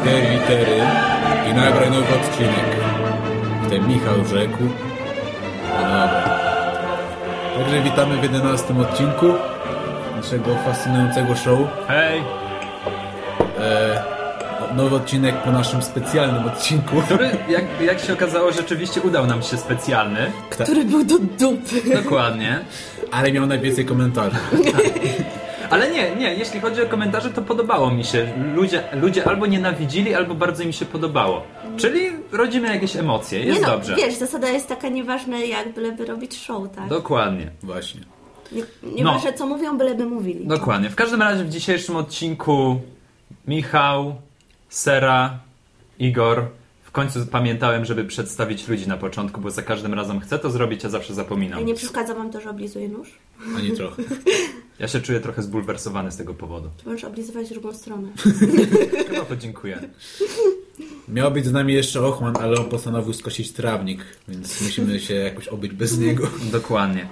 cztery litery i nagraj nowy odcinek. Wtedy Michał rzekł. No dobra. Także witamy w 11 odcinku naszego fascynującego show. Hej! Nowy odcinek po naszym specjalnym odcinku. Który, jak, jak się okazało, rzeczywiście udał nam się specjalny. który był do dupy. Dokładnie. Ale miał najwięcej komentarzy. Ale nie, nie, jeśli chodzi o komentarze, to podobało mi się. Ludzie, ludzie albo nienawidzili, albo bardzo im się podobało. Czyli rodzimy jakieś emocje, jest nie no, dobrze. wiesz, zasada jest taka nieważne jak, byleby robić show, tak? Dokładnie. Właśnie. Nie, nieważne No. co mówią, byleby mówili. Dokładnie. W każdym razie w dzisiejszym odcinku Michał, Sera, Igor. W końcu pamiętałem, żeby przedstawić ludzi na początku, bo za każdym razem chcę to zrobić, a zawsze zapominam. A nie przeszkadza wam to, że oblizuję nóż? Ani trochę. Ja się czuję trochę zbulwersowany z tego powodu. To możesz oblizywać drugą stronę. Chyba podziękuję. Miał być z nami jeszcze Ochman, ale on postanowił skosić trawnik, więc musimy się jakoś obyć bez niego. Dokładnie.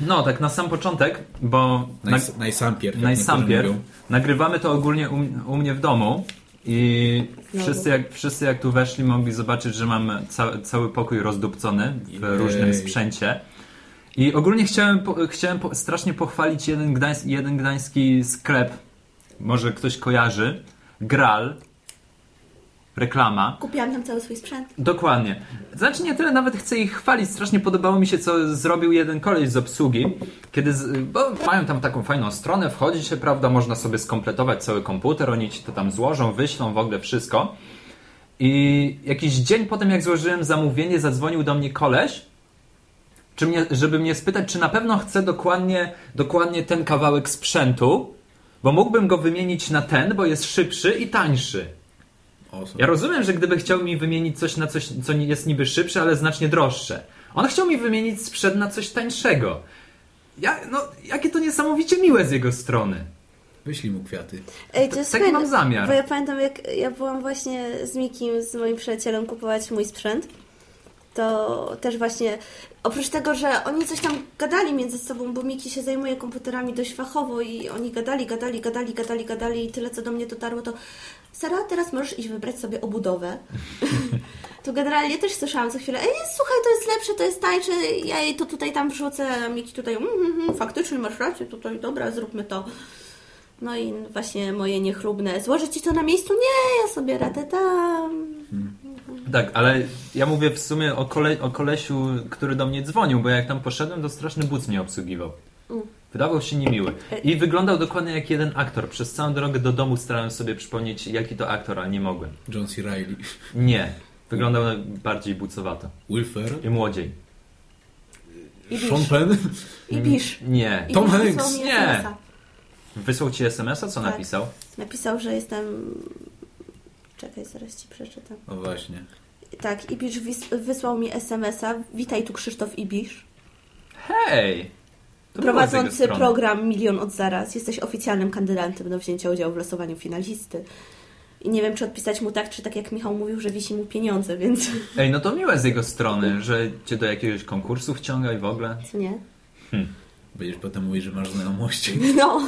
No, tak na sam początek, bo Naj, najsampier. jak najsampier niektórzy mówią. nagrywamy to ogólnie u, u mnie w domu i Znowu. wszyscy jak, wszyscy jak tu weszli mogli zobaczyć, że mam ca, cały pokój rozdupcony w Jej. różnym sprzęcie. I ogólnie chciałem, po, chciałem po, strasznie pochwalić jeden, gdańs, jeden gdański sklep, może ktoś kojarzy, Gral, reklama. Kupiłam tam cały swój sprzęt. Dokładnie. Znaczy nie tyle nawet chcę ich chwalić, strasznie podobało mi się co zrobił jeden koleś z obsługi, kiedy, z, bo mają tam taką fajną stronę, wchodzi się, prawda, można sobie skompletować cały komputer, oni ci to tam złożą, wyślą, w ogóle wszystko. I jakiś dzień po tym jak złożyłem zamówienie, zadzwonił do mnie koleś, czy mnie, żeby mnie spytać, czy na pewno chcę dokładnie, dokładnie ten kawałek sprzętu, bo mógłbym go wymienić na ten, bo jest szybszy i tańszy. Awesome. Ja rozumiem, że gdyby chciał mi wymienić coś na coś, co nie- jest niby szybsze, ale znacznie droższe. On chciał mi wymienić sprzęt na coś tańszego. Ja, no, jakie to niesamowicie miłe z jego strony. Wyślij mu kwiaty. Ej, to jest Taki fajne, mam zamiar. Bo ja pamiętam, jak ja byłam właśnie z Mikim, z moim przyjacielem kupować mój sprzęt, to też właśnie, oprócz tego, że oni coś tam gadali między sobą, bo Miki się zajmuje komputerami dość fachowo i oni gadali, gadali, gadali, gadali, gadali i tyle, co do mnie dotarło, to Sara, teraz możesz iść wybrać sobie obudowę. to generalnie też słyszałam co chwilę, ej, słuchaj, to jest lepsze, to jest tańsze, ja jej to tutaj tam wrzucę, Miki tutaj, mm, mm, mm, faktycznie masz rację, tutaj, dobra, zróbmy to. No i właśnie moje niechlubne. Złożyć ci to na miejscu? Nie, ja sobie radę tam. Tak, ale ja mówię w sumie o, kole, o kolesiu, który do mnie dzwonił, bo jak tam poszedłem, to straszny buc mnie obsługiwał. Wydawał się niemiły. I wyglądał dokładnie jak jeden aktor. Przez całą drogę do domu starałem sobie przypomnieć, jaki to aktor, ale nie mogłem. John C. Reilly. Nie. Wyglądał bardziej bucowato. Will Ferrell. I młodziej. I. Sean Penn. I bisz. Nie. I Tom Hanks. Nie. Wysłał ci SMS-a? Co Tak. napisał? Napisał, że jestem... Czekaj, zaraz ci przeczytam. O właśnie. Tak, Ibisz wysłał mi SMS-a. Witaj tu Krzysztof Ibisz. Hej! To było z jego Prowadzący program Milion od Zaraz. Jesteś oficjalnym kandydatem do wzięcia udziału w losowaniu finalisty. I nie wiem, czy odpisać mu tak, czy tak jak Michał mówił, że wisi mu pieniądze, więc Ej, no to miłe z jego strony, że cię do jakiegoś konkursu wciąga i w ogóle. co nie? Będziesz potem mówić, że masz znajomości. No,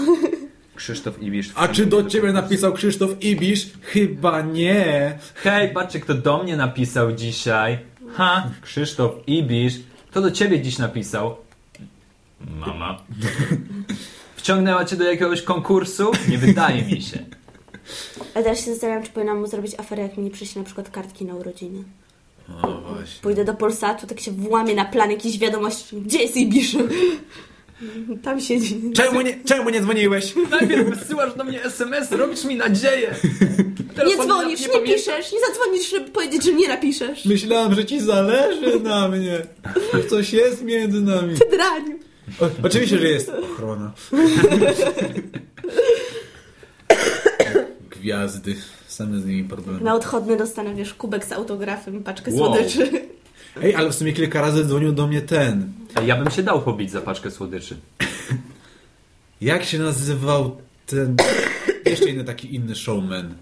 Krzysztof Ibisz. A czy do ciebie napisał Krzysztof Ibisz? Chyba nie. Hej, patrzcie, kto do mnie napisał dzisiaj. Ha, Krzysztof Ibisz. Kto do ciebie dziś napisał? Mama. Wciągnęła cię do jakiegoś konkursu? Nie wydaje mi się. ale teraz się zastanawiam, czy powinnam mu zrobić aferę, jak mi nie przyjdzie na przykład kartki na urodziny. O właśnie. Pójdę do Polsatu, tak się włamię na plan jakiejś wiadomości. Gdzie jest Ibisz? Tam siedzi. Czemu nie, czemu nie dzwoniłeś? Najpierw wysyłasz do mnie SMS, robisz mi nadzieję. Teraz Nie on dzwonisz, nie, pamięta- piszesz, nie zadzwonisz, żeby powiedzieć, że nie napiszesz. Myślałem, że ci zależy na mnie. Coś jest między nami. Draniu. O, oczywiście, że jest. Ochrona. Gwiazdy. Same z nimi problemy. Na odchodny dostanę, wiesz, kubek z autografem i paczkę Wow. słodyczy. Ej, ale w sumie kilka razy dzwonił do mnie ten. Ej, Ja bym się dał pobić za paczkę słodyczy. Jak się nazywał ten... Jeszcze inny taki inny showman.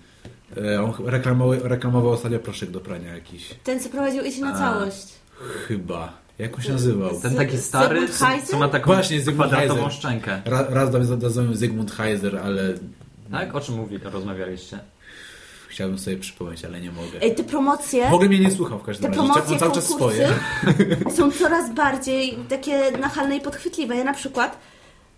E, On reklamował, reklamował ostatnio proszek do prania jakiś. Ten, co prowadził Iść na A. całość. Chyba. Jak on się nazywał? Ten taki stary, co, Heiser? co ma taką Właśnie, Zygmunt kwadratową Heiser. szczękę. Ra, raz zadzwonił Zygmunt Heiser, ale Tak? O czym mówi, rozmawialiście? chciałbym sobie przypomnieć, ale nie mogę. Ej, te promocje... W ogóle mnie nie słuchał w każdym Te razie. promocje, cały czas swoje. są coraz bardziej takie nachalne i podchwytliwe. Ja na przykład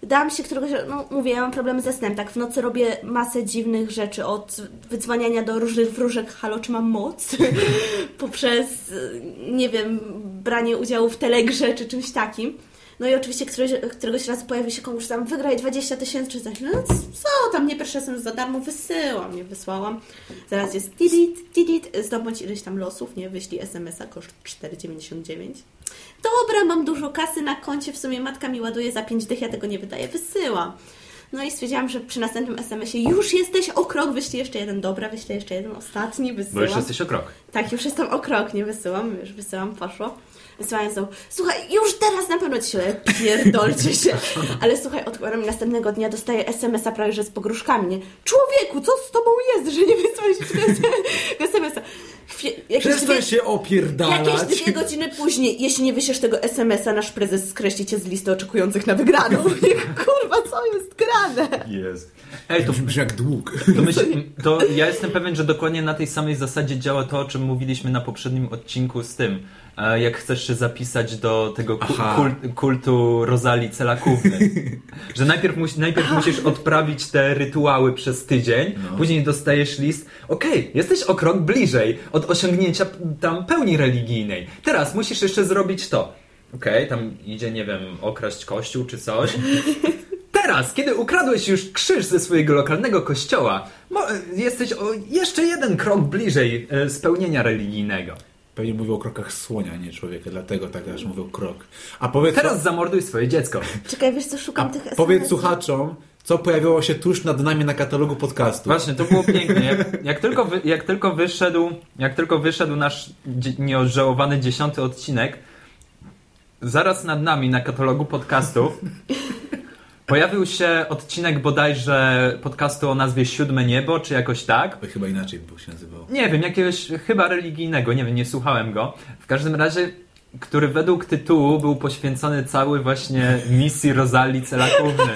dałam się któregoś, no mówię, ja mam problemy ze snem, tak w nocy robię masę dziwnych rzeczy, od wydzwaniania do różnych wróżek, halo, czy mam moc, poprzez, y, nie wiem, branie udziału w telegrze, czy czymś takim. No i oczywiście któregoś, któregoś razu pojawi się konkurs tam, wygraj 20 tysięcy czy coś. No co tam, nie pierwszy raz za darmo wysyłam, nie wysłałam. Zaraz jest didit, didit, zdobądź ileś tam losów, nie, wyślij SMS-a, koszt 4,99. Dobra, mam dużo kasy na koncie, w sumie matka mi ładuje za 5 dych, ja tego nie wydaję, wysyłam. No i stwierdziłam, że przy następnym SMS-ie już jesteś o krok, wyślij jeszcze jeden, dobra, wyślij jeszcze jeden, ostatni, wysyłam. Bo już jesteś o krok. Tak, już jestem o krok, nie wysyłam, już wysyłam, poszło. Wysyłam znowu, słuchaj, już teraz na pewno ci się pierdolcie się. Ale słuchaj, odkładam następnego dnia, dostaję SMS-a prawie, że z pogróżkami, nie? Człowieku, co z tobą jest, że nie wysłałeś tego SMS-a? Przestań dwie- się opierdalać. Jakieś dwie godziny później, jeśli nie wyślesz tego SMS-a, nasz prezes skreśli cię z listy oczekujących na wygraną. Kurwa, co jest grane? Jest. Ej, to, Brzmi jak dług. to, myśl, to ja jestem pewien, że dokładnie na tej samej zasadzie działa to, o czym mówiliśmy na poprzednim odcinku z tym. Jak chcesz się zapisać do tego kultu Rozali Celakówny. Że najpierw, musi, najpierw musisz odprawić te rytuały przez tydzień, później dostajesz list. Okej, jesteś o krok bliżej od osiągnięcia tam pełni religijnej. Teraz musisz jeszcze zrobić to. Okej, tam idzie, nie wiem, okraść kościół czy coś. Teraz, kiedy ukradłeś już krzyż ze swojego lokalnego kościoła, jesteś o jeszcze jeden krok bliżej e, spełnienia religijnego. Pewnie mówią o krokach słonia, nie człowieka, dlatego tak aż mówią krok. A powiedz, Teraz zamorduj swoje dziecko. Czekaj, wiesz co, a szukam tych SMS-ów. powiedz słuchaczom, co pojawiło się tuż nad nami na katalogu podcastu. Właśnie, to było piękne. Jak, jak, tylko, wy, jak, tylko, wyszedł, jak tylko wyszedł nasz nieodżałowany dziesiąty odcinek, zaraz nad nami na katalogu podcastów pojawił się odcinek bodajże podcastu o nazwie Siódme Niebo, czy jakoś tak. To chyba inaczej by się nazywało. Nie wiem, jakiegoś chyba religijnego, nie wiem, nie słuchałem go. W każdym razie, który według tytułu był poświęcony cały właśnie misji Rozali Celakówny.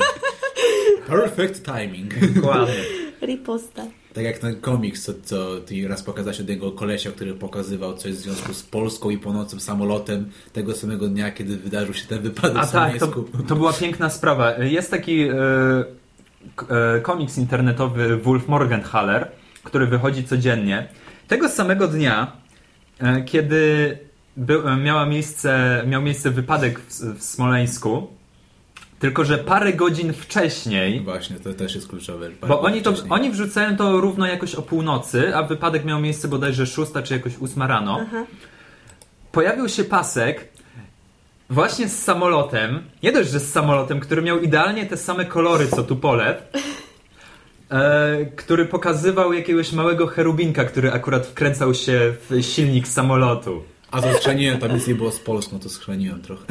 Perfect timing. Dokładnie. Riposta. Tak jak ten komiks, co, co ty raz pokazałeś od jego kolesia, który pokazywał coś w związku z Polską i północnym samolotem tego samego dnia, kiedy wydarzył się ten wypadek A w tak, to, to była piękna sprawa. Jest taki e, e, komiks internetowy Wolf Morgenthaler, który wychodzi codziennie. Tego samego dnia, e, kiedy był, miała miejsce, miał miejsce wypadek w, w Smoleńsku, tylko że parę godzin wcześniej Właśnie, to też jest kluczowe. Bo oni, to, Wcześniej. oni wrzucają to równo jakoś o północy, a wypadek miał miejsce bodajże 6 czy jakoś 8 rano. Pojawił się pasek właśnie z samolotem. Nie dość, że z samolotem, który miał idealnie te same kolory co Tupolew. E, który pokazywał jakiegoś małego cherubinka, który akurat wkręcał się w silnik samolotu. A to schrzaniłem, tam nic nie było z Polską, to schrzaniłem trochę.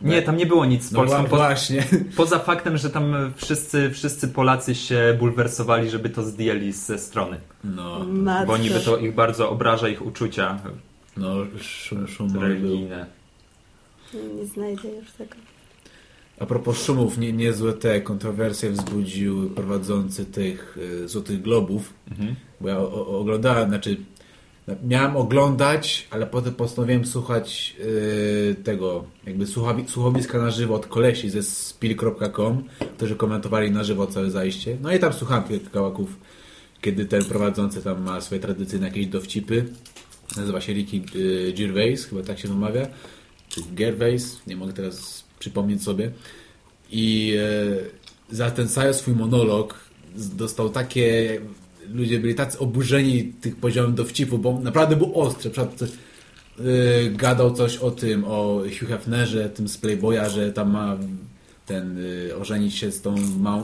Nie, tam nie było nic z No Polską. Po, właśnie. poza faktem, że tam wszyscy, wszyscy Polacy się bulwersowali, żeby to zdjęli ze strony. No, Matko. Bo niby to ich bardzo obraża ich uczucia no szum, szum religijne. Nie znajdę już tego. A propos szumów, nie, niezłe te kontrowersje wzbudził prowadzący tych y, Złotych Globów, Mhm. bo ja o, o, oglądałem, znaczy miałem oglądać, ale potem postanowiłem słuchać y, tego, jakby słuchawi, słuchowiska na żywo od kolesi ze spill.com, którzy komentowali na żywo całe zajście. No i tam słuchałem kilka kawałków, kiedy ten prowadzący tam ma swoje tradycyjne jakieś dowcipy. Nazywa się Ricky y, Gervais, chyba tak się wymawia, czy Gervais, nie mogę teraz przypomnieć sobie. I e, za ten cały swój monolog dostał takie... Ludzie byli tacy oburzeni tych poziomem dowcipu, bo naprawdę był ostry. Na przykład y, gadał coś o tym, o Hugh Hefnerze, tym z Playboya, że tam ma ten y, ożenić się z tą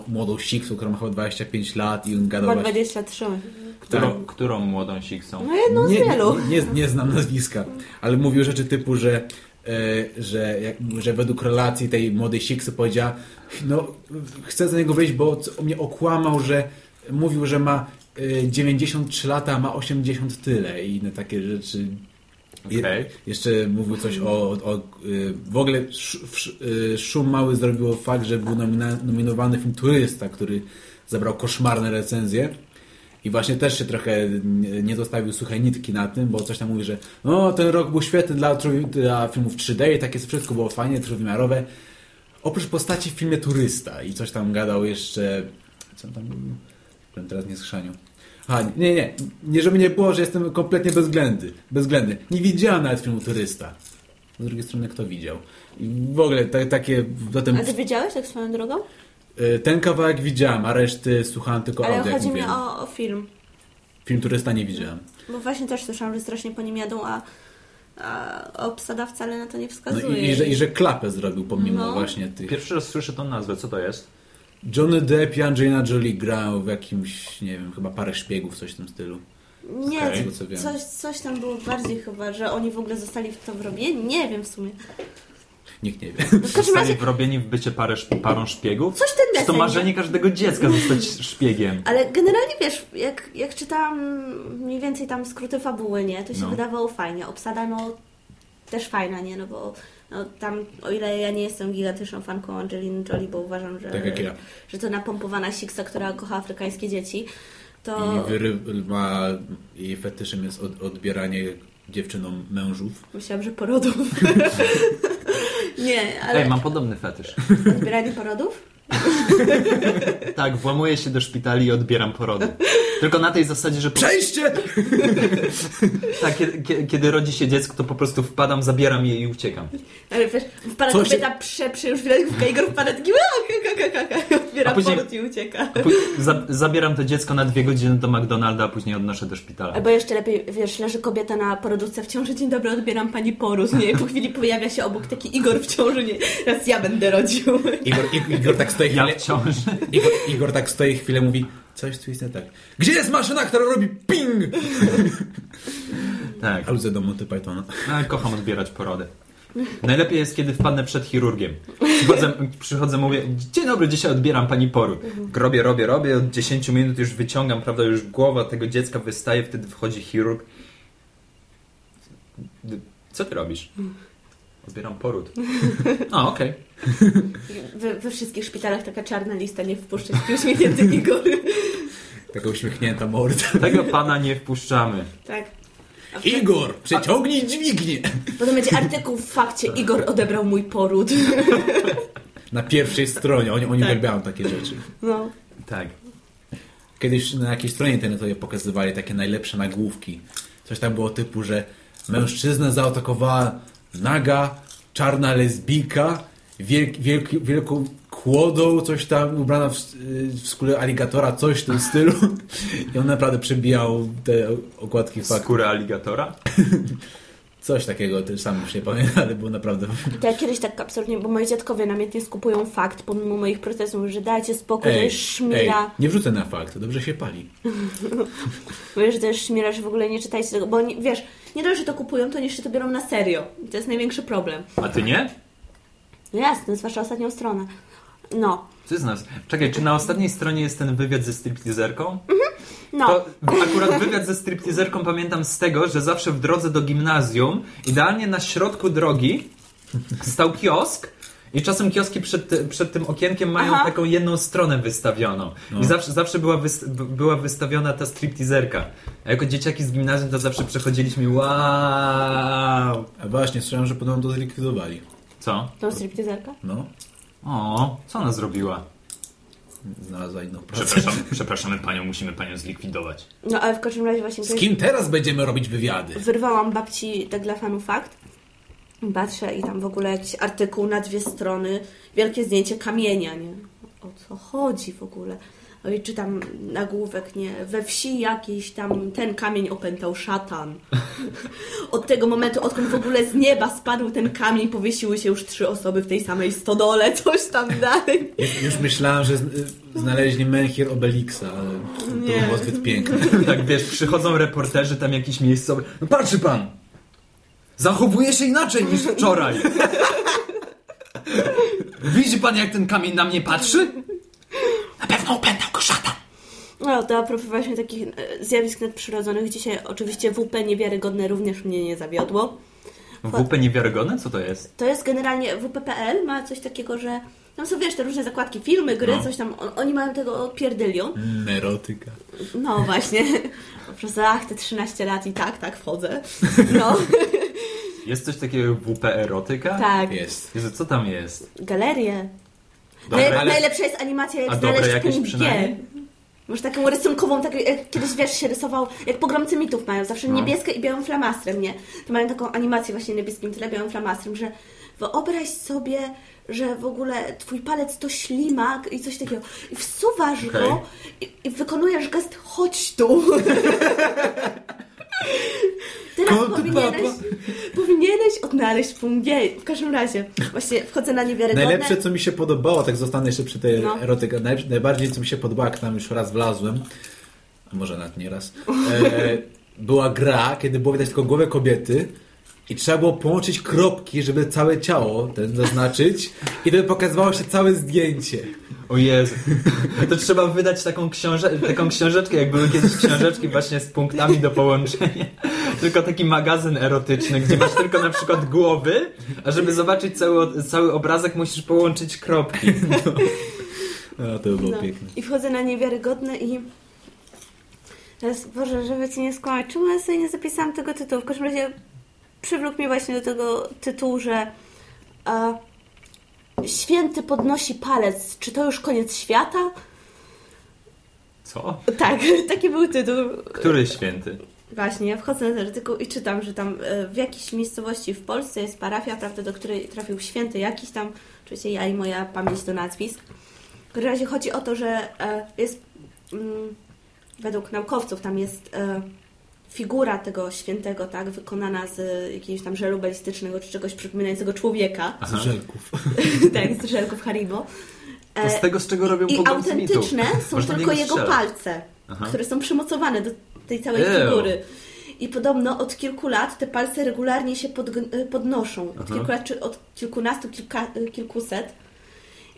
młodą Siksą, która ma chyba 25 lat i on gadał Chyba właśnie... 23. Którą, którą młodą siksą? No jedną z Nie, wielu. nie, nie, nie znam nazwiska, ale mówił rzeczy typu, że, e, że, jak, że według relacji tej młodej Siksy powiedziała, no chcę za niego wyjść, bo mnie okłamał, że mówił, że ma 93 lata, a ma 80 tyle i inne takie rzeczy. Okej. Jeszcze mówił coś o, o, y, w ogóle y, szum mały zrobiło fakt, że był nominowany film Turysta, który zebrał koszmarne recenzje I właśnie też się trochę nie zostawił suchej nitki na tym, bo coś tam mówi, że no ten rok był świetny dla, dla filmów 3D i takie wszystko było fajnie, trójwymiarowe. Oprócz postaci w filmie Turysta i coś tam gadał jeszcze... Co tam... Teraz nie schrzanił. A, nie, nie, nie, żeby nie było, że jestem kompletnie bezwzględny. bezwzględny. Nie widziałem nawet filmu Turysta. Z drugiej strony, kto widział? I w ogóle ta, takie... Zatem, A ty wiedziałeś tak swoją drogą? y, ten kawałek widziałem, a reszty słuchałem tylko Ale audio, jak chodzi mi o, o film. Film Turysta nie widziałem. Bo właśnie też słyszałam, że strasznie po nim jadą, a, a obsada wcale na to nie No wskazuje. i, i, że, I że klapę zrobił pomimo No. właśnie tych... Pierwszy raz słyszę tą nazwę, co to jest? Johnny Depp i Angelina Jolie grają w jakimś, nie wiem, chyba parę szpiegów, coś w tym stylu. Nie, tego co wiem. coś, coś tam było bardziej chyba, że oni w ogóle zostali w to wrobieni. Nie wiem w sumie. Nikt nie wie. No w każdym razie, wrobieni w bycie parę, parą szpiegów? coś ten to marzenie nie? każdego dziecka zostać szpiegiem? Ale generalnie wiesz, jak, jak czytałam mniej więcej tam skróty fabuły, nie, to się No. wydawało fajnie. Obsada, no też fajna, nie, no bo no, tam, o ile ja nie jestem gigantyczną fanką Angeliny Jolie, bo uważam, że, Tak jak ja. że to napompowana siksa, która kocha afrykańskie dzieci, to I wyry, ma, jej fetyszem jest od, odbieranie dziewczynom mężów. myślałam, że porodów. nie, ale Ej, mam podobny fetysz. odbieranie porodów? Tak, włamuję się do szpitali i odbieram porody. Tylko na tej zasadzie, że po, Przejście! tak, kiedy, kie- kiedy rodzi się dziecko, to po prostu wpadam, zabieram je i uciekam. Ale wiesz, wpada Co się- kobieta, prze, prze już widać Igor wpada taki "A, ka, ka, ka, ka", odbiera później- poród i ucieka. Zabieram to dziecko na dwie godziny do McDonalda, a później odnoszę do szpitala. Albo jeszcze lepiej, wiesz, leży kobieta na porodówce w ciąży, dzień dobry, odbieram pani poród, nie? I po chwili pojawia się obok taki Igor w ciąży, nie? Teraz ja będę rodził. Igor, Igor, Igor tak stoi Ja w ciąży. Igor, Igor tak stoi chwilę mówi coś tu jest nie tak. Gdzie jest maszyna, która robi ping? Tak. Aludzę do Monty Pythona. No, kocham odbierać porody. Najlepiej jest, kiedy wpadnę przed chirurgiem. Przychodzę, przychodzę mówię, dzień dobry, dzisiaj odbieram pani poród. Robię, robię, robię, od 10 minut już wyciągam, prawda, już głowa tego dziecka wystaje, wtedy wchodzi chirurg. Co ty robisz? Odbieram poród. A, okej. We, we wszystkich szpitalach taka czarna lista, nie wpuszczać taki uśmiechnięty Igor. Taka uśmiechnięta morda. Tego pana nie wpuszczamy. Tak. A wtedy- Igor, przeciągnij dźwignię! Potem będzie artykuł w fakcie, Igor odebrał mój poród. Na pierwszej stronie, oni, oni Tak. uwielbiają takie rzeczy. No. Tak. Kiedyś na jakiejś stronie internetowej pokazywali takie najlepsze nagłówki. Coś tam było typu, że mężczyznę zaatakowała naga, czarna lesbijka, wielk, wielki, wielką kłodą, coś tam ubrana w, w skórę aligatora, coś w tym stylu. I on naprawdę przebijał te okładki faktów. Skórę aligatora? Coś takiego, też sam już nie pamiętam, ale było naprawdę... To ja kiedyś tak absolutnie, bo moi dziadkowie namiętnie skupują fakt, pomimo moich protestów, że dajcie spokój, to jest szmira. nie wrzucę na fakt, dobrze się pali. Wiesz, że to jest szmira, że w ogóle nie czytajcie tego, bo oni, wiesz, nie dość, że to kupują, to jeszcze to biorą na serio. To jest największy problem. A ty nie? No jasne, zwłaszcza ostatnią stronę. No. Ty z nas. Czekaj, czy na ostatniej stronie jest ten wywiad ze stripteaserką? No. To akurat wywiad ze stripteaserką pamiętam z tego, że zawsze w drodze do gimnazjum, idealnie na środku drogi, stał kiosk i czasem kioski przed, przed tym okienkiem mają Aha. taką jedną stronę wystawioną. No. I zawsze, zawsze była, była wystawiona ta stripteaserka. A jako dzieciaki z gimnazjum to zawsze przechodziliśmy wow. A właśnie, słyszałem, że podobno to zlikwidowali. Co? Tą stripteaserkę? No, O, co ona zrobiła? znalazła inną pracę. Przepraszam, przepraszamy panią, musimy panią zlikwidować. No ale w każdym razie właśnie... Z kim teraz będziemy robić wywiady? Wyrwałam babci tak dla fanów fakt. Patrzę i tam w ogóle jakiś artykuł na dwie strony, wielkie zdjęcie kamienia, nie? O co chodzi w ogóle? No i czytam nagłówek, nie? We wsi jakiś tam ten kamień opętał szatan. Od tego momentu, odkąd w ogóle z nieba spadł ten kamień, powiesiły się już trzy osoby w tej samej stodole, coś tam dalej. Już, już myślałem, że z- znaleźli menhir Obelixa, ale to Nie. było zbyt piękne. Tak wiesz, przychodzą reporterzy, tam jakiś miejscowy. No patrzy pan! Zachowuje się inaczej niż wczoraj. Widzi pan, jak ten kamień na mnie patrzy? Na pewno opętał go szatan. No to a propos właśnie takich e, zjawisk nadprzyrodzonych, dzisiaj oczywiście WP niewiarygodne również mnie nie zawiodło. WP niewiarygodne? Co to jest? To jest generalnie WP.pl ma coś takiego, że tam są, wiesz, te różne zakładki, filmy, gry, No. coś tam, on, oni mają tego pierdylion. Mm, erotyka. No właśnie. Po prostu, ach, te 13 lat i tak, tak, wchodzę. No, Jest coś takiego jak WP erotyka? tak. Jest. Jezu, co tam jest? Galerie. Dobre, Naj- ale- Najlepsza jest animacja, jak A znaleźć punkt? G. Masz taką rysunkową, tak, jak kiedyś wiesz, się rysował, jak pogromcy mitów mają, zawsze No. niebieskie i białym flamastrem, nie? To mają taką animację właśnie niebieskim, tyle białym flamastrem, że wyobraź sobie, że w ogóle twój palec to ślimak i coś takiego. I wsuwasz Okej. go i, i wykonujesz gest chodź tu. Teraz Koty powinieneś, papa. powinieneś odnaleźć punkt G. W każdym razie, właśnie wchodzę na niewiarygodne. Najlepsze, co mi się podobało, tak zostanę jeszcze przy tej No. erotyce, naj, najbardziej, co mi się podobało, jak tam już raz wlazłem, a może nawet nie raz, e, była gra, kiedy było widać tylko głowę kobiety i trzeba było połączyć kropki, żeby całe ciało ten zaznaczyć i wtedy pokazywało się całe zdjęcie. O Jezu. To trzeba wydać taką, książę taką książeczkę, jak były kiedyś książeczki właśnie z punktami do połączenia. Tylko taki magazyn erotyczny, gdzie masz tylko na przykład głowy, a żeby zobaczyć cały, cały obrazek musisz połączyć kropki. No, to by było No. piękne. I wchodzę na niewiarygodne i teraz, Boże, żeby Ci nie skłamać, czemu ja sobie nie zapisałam tego tytułu? W każdym razie przywlókł mnie właśnie do tego tytułu, że święty podnosi palec. Czy to już koniec świata? Co? Tak, taki był tytuł. Który święty? Właśnie, ja wchodzę na ten artykuł i czytam, że tam e, w jakiejś miejscowości w Polsce jest parafia, prawda, do której trafił święty jakiś tam, oczywiście ja i moja pamięć do nazwisk. W każdym razie chodzi o to, że e, jest, mm, według naukowców, tam jest e, figura tego świętego, tak, wykonana z jakiegoś tam żelu balistycznego, czy czegoś przypominającego człowieka, Z żelków. tak, z żelków Haribo. To z tego, z czego robią I autentyczne są Można tylko jego palce, Aha. które są przymocowane do tej całej Ew. figury. I podobno od kilku lat te palce regularnie się podg- podnoszą. Od Aha. kilku lat, czy od kilkunastu, kilka, kilkuset.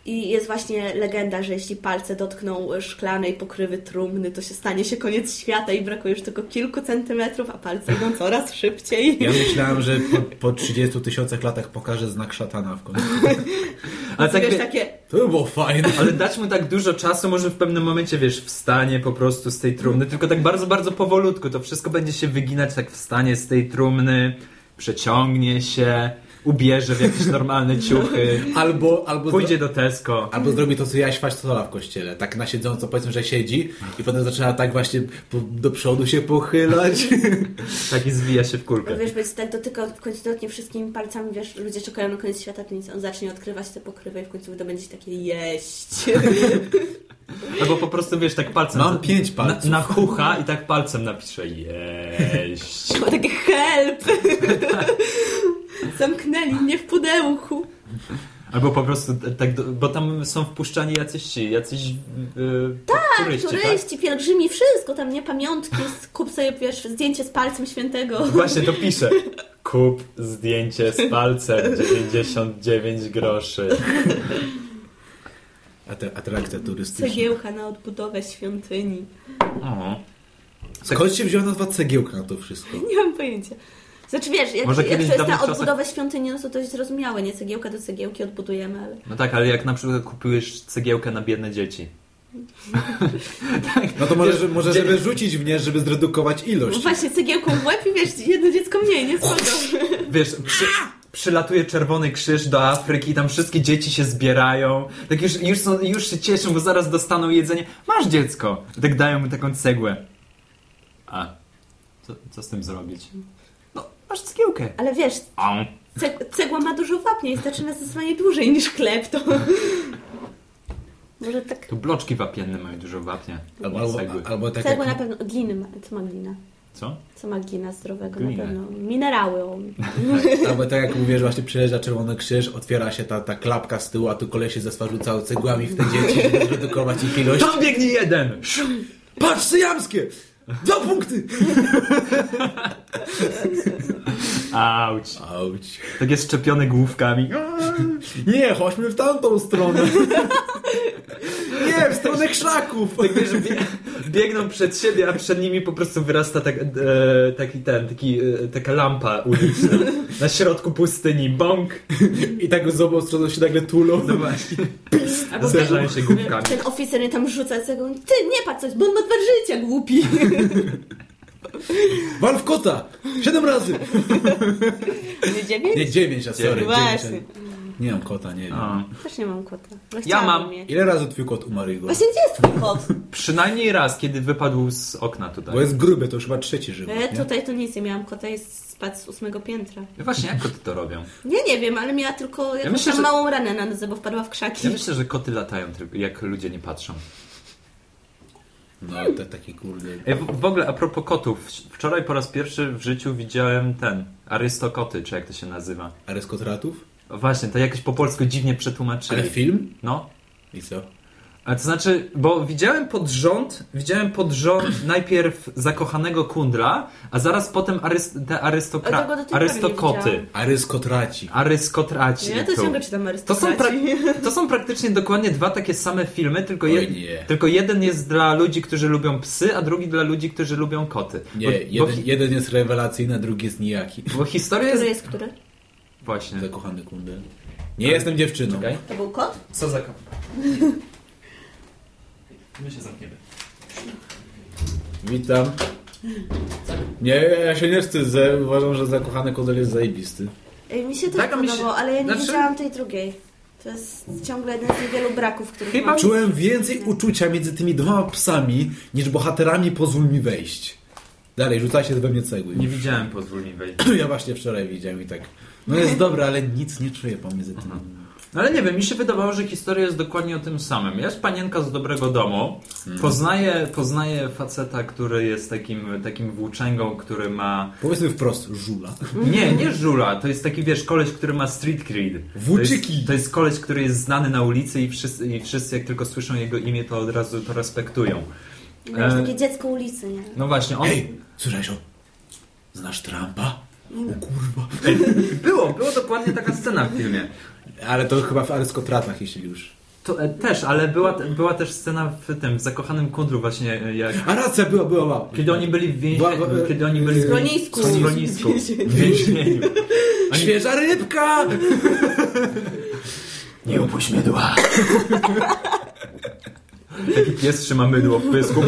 I jest właśnie legenda, że jeśli palce dotkną szklanej pokrywy trumny, to się stanie się koniec świata i brakuje już tylko kilku centymetrów, a palce idą coraz szybciej. Ja myślałem, że po, po 30 tysiącach latach pokaże znak szatana w końcu. Ale tak, Wiesz, wie- takie... To by było fajne. ale dać mu tak dużo czasu, może w pewnym momencie, wiesz, wstanie po prostu z tej trumny, tylko tak bardzo, bardzo powolutku. To wszystko będzie się wyginać, tak wstanie z tej trumny, przeciągnie się, ubierze w jakieś normalne ciuchy, Albo, albo, pójdzie do Tesco. albo zrobi to, co Jaś Fastola w kościele. Tak na siedząco, powiedzmy, że siedzi i potem zaczyna tak właśnie po, do przodu się pochylać. Tak i zwija się w kulkę. Wiesz, będzie tak dotykał, w końcu dotknie wszystkimi palcami, wiesz, ludzie czekają na koniec świata, to nic, on zacznie odkrywać te pokrywy i w końcu to będzie takie jeść. Albo po prostu, wiesz, tak palcem... Mam pięć palców. na chucha i tak palcem napisze jeść. Ma takie help! Zamknęli mnie w pudełku. Albo po prostu tak, do- bo tam są wpuszczani jacyś ci, jacyś yy, Tak, turyści, tak? turyści, pielgrzymi, wszystko, tam nie pamiątki, kup sobie, wiesz, zdjęcie z palcem świętego. Właśnie to pisze. Kup zdjęcie z palcem 99 groszy. A te atrakcja turystyczna. Cegiełka na odbudowę świątyni. O. Skąd się wzięła nazwa cegiełka na to wszystko? Nie mam pojęcia. Znaczy wiesz, jak, Może jak to jest na dawnych czasach- odbudowę świątyni, no to to jest zrozumiałe, nie cegiełka do cegiełki odbudujemy, ale... No tak, ale jak na przykład kupujesz cegiełkę na biedne dzieci. No to może, że- może żeby rzucić w nie, żeby zredukować ilość. No właśnie, cegiełką w łeb i wiesz, jedno dziecko mniej, nie spoko. Wiesz, przy, przylatuje Czerwony Krzyż do Afryki i tam wszystkie dzieci się zbierają. Tak już, już, są, już się cieszą, bo zaraz dostaną jedzenie. Masz dziecko! I tak dają mu taką cegłę. A, co, co z tym zrobić? Masz cegiełkę. Ale wiesz, cegła ma dużo wapnia i zaczyna zdecydowanie dłużej niż chleb, to... Może tak... Tu bloczki wapienne mają dużo wapnia. Albo, albo, albo tak Cegła na jak, pewno... Gliny ma. Co ma glina? Co? Co ma glina zdrowego? Glina. Na pewno. Minerały. on. albo tak jak mówię, że właśnie przyjeżdża Czerwony Krzyż, otwiera się ta, ta klapka z tyłu, a tu koleś się zeswa rzucał cegłami w te dzieci, żeby zredukować ich ilość. Tam biegnie jeden! Patrz, syjamskie! Dwa punkty! Auć. Auć. Tak jest szczepiony główkami. Nie, chodźmy w tamtą stronę. Nie, w stronę krzaków! Tak wiesz, bie, biegną przed siebie, a przed nimi po prostu wyrasta tak, e, taki ten, taki, e, taka lampa uliczna. Na środku pustyni, bąk. I tak z obu stron się nagle tulą. No właśnie. Zderzają się głupkami. ten oficer mnie tam rzuca tego, ty nie patrz coś, bo on ma dwa życia, głupi. Wal w kota! Siedem razy! Nie dziewięć? Nie, dziewięć, a sorry. Właśnie. dziewięć. Nie mam kota, nie wiem. Też nie mam kota. No Ja mam. mieć. Ile razy twój kot umarł, Igor? Właśnie gdzie jest twój kot? Przynajmniej raz, kiedy wypadł z okna tutaj. Bo jest gruby, to już chyba trzeci żywy. E, nie? tutaj to nic nie miałam kota, jest spadł z ósmego piętra. Właśnie jak koty to robią? Nie, nie wiem, ale miała tylko jakąś myślę, tam że- małą ranę na nodze, bo wpadła w krzaki. Ja myślę, że koty latają, jak ludzie nie patrzą. No, te, taki kurde. Ej, w, w ogóle a propos kotów. Wczoraj po raz pierwszy w życiu widziałem ten, arystokoty, czy jak to się nazywa. Areskotratów? O, Właśnie, to jakoś po polsku dziwnie przetłumaczyli. Ale film? No. I co? A to znaczy, bo widziałem pod rząd, widziałem pod rząd najpierw zakochanego kundla, a zaraz potem aryst, te arystokra- A arystokoty. Aryskotraci. Aryskotraci. Ja to ciągle czytam To są, arystokraci. to są praktycznie dokładnie dwa takie same filmy, tylko, jed- nie. tylko jeden jest dla ludzi, którzy lubią psy, a drugi dla ludzi, którzy lubią koty. Nie, bo, jeden, bo, jeden jest rewelacyjny, a drugi jest nijaki. bo historia Który jest... który? Właśnie. Zakochany kundel. Nie jestem dziewczyną. Czekaj. To był kot? Co za kot? My się zamkniemy. Witam. Nie, ja się nie wstydzę. Uważam, że zakochany kundel jest zajebisty. Ej, mi się też Tak, a mi się- podobało, ale ja nie znaczy- widziałam tej drugiej. To jest ciągle jeden z niewielu braków, których Chyba mam. Czułem więcej uczucia między tymi dwoma psami, niż bohaterami pozwól mi wejść. Dalej, rzucajcie we mnie cegły. Nie widziałem, pozwól mi wejść. Ja właśnie wczoraj widziałem i tak. No jest dobre, ale nic nie czuję pomiędzy tym. No Ale nie wiem, mi się wydawało, że historia jest dokładnie o tym samym. Jest panienka z dobrego domu, poznaje, poznaje faceta, który jest takim, takim włóczęgą, który ma... Powiedzmy wprost, żula. Nie, nie żula, to jest taki, wiesz, koleś, który ma street cred. Włóczyki. To jest, to jest koleś, który jest znany na ulicy i wszyscy, i wszyscy jak tylko słyszą jego imię, to od razu to respektują. Wiesz, E, takie dziecko ulicy, nie? No właśnie, on... Ej, słyszałeś o... Znasz Trumpa? O kurwa. Było, było dokładnie taka scena w filmie. Ale to chyba w Arystokratach, jeśli już. To, e, też, ale była, była też scena w tym, w Zakochanym Kundlu właśnie, e, jak... A racja, była, była, była. Kiedy oni byli w więzieniu, kiedy oni byli w schronisku. w schronisku, w więzieniu. Świeża rybka! Nie upuść mydła. Taki pies trzyma mydło w pysku.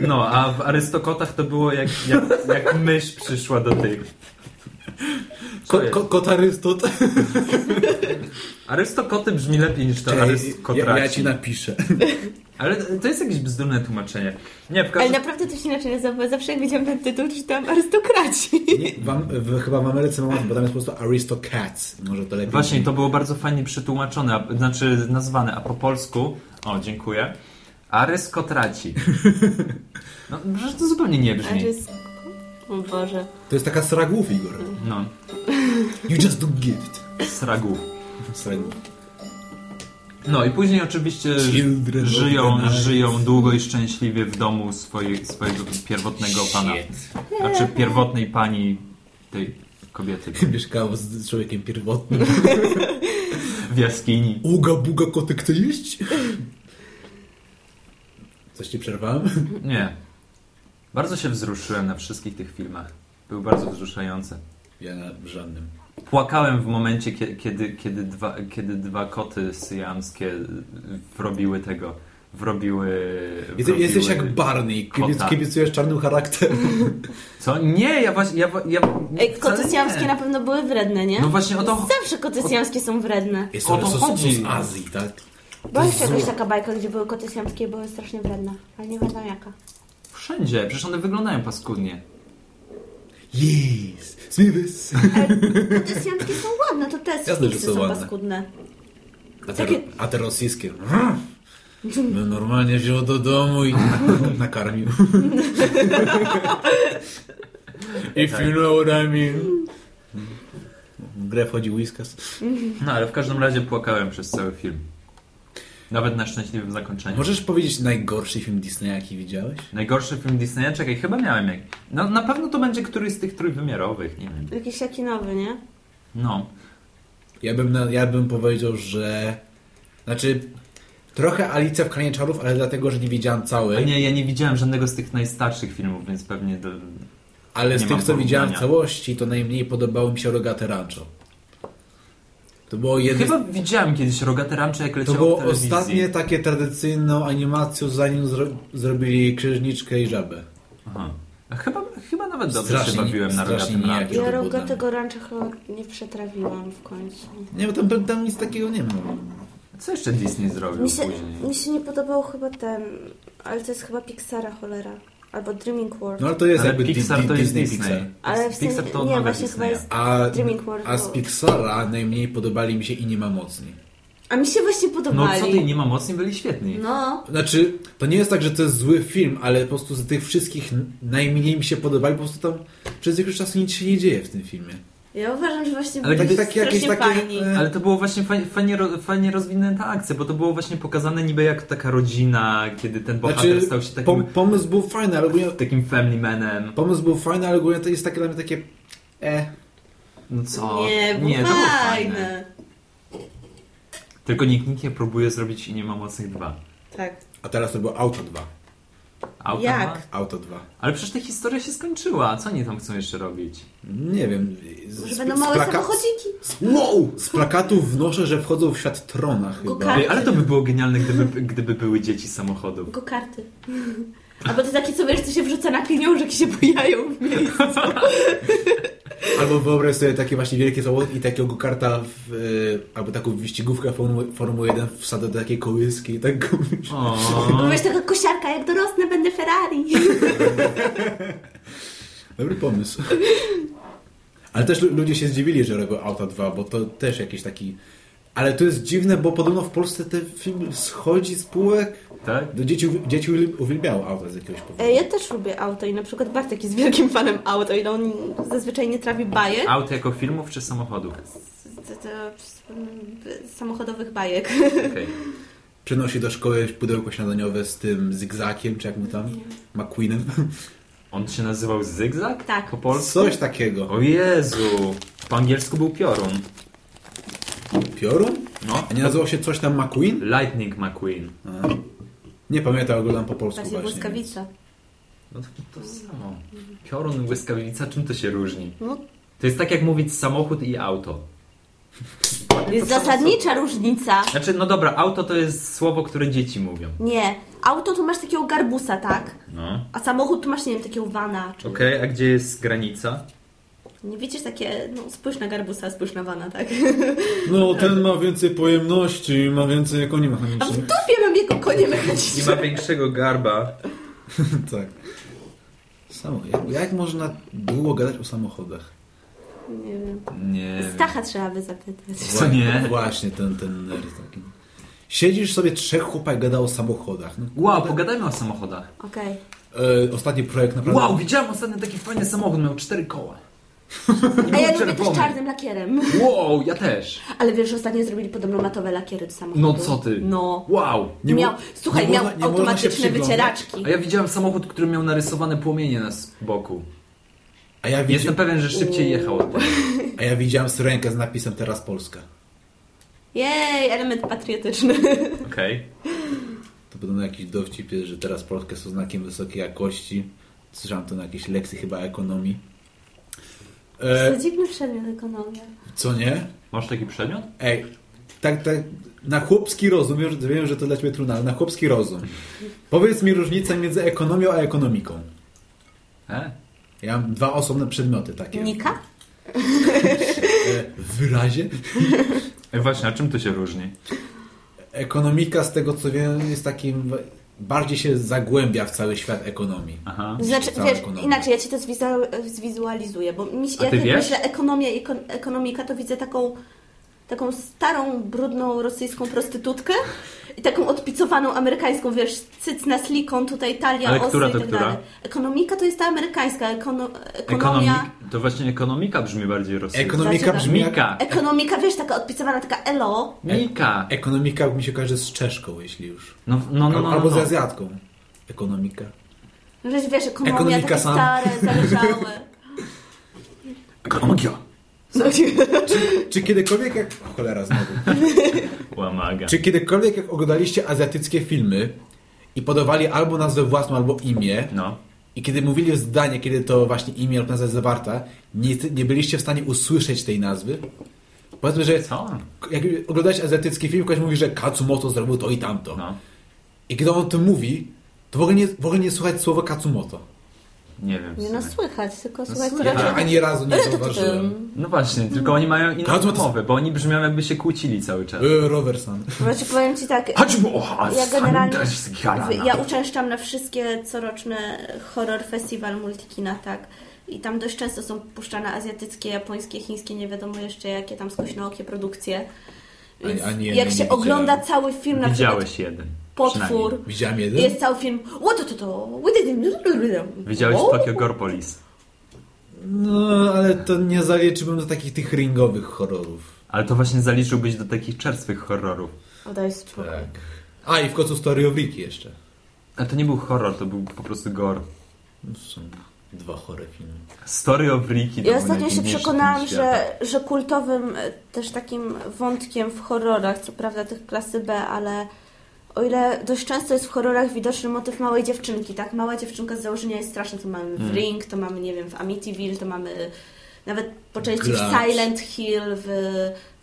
No, a w Arystokotach to było jak, jak, jak mysz przyszła do tych. Ko, ko, kot Arystot. Arystokoty brzmi lepiej niż to Ja, Arystokotraci. ja ci napiszę. Ale to jest jakieś bzdurne tłumaczenie. Nie, w Ale każdym naprawdę to się inaczej nazywa, zawsze jak widziałam ten tytuł, czytałam arystokraci. Nie, wam, w, chyba w Ameryce mam, bo tam jest po prostu Aristocats. Może to lepiej. Właśnie, to było bardzo fajnie przetłumaczone, a- znaczy nazwane, a po polsku, o dziękuję, Aryskotraci. No, że to zupełnie nie brzmi. O Boże. To jest taka sragłów, Igor. No, You just do gift. sragu. Sragłów. No i później oczywiście Children żyją, żyją długo i szczęśliwie w domu swojej, swojego pierwotnego pana. Znaczy pierwotnej pani tej kobiety Mieszkało z człowiekiem pierwotnym. w jaskini. Uga buga kotek chce jeść? Coś ci przerwałem? Nie. Bardzo się wzruszyłem na wszystkich tych filmach. Były bardzo wzruszające. Ja na żadnym. Płakałem w momencie, kie- kiedy, kiedy, dwa, kiedy dwa koty syjamskie wrobiły tego. Wrobiły. Jesteś, wrobiły jesteś jak Barney, kibic, kibicujesz czarnym charakterem. Co? Nie, ja właśnie. Ja, ja, Ej, koty nie. siamskie na pewno były wredne, nie? No właśnie o to. Zawsze koty siamskie są wredne. Jest O to chodzi. z Azji, tak? Była jeszcze jakaś taka bajka, gdzie były koty siamskie i były strasznie wredne. Ale nie pamiętam jaka. Wszędzie, przecież one wyglądają paskudnie. Yes! Smithers! Koty siamskie są ładne, to te Jasne, że są są ładne. paskudne. A te, Takie- a te rosyjskie. No normalnie wziął do domu i nakarmił. If you know what I mean. W grę wchodzi Whiskas. No ale w każdym razie płakałem przez cały film. Nawet na szczęśliwym zakończeniu. Możesz powiedzieć najgorszy film Disneya, jaki widziałeś? Najgorszy film Disneya? Czekaj, chyba miałem jak. No na pewno to będzie któryś z tych trójwymiarowych, nie wiem. Jakiś taki nowy, nie? No. Ja bym, na, ja bym powiedział, że Znaczy, trochę Alicja w Krainie Czarów, ale dlatego, że nie widziałam A całej. nie, ja nie widziałem żadnego z tych najstarszych filmów, więc pewnie do... Ale z nie tych, mam co widziałem w całości, to najmniej podobało mi się Rogate Rancho. To było jedno... Chyba widziałem kiedyś Rogate Rancho, jak To leciało było w telewizji. ostatnie takie tradycyjną animacją, zanim zro... zrobili Księżniczkę i Żabę. Aha. A chyba, chyba nawet dobrze Strasznie- się bawiłem na nijaki. Rancho. Ja to było rogatego rancza chyba nie przetrawiłam w końcu. Nie, bo tam, tam nic takiego nie ma. Co jeszcze Disney zrobił Mi się, później? mi się nie podobał chyba ten, ale to jest chyba Pixara cholera. Albo Dreaming World. No ale to jest Ale jakby Pixar Di- to jest Disney Disney. Pixar. Ale w sensie, Pixar to nie, właśnie chyba jest... A, Dreaming World a z. Pixara najmniej podobali mi się i nie ma mocni. A mi się właśnie No podobali. co ty, nie ma mocni, byli świetni. No, Znaczy, to nie jest tak, że to jest zły film, ale po prostu z tych wszystkich najmniej mi się podobali, po prostu tam przez większość czasu nic się nie dzieje w tym filmie. Ja uważam, że właśnie Ale byli takie jakieś takie, fajni. e, Ale to było właśnie fajnie, fajnie, fajnie rozwinięta akcja, bo to było właśnie pokazane niby jak taka rodzina, kiedy ten bohater Znaczy, stał się takim, pom- pomysł był fajny, ale ogólnie, takim family manem. pomysł był fajny, ale ogólnie to jest takie dla mnie takie e. No co? Nie, było nie to było fajne. fajne. Tylko nikt, nikt nie próbuje zrobić i nie ma mocnych dwa. Tak. A teraz to było Auto 2. Auta Jak? ma? Auto 2. Ale przecież ta historia się skończyła. Co oni tam chcą jeszcze robić? Nie wiem. Z, Może z- będą z małe plaka- samochodziki. Wow! Z plakatów wnoszę, że wchodzą w świat Trona chyba. Ej, ale to by było genialne, gdyby, gdyby były dzieci samochodów. Go karty. Albo to takie, co wiesz, co się wrzuca na pieniążek i się bujają w miejscu. Albo wyobraź sobie takie właśnie wielkie samochód i takiego karta w, e, albo taką wyścigówkę Formuły, Formuły 1 wsadzę do takiej kołyski i tak go Bo wiesz, taka kosiarka, jak dorosnę, będę Ferrari. Dobry pomysł. Ale też lu- ludzie się zdziwili, że robią Auto 2, bo to też jakiś taki... Ale to jest dziwne, bo podobno w Polsce ten film schodzi z półek. Tak? Do dzieci, dzieci uwiel- uwielbiają auta z jakiegoś powodu. E, Ja też lubię auto i na przykład Bartek jest wielkim fanem auto i on zazwyczaj nie trawi bajek. Auto jako filmów czy samochodów? To, to, samochodowych bajek. Okej. Przynosi do szkoły pudełko śniadaniowe z tym zygzakiem, czy jak mu tam? McQueenem. On się nazywał Zygzak? Tak. Po polsku? Coś takiego. O Jezu! Po angielsku był piorun. Piorun? No. A nie nazywał się coś tam McQueen? Lightning McQueen. A. Nie pamiętam, oglądam po polsku Bardziej właśnie. błyskawica. No to, to samo. Piorun, błyskawica, czym to się różni? No, To jest tak jak mówić samochód i auto. jest zasadnicza różnica. Znaczy, no dobra, auto to jest słowo, które dzieci mówią. Nie, auto to masz takiego garbusa, tak? No. A samochód to masz, nie wiem, takiego vana. Czy... Okej, a gdzie jest granica? Nie widzisz takie, no spójrz na garbusa, spójrz na vana, tak? No, ten ma więcej pojemności, ma więcej koni A w mechanicznych. dupie mam jego konie Nie mechaniczne. ma większego garba. tak. Samo, jak, jak można długo gadać o samochodach? Nie wiem. Nie. Stacha trzeba by zapytać. Co nie? Właśnie, ten, ten nerd taki. Siedzisz sobie, trzech chłopak gada o samochodach. No, Wow, pogadajmy o samochodach. Okej. E, ostatni projekt naprawdę... Wow, widziałem ostatnio taki fajny samochód, miał cztery koła. A ja lubię też czarnym lakierem. Wow, ja też. Ale wiesz, ostatnio zrobili podobno matowe lakiery do samochodu. No co ty? No. Wow. Nie miał, mo- słuchaj, nie miał można- nie można się automatyczne wycieraczki. A ja widziałem samochód, który miał narysowane płomienie na s- boku. A ja, widzi... Jestem pewien, że szybciej jechał od tego. A ja widziałem syrenkę z napisem Teraz Polska. Jej, element patriotyczny. Okej. To podobno jakiś dowcip jest, że Teraz Polska są znakiem wysokiej jakości. Słyszałem to na jakiejś lekcji chyba ekonomii. E, To dziwny przedmiot ekonomia. co nie? Masz taki przedmiot? Ej, tak, tak, na chłopski rozum, już wiem, że to dla Ciebie trudne, ale na chłopski rozum. Powiedz mi różnicę między ekonomią a ekonomiką. E? Ja mam dwa osobne przedmioty takie. Nika? E, w wyrazie. Ej, właśnie, a czym to się różni? Ekonomika, z tego co wiem, jest takim... Bardziej się zagłębia w cały świat ekonomii. Aha. Znaczy, wiesz, ekonomia. inaczej, ja ci to zwizu- zwizualizuję, bo mi się, A jak ty jak wiesz? myślę ekonomia i ekon- ekonomika, to widzę taką, taką starą, brudną rosyjską prostytutkę i taką odpicowaną amerykańską, wiesz, cyc na slikon, tutaj talia, Ale osy która i to tak która? dalej. Ekonomika to jest ta amerykańska, ekono- Ekonomik... ekonomia... To właśnie ekonomika brzmi bardziej rosyjsko. Ekonomika Dlaczego? brzmi jak... Mika. Ekonomika, wiesz, taka odpicowana, taka elo. Mika. Ekonomika mi się kojarzy z Czeszką, jeśli już. No, no, no, no, Albo no, z no. Azjatką. Ekonomika. Że wiesz, ekonomia, Ekonomika takie sam. stare, zależałe. Ekonomika. Czy kiedykolwiek jak... Cholera znowu. Łamaga. Czy kiedykolwiek jak oglądaliście azjatyckie filmy i podawali albo nazwę własną, albo imię No. i kiedy mówili zdanie, kiedy to właśnie imię lub nazwa jest zawarta, nie, nie byliście w stanie usłyszeć tej nazwy? Powiedzmy, że Co? jak oglądałeś azjatycki film, ktoś mówi, że Katsumoto zrobił to i tamto. No. I kiedy on o tym mówi, to w ogóle nie, w ogóle nie słychać słowa Katsumoto. Nie wiem. Nie no, sumie. słychać, tylko słuchać to słychać. raczej... Ani razu nie zauważyłem. No właśnie, tylko oni mają to- mowę, bo oni brzmią jakby się kłócili cały czas. E, Roversan. Znaczy powiem Ci tak, ja generalnie ja uczęszczam na wszystkie coroczne horror festiwal multikina, tak. I tam dość często są puszczane azjatyckie, japońskie, chińskie, nie wiadomo jeszcze jakie tam skośnookie produkcje. Więc A- a nie, jak nie się widziałem. ogląda cały film, na przykład Widziałeś jeden. Potwór, Widziałem jeden? jest cały film what to to to Widziałeś O! Tokyo Gorpolis. No, ale to nie zaliczyłbym do takich tych ringowych horrorów. Ale to właśnie zaliczyłbyś do takich czerstwych horrorów. O, daj spokój. Tak. A, i w końcu Story of Ricky jeszcze. A to nie był horror, to był po prostu gore. No, Są dwa chore filmy. Story of Ricky Ja ostatnio się przekonałam, że, że kultowym e, też takim wątkiem w horrorach, co prawda tych klasy B, ale o ile dość często jest w horrorach widoczny motyw małej dziewczynki, tak? Mała dziewczynka z założenia jest straszna, to mamy w Ring, to mamy, nie wiem, w Amityville, to mamy nawet po części w. Silent Hill, w...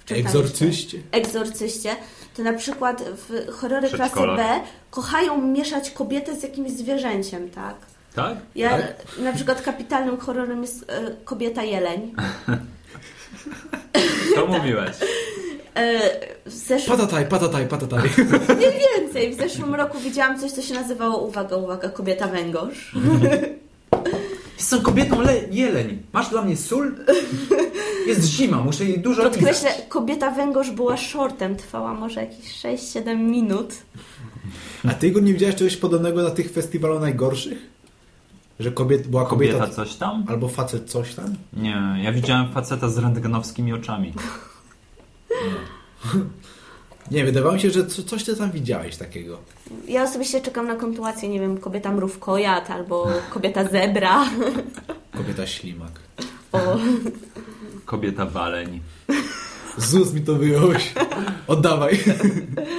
w Egzorcyście. Egzorcyście. To na przykład w horrory klasy. B kochają mieszać kobietę z jakimś zwierzęciem, tak? Tak? Ja, Tak? na przykład kapitalnym horrorem jest e, kobieta jeleń. To mówiłeś. E, w zeszłym, Patataj, patataj, patataj. więcej, w zeszłym roku widziałam coś, co się nazywało, uwaga, uwaga, kobieta węgorz. Jestem kobietą le- jeleń. Masz dla mnie sól? Jest zima, muszę jej dużo Podkreślę, kobieta węgorz była shortem, trwała może jakieś 6-7 minut. A ty go nie widziałeś czegoś podobnego na tych festiwalu najgorszych? Że kobiet, była kobieta, Kobieta coś tam? albo facet coś tam? Nie, ja widziałem faceta z rentgenowskimi oczami. Nie, wydawało mi się, że co, coś ty tam widziałeś takiego. Ja osobiście czekam na kontynuację, nie wiem, kobieta mrówkojat albo kobieta zebra. Kobieta ślimak. O, Kobieta waleń. Zus mi to wyjąłeś. Oddawaj.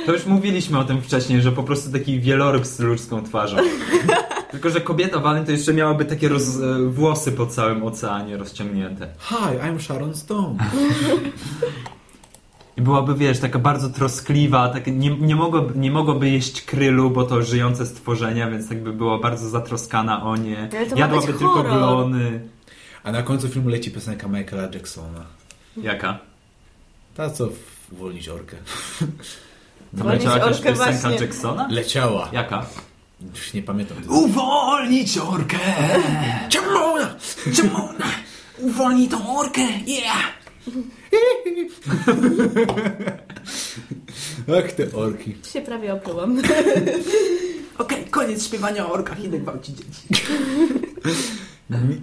To już mówiliśmy o tym wcześniej, że po prostu taki wieloryb z ludzką twarzą. Tylko, że kobieta waleń to jeszcze miałaby takie roz, e, włosy po całym oceanie rozciągnięte. Hi, I'm Sharon Stone. I byłaby, wiesz, taka bardzo troskliwa, tak nie, nie, mogłaby, nie mogłaby jeść krylu, bo to żyjące stworzenia, więc tak by była bardzo zatroskana o nie. Jadłaby tylko horror. glony. A na końcu filmu leci piosenka Michaela Jacksona. Jaka? Ta, co uwolnić orkę. Uwolnić leciała jakaś piosenka właśnie. Jacksona? Leciała. Jaka? Już nie pamiętam. Uwolnić orkę! Czemu? Czemu? Uwolnij tą orkę! Yeah! Ach, te orki. się prawie oplułam. Okej, koniec śpiewania o orkach, idę gwałcić dzieci.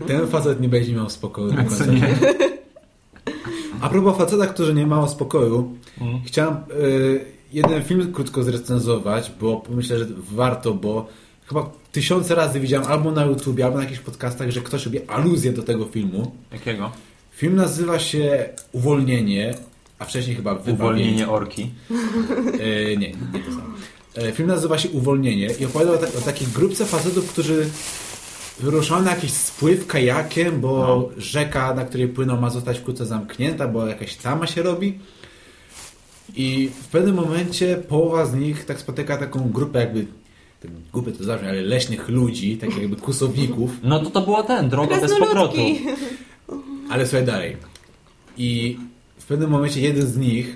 Ten facet nie będzie miał spokoju końca. Co nie? A propos faceta, który nie ma spokoju, Mhm. chciałem y, jeden film krótko zrecenzować, bo myślę, że warto, bo chyba tysiące razy widziałem albo na YouTubie, albo na jakichś podcastach, że ktoś robi aluzję do tego filmu. Jakiego? Film nazywa się Uwolnienie, a wcześniej chyba Wybawienie. Uwolnienie orki. E, nie, nie to samo. E, film nazywa się Uwolnienie i opowiada o, ta, o takiej grupce facetów, którzy wyruszają na jakiś spływ kajakiem, bo No. rzeka, na której płyną, ma zostać wkrótce zamknięta, bo jakaś tama się robi. I w pewnym momencie połowa z nich tak spotyka taką grupę jakby, głupie to zawsze, ale leśnych ludzi, takich jakby kusowników. No to to była ten, droga bez powrotu. Ale słuchaj dalej. I w pewnym momencie jeden z nich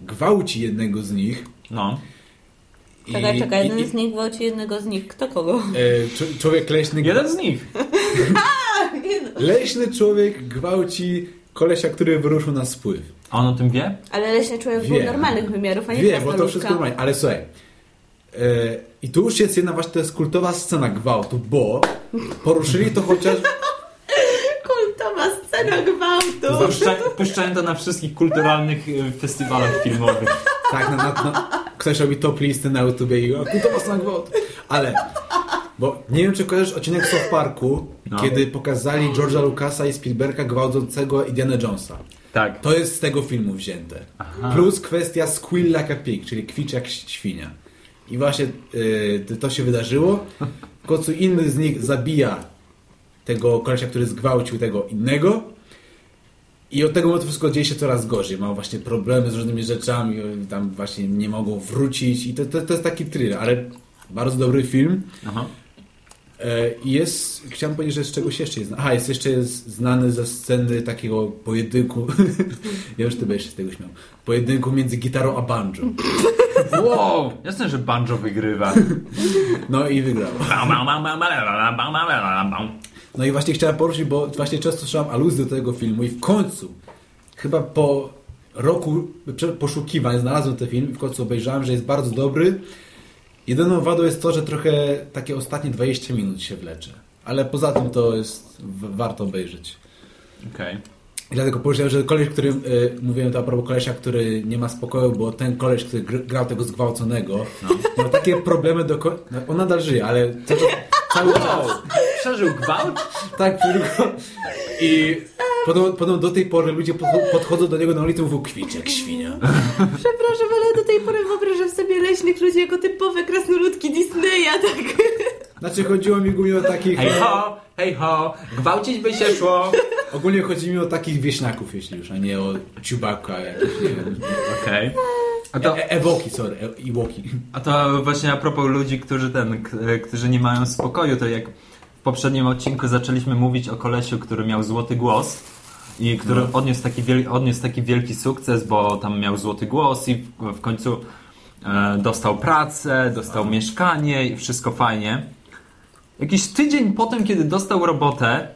gwałci jednego z nich. No. i- Czekaj, czekaj, jeden i- z nich gwałci jednego z nich. Kto kogo? E, człowiek leśny. Jeden z nich. Leśny człowiek gwałci kolesia, który wyruszył na spływ. A on o tym wie? Ale leśny człowiek Wie. był normalnych wymiarów, a nie Wie, bo to wszystko normalnie. Ale słuchaj. E, I tu już jest jedna właśnie, to jest kultowa scena gwałtu, bo poruszyli to chociaż... Scena gwałtu. Puszcza, puszczałem to na wszystkich kulturalnych y, festiwalach filmowych. Tak, na, na, na, ktoś robi top listy na YouTubie i o, kultowa scena gwałtu. Ale... Bo nie wiem, czy kojarzysz odcinek South Parku, No. kiedy pokazali George'a Lucasa i Spielberga gwałcącego Indiana Jonesa. Tak. To jest z tego filmu wzięte. Plus kwestia squeal like a pig, czyli kwicz jak świnia. I właśnie y, to się wydarzyło. W końcu inny z nich zabija tego kolesia, który zgwałcił tego innego. I od tego momentu wszystko dzieje się coraz gorzej. Mają właśnie problemy z różnymi rzeczami, tam właśnie nie mogą wrócić. I to, to, to jest taki thriller, ale bardzo dobry film. Aha. E, I jest, chciałem powiedzieć, że z czegoś jeszcze jest. Aha, jest jeszcze jest znany ze sceny takiego pojedynku. ja już ty będziesz z tego śmiał. Pojedynku między gitarą a banjo. Wow! Jasne, że banjo wygrywa. No i wygrał. No i właśnie chciałem poruszyć, bo właśnie często słyszałem aluzję do tego filmu i w końcu, chyba po roku poszukiwań znalazłem ten film i w końcu obejrzałem, że jest bardzo dobry. Jedyną wadą jest to, że trochę takie ostatnie 20 minut się wlecze. Ale poza tym to jest warto obejrzeć. Okej. I dlatego powiedziałem, że koleś, który y, mówiłem to a propos kolesia, który nie ma spokoju, bo ten koleś, który gr- grał tego zgwałconego, miał takie problemy do końca. No, on nadal żyje, ale cały, cały czas. Przeżył gwałt? Tak, tylko. I podobno, podobno do tej pory ludzie podcho- podchodzą do niego na ulicy i mówią kwicz jak świnia. Przepraszam, ale do tej pory wyobrażam sobie leśnych ludzi jako typowe krasnoludki Disneya, tak? Znaczy chodziło mi głównie o takich. Hej ho, hej ho, gwałcić by się szło. Ogólnie chodzi mi o takich wieśniaków, jeśli już, a nie o ciubaka, nie wiem. Okej. A to, E- Ewoki, sorry, e- Iwoki. a to właśnie a propos ludzi, którzy ten, k- którzy nie mają spokoju, to jak w poprzednim odcinku zaczęliśmy mówić o kolesiu, który miał złoty głos i który No. odniósł, taki wiel, odniósł taki wielki sukces, bo tam miał złoty głos i w, w końcu e, dostał pracę, dostał mieszkanie i wszystko fajnie. Jakiś tydzień po tym, kiedy dostał robotę,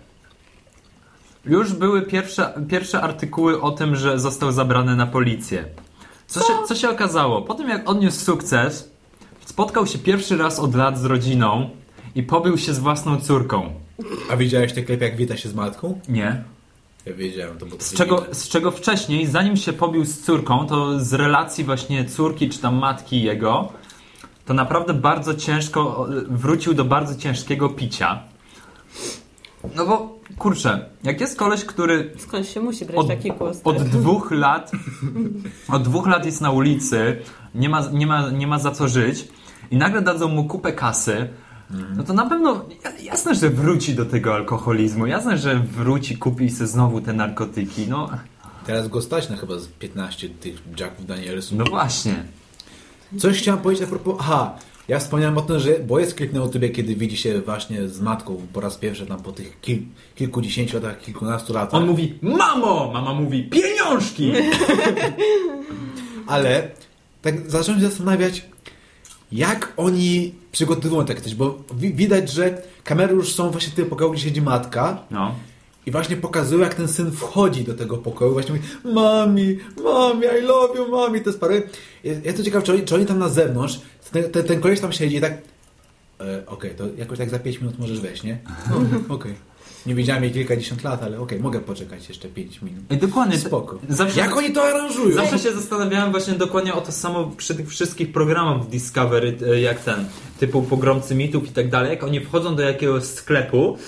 już były pierwsze, pierwsze artykuły o tym, że został zabrany na policję. Co, Się, co się okazało? Po tym jak odniósł sukces, spotkał się pierwszy raz od lat z rodziną i pobył się z własną córką. A widziałeś te klip, jak wita się z matką? Nie. Ja wiedziałem, to było Z czego, z czego wcześniej, zanim się pobił z córką, to z relacji właśnie córki czy tam matki jego, to naprawdę bardzo ciężko, wrócił do bardzo ciężkiego picia. No bo, kurczę, jak jest koleś, który Skąd się musi brać od, taki głos? od tak? dwóch lat od dwóch lat jest na ulicy, nie ma, nie, ma, nie ma za co żyć i nagle dadzą mu kupę kasy, no to na pewno ja- jasne, że wróci do tego alkoholizmu, jasne, że wróci, kupi sobie znowu te narkotyki, no, Teraz go stać na chyba z 15 tych Jacków Danielsów. no właśnie. Coś chciałem powiedzieć a propos... Aha, ja wspomniałem o tym, że... Bo jest klip na YouTubie, kiedy widzi się właśnie z matką po raz pierwszy tam po tych kil, kilkudziesięciu latach, kilkunastu latach. On mówi, mamo! Mama mówi, pieniążki! Ale tak zacząłem się zastanawiać, jak oni przygotowują takie coś, bo wi- widać, że kamery już są właśnie w tym pokoju, gdzie siedzi matka No. I właśnie pokazują, jak ten syn wchodzi do tego pokoju, właśnie mówi, mami, mami, I love you, mami, te spary. Ja to ciekaw, czy oni, czy oni tam na zewnątrz, ten, ten, ten koleś tam siedzi i tak, e, okej, to jakoś tak za 5 minut możesz wejść, nie? No, okej. Nie widziałem jej kilkadziesiąt lat, ale okej, mogę poczekać jeszcze 5 minut. I dokładnie. Spoko. Zawsze, Jak oni to aranżują? Zawsze się zastanawiałem właśnie dokładnie o to samo przy tych wszystkich programach w Discovery, e, jak ten, typu Pogromcy Mitów i tak dalej, jak oni wchodzą do jakiegoś sklepu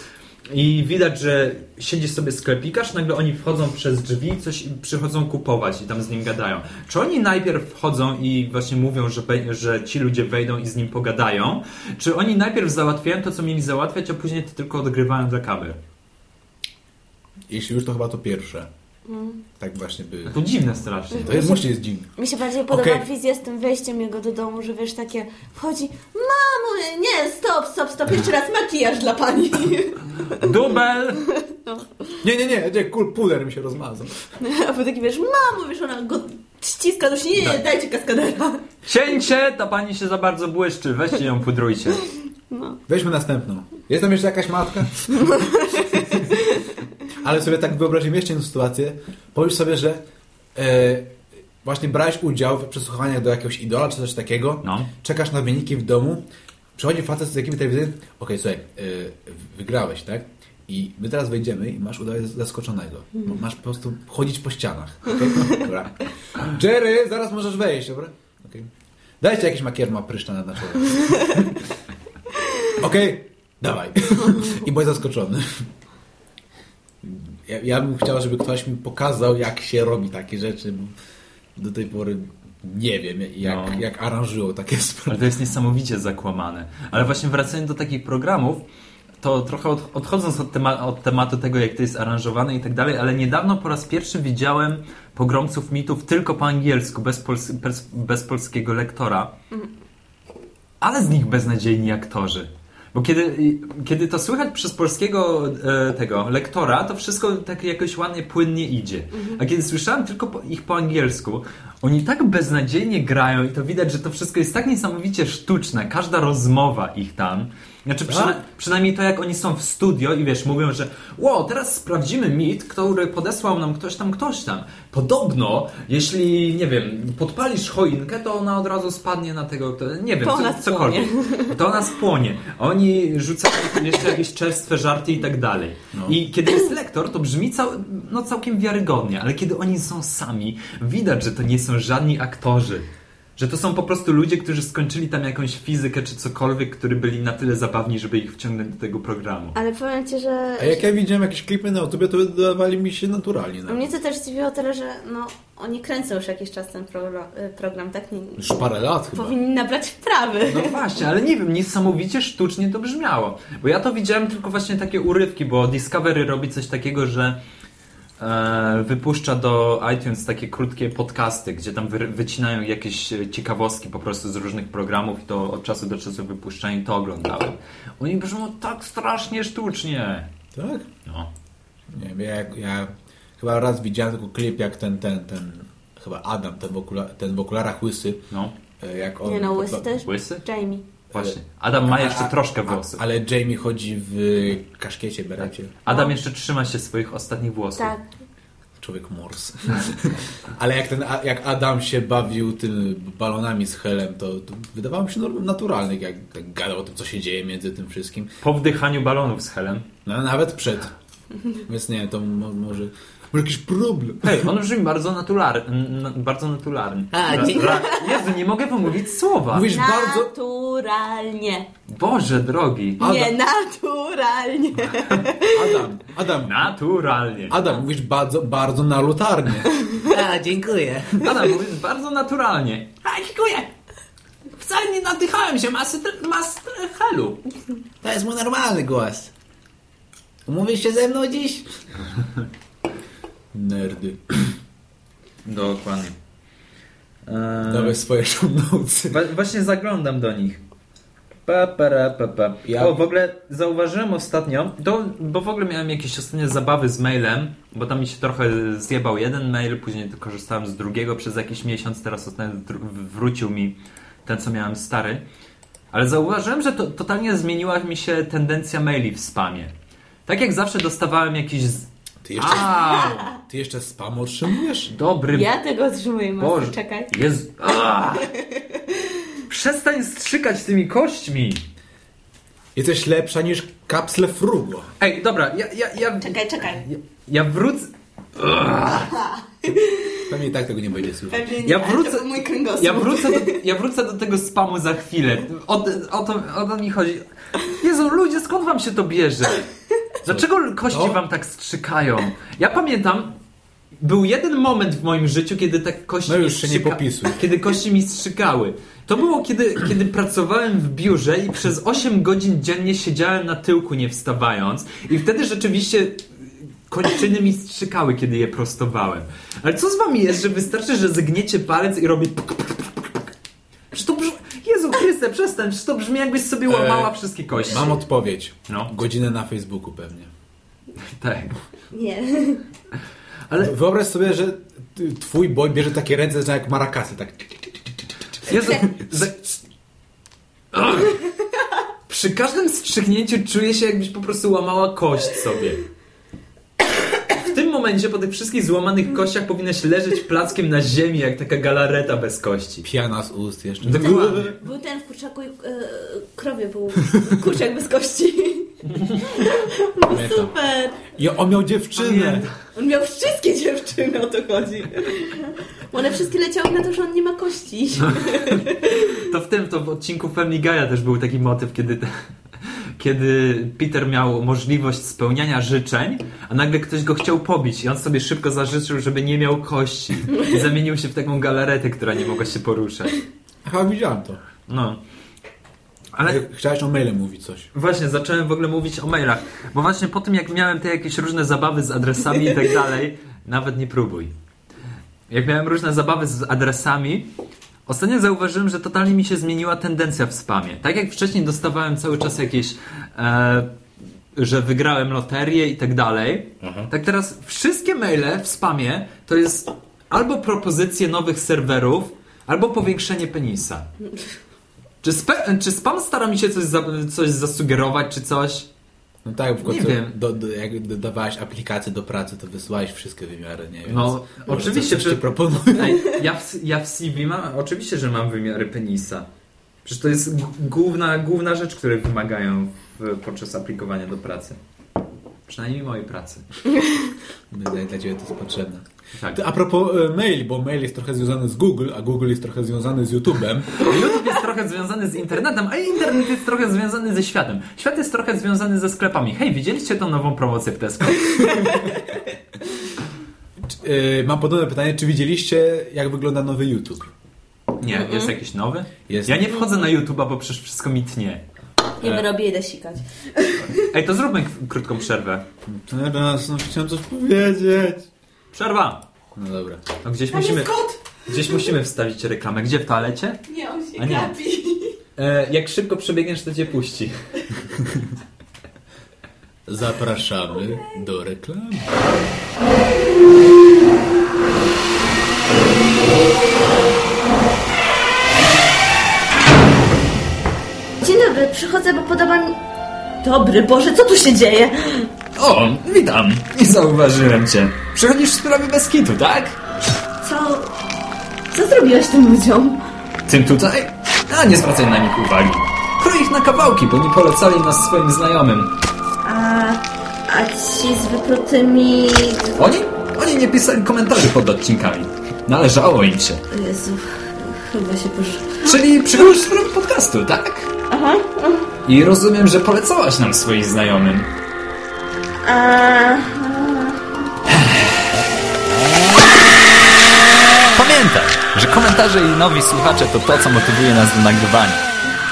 i widać, że siedzi sobie sklepikarz, nagle oni wchodzą przez drzwi i coś i przychodzą kupować i tam z nim gadają. Czy oni najpierw wchodzą i właśnie mówią, że, że ci ludzie wejdą i z nim pogadają, czy oni najpierw załatwiają to, co mieli załatwiać, a później to tylko odgrywają dla kamer? Jeśli już, to chyba to pierwsze. Tak właśnie by... To dziwne strasznie. To jest, musi jest dziwne. Mi się bardziej podoba Okej. wizja z tym wejściem jego do domu, że wiesz, takie wchodzi, mamo, nie, stop, stop, stop, jeszcze raz makijaż dla pani. Dubel! Nie, nie, nie, nie kul, puder mi się rozmazał. A potem taki wiesz, mamo, wiesz, ona go ściska, no się nie, nie, dajcie kaskadera. Cięcie! Ta pani się za bardzo błyszczy. Weźcie ją, pudrujcie. Weźmy następną. Jest tam jeszcze jakaś matka? Ale sobie tak wyobrazimy jeszcze jedną sytuację. Powiedz sobie, że e, właśnie brałeś udział w przesłuchaniach do jakiegoś idola czy coś takiego. No. Czekasz na wyniki w domu. Przychodzi facet z ekipy telewizyjnej. Okej, słuchaj, e, wygrałeś, tak? I my teraz wejdziemy i masz udawać zaskoczonego. Masz po prostu chodzić po ścianach. Okay? Dobra. Jerry, zaraz możesz wejść, dobra? Okay. Dajcie jakiś makier ma pryszcza na czole. Okej, dawaj. I bądź zaskoczony. ja, ja bym chciał, żeby ktoś mi pokazał, jak się robi takie rzeczy. bo Do tej pory nie wiem, jak, No. jak aranżują takie Ale sprawy. to jest niesamowicie zakłamane. Ale właśnie wracając do takich programów, to trochę od, odchodząc od, tema, od tematu tego, jak to jest aranżowane i tak dalej, ale niedawno po raz pierwszy widziałem pogromców mitów tylko po angielsku, bez, pols, bez, bez polskiego lektora. Ale z nich beznadziejni aktorzy. Bo kiedy, kiedy to słychać przez polskiego e, tego lektora, to wszystko tak jakoś ładnie, płynnie idzie. A kiedy słyszałem tylko po, ich po angielsku, oni tak beznadziejnie grają i to widać, że to wszystko jest tak niesamowicie sztuczne. Każda rozmowa ich tam. Znaczy przyna- Tak? przynajmniej to, jak oni są w studio i wiesz, mówią, że wow, teraz sprawdzimy mit, który podesłał nam ktoś tam, ktoś tam. Podobno, jeśli, nie wiem, podpalisz choinkę, to ona od razu spadnie na tego, nie wiem, To co, ona cokolwiek. To ona spłonie. Oni rzucają jeszcze jakieś czerstwe żarty i tak dalej. I kiedy jest lektor, to brzmi cał, no, całkiem wiarygodnie, ale kiedy oni są sami, widać, że to nie są żadni aktorzy. Że to są po prostu ludzie, którzy skończyli tam jakąś fizykę czy cokolwiek, którzy byli na tyle zabawni, żeby ich wciągnąć do tego programu. Ale powiem Ci, że... A jak ja widziałem jakieś klipy na YouTube, to wydawali mi się naturalnie. A Nawet. Mnie to też zdziwiło tyle, że no, oni kręcą już jakiś czas ten program, program tak? Nie, Już parę lat chyba. powinni nabrać wprawy. No właśnie, ale nie wiem, niesamowicie sztucznie to brzmiało. Bo ja to widziałem tylko właśnie takie urywki, bo Discovery robi coś takiego, że wypuszcza do iTunes takie krótkie podcasty, gdzie tam wy, wycinają jakieś e, ciekawostki po prostu z różnych programów i to od czasu do czasu wypuszczają i to oglądałem. Oni brzmią tak strasznie sztucznie. Tak? No. Nie wiem, ja, ja chyba raz widziałem tylko klip, jak ten, ten, ten, chyba Adam, ten w, okula, ten w okularach łysy, No, e, jak on... Nie no, łysy też łysy? Jamie. Właśnie. Adam ma jeszcze A- troszkę włosów. Ale Jamie chodzi w kaszkiecie, berecie. Adam jeszcze trzyma się swoich ostatnich włosów. Tak. Człowiek mors. ale jak, ten, jak Adam się bawił tymi balonami z helem, to, to wydawało mi się naturalne, jak, jak gadał o tym, co się dzieje między tym wszystkim. Po wdychaniu balonów z helem. No, nawet przed. Więc nie, to mo, może, może jakiś problem. Hej, on brzmi bardzo naturalny. Bardzo naturalny. A, Ra- nie- ra- Jezu, nie mogę pomówić słowa. Mówisz bardzo... Naturalnie. Boże drogi. Adam. Nie, naturalnie. Adam, Adam, Naturalnie. Adam, mówisz bardzo, bardzo nalutarnie. A, dziękuję. Adam, mówisz bardzo naturalnie. A, dziękuję. Wcale nie nadychałem się masy, masy helu. To jest mój normalny głos. Umówisz się ze mną dziś? Nerdy. Dokładnie. Eee, Dawaj swoje notesy. Wa- właśnie zaglądam do nich. Pa, para, pa, pa. Ja- O, w ogóle zauważyłem ostatnio, to, bo w ogóle miałem jakieś ostatnie zabawy z mailem, bo tam mi się trochę zjebał jeden mail, później korzystałem z drugiego przez jakiś miesiąc, teraz ostatnio wrócił mi ten, co miałem stary. Ale zauważyłem, że to, totalnie zmieniła mi się tendencja maili w spamie. Tak jak zawsze dostawałem jakiś... Ty jeszcze, A, ty jeszcze spam otrzymujesz? dobry Ja tego otrzymuję, Boże. Master, czekaj. Jezu. A! Przestań strzykać tymi kośćmi. Jesteś lepsza niż kapsle frugo. Ej, dobra, ja, ja, ja, Czekaj, czekaj. ja, ja wrócę. Pewnie i tak tego nie będzie słychać. Pewnie nie, Ja wrócę-. Ja wrócę, do, ja wrócę do tego spamu za chwilę. O, o, to, o to mi chodzi. Jezu, ludzie, skąd wam się to bierze? Dlaczego kości Co? wam tak strzykają? Ja pamiętam, był jeden moment w moim życiu, kiedy tak kości No już się nie popisuj. Kiedy kości mi strzykały. To było, kiedy, kiedy pracowałem w biurze i przez 8 godzin dziennie siedziałem na tyłku, nie wstawając. I wtedy rzeczywiście kończyny mi strzykały, kiedy je prostowałem. Ale co z wami jest, że wystarczy, że zgniecie palec i robię puk, puk, puk, puk, puk. Przecież to brzmi... Jezu Chryste, przestań, przecież to brzmi jakbyś sobie łamała E, wszystkie kości. Mam odpowiedź. No. Godzinę na Facebooku pewnie. Tak. Nie. Ale Wyobraź sobie, że twój boj bierze takie ręce jak marakasy, tak. Jezu. Przy każdym strzyknięciu czuję się jakbyś po prostu łamała kość sobie. W tym momencie po tych wszystkich złamanych kościach powinnaś leżeć plackiem na ziemi jak taka galareta bez kości. Piana z ust jeszcze. Dokładnie. Był ten w kurczaku i e, krowie był kurczak bez kości. Pamiętam. Super. I on miał dziewczynę. On miał wszystkie dziewczyny, o to chodzi. One wszystkie leciały na to, że on nie ma kości. To w tym, to w odcinku Family Guy'a też był taki motyw, kiedy, te, kiedy Peter miał możliwość spełniania życzeń, a nagle ktoś go chciał pobić i on sobie szybko zażyczył, żeby nie miał kości. I zamienił się w taką galaretę, która nie mogła się poruszać. Aha, widziałem to. No. Ale Ale chciałeś o maile mówić coś. Właśnie, zacząłem w ogóle mówić o mailach. Bo właśnie po tym, jak miałem te jakieś różne zabawy z adresami i tak dalej, nawet nie próbuj. Jak miałem różne zabawy z adresami, ostatnio zauważyłem, że totalnie mi się zmieniła tendencja w spamie. Tak jak wcześniej dostawałem cały czas jakieś, e, że wygrałem loterię i tak dalej, tak teraz wszystkie maile w spamie to jest albo propozycje nowych serwerów, albo powiększenie penisa. Czy, spe- czy spam stara mi się coś, za- coś zasugerować, czy coś? No tak, w końcu Nie wiem. Do, do, jak dodawałeś aplikację do pracy, to wysyłałeś wszystkie wymiary, nie wiem. No, oczywiście, że- proponuję. Ej, ja, w, ja w CV mam, oczywiście, że mam wymiary penisa. Przecież to jest główna, główna rzecz, której wymagają w, podczas aplikowania do pracy. Przynajmniej mojej pracy. Dla, dla Ciebie to jest potrzebne. Tak. A propos e, mail, bo mail jest trochę związany z Google, a Google jest trochę związany z YouTube'em. YouTube jest trochę związany z internetem, a internet jest trochę związany ze światem. Świat jest trochę związany ze sklepami. Hej, widzieliście tą nową promocję w Tesco? E, mam podobne pytanie, czy widzieliście, jak wygląda nowy YouTube? Nie, jest jakiś nowy? Jest. Ja nie wchodzę na YouTube'a, bo przecież wszystko mi tnie. Nie wyrobię, idę sikać. Ej, to zróbmy krótką przerwę. Teraz, no, chciałem coś powiedzieć. Przerwa! No dobra. No gdzieś Tam musimy, jest kot! Gdzieś musimy wstawić reklamę. Gdzie w toalecie? Nie, on się A nie. gapi. E, jak szybko przebiegniesz, to cię puści. Zapraszamy do reklamy. Dzień dobry, przychodzę, bo podoba mi... Dobry Boże, co tu się dzieje? O, witam. Nie zauważyłem cię. Przychodzisz w sprawie bez kitu, tak? Co... Co zrobiłeś tym ludziom? Tym tutaj? A, nie zwracaj na nich uwagi. Krój ich na kawałki, bo nie polecali nas swoim znajomym. A... A ci z wyprutymi... Oni? Oni nie pisali komentarzy pod odcinkami. Należało im się. Jezu, chyba się posz... Czyli w sprawie podcastu, tak? Aha. I rozumiem, że polecałaś nam swoim znajomym. A... Pamiętaj, że komentarze i nowi słuchacze to to, co motywuje nas do nagrywania.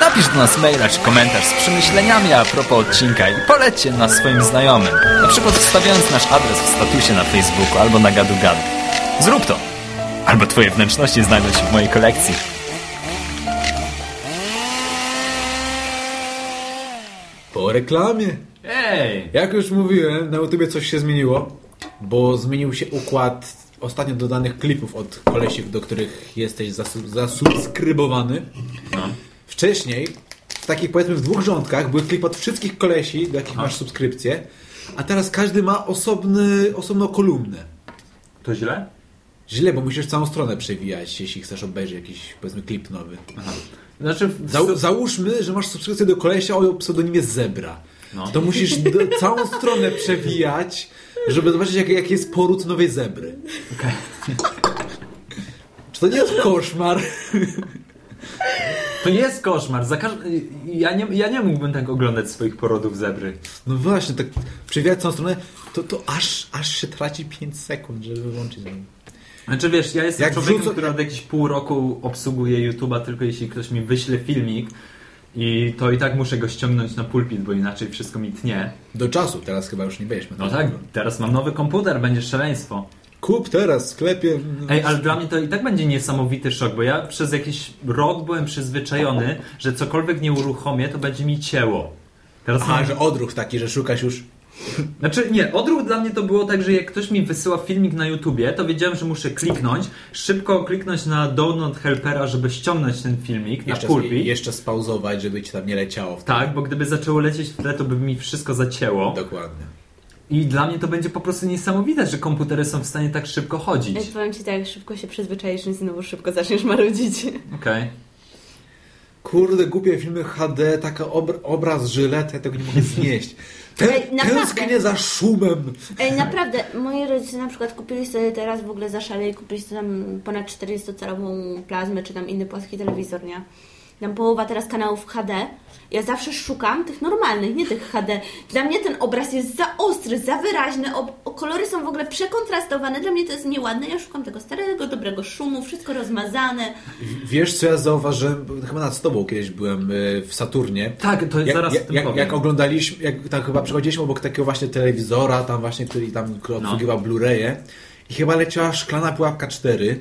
Napisz do nas maila czy komentarz z przemyśleniami a propos odcinka i polećcie nas swoim znajomym. Na przykład wstawiając nasz adres w statusie na Facebooku albo na gadu gadu. Zrób to! Albo twoje wnętrzności znajdą się w mojej kolekcji. Po reklamie. Ej! Jak już mówiłem, na YouTubie coś się zmieniło, bo zmienił się układ ostatnio dodanych klipów od kolesi, do których jesteś zasu- zasubskrybowany. No. Wcześniej, w takich powiedzmy w dwóch rządkach, były klipy od wszystkich kolesi, do jakich masz subskrypcję, a teraz każdy ma osobny, osobną kolumnę. To źle? Źle, bo musisz całą stronę przewijać, jeśli chcesz obejrzeć jakiś, powiedzmy, klip nowy. Znaczy, w- Zał, załóżmy, że masz subskrypcję do kolesia o pseudonimie Zebra. No. To musisz całą stronę przewijać, żeby zobaczyć, jaki jak jest poród nowej zebry. Czy to nie jest koszmar? to jest koszmar. Za każ... ja, nie, ja nie mógłbym tak oglądać swoich porodów zebry. No właśnie, tak przewijać całą stronę, to, to aż, aż się traci 5 sekund, żeby wyłączyć. Znaczy wiesz, ja jestem Jak człowiekiem, wrzucę- który od jakichś pół roku obsługuje YouTube'a tylko jeśli ktoś mi wyśle filmik i to i tak muszę go ściągnąć na pulpit, bo inaczej wszystko mi tnie. Do czasu, teraz chyba już nie miał No tak, teraz mam nowy komputer, będzie szaleństwo. Kup teraz w sklepie. Ej, ale dla mnie to i tak będzie niesamowity szok, bo ja przez jakiś rok byłem przyzwyczajony, że cokolwiek nie uruchomię, to będzie mi cięło. Teraz A, mam... że odruch taki, że szukasz już. Znaczy nie, odruch dla mnie to było tak, że jak ktoś mi wysyła filmik na YouTubie, to wiedziałem, że muszę kliknąć, szybko kliknąć na download helpera, żeby ściągnąć ten filmik Jeszcze, na pulpit. jeszcze spauzować, żeby ci tam nie leciało. W Tak, bo gdyby zaczęło lecieć w tle, to by mi wszystko zacięło. Dokładnie. I dla mnie to będzie po prostu niesamowite, że komputery są w stanie tak szybko chodzić. Ej, powiem ci tak, szybko się przyzwyczaisz i znowu szybko zaczniesz marudzić. Okej. Kurde, głupie filmy HD, taka obr- obraz żylet, ja tego nie mogę znieść. Ej, naprawdę. tęsknię za szumem. Ej, naprawdę, moi rodzice na przykład kupili sobie teraz w ogóle zaszaleli, kupili sobie tam ponad 40-calową plazmę, czy tam inny płaski telewizor, nie? Tam połowa teraz kanałów HD. Ja zawsze szukam tych normalnych, nie tych HD. Dla mnie ten obraz jest za ostry, za wyraźny, o, o kolory są w ogóle przekontrastowane, dla mnie to jest nieładne. Ja szukam tego starego, dobrego szumu, wszystko rozmazane. Wiesz, co ja zauważyłem? Bo Chyba nad tobą kiedyś byłem y, w Saturnie. Tak, to Jak, zaraz jak, jak, jak oglądaliśmy, jak tak chyba przechodziliśmy obok takiego właśnie telewizora, tam właśnie, który tam No. obsługiwał Blu-raye i chyba leciała szklana pułapka 4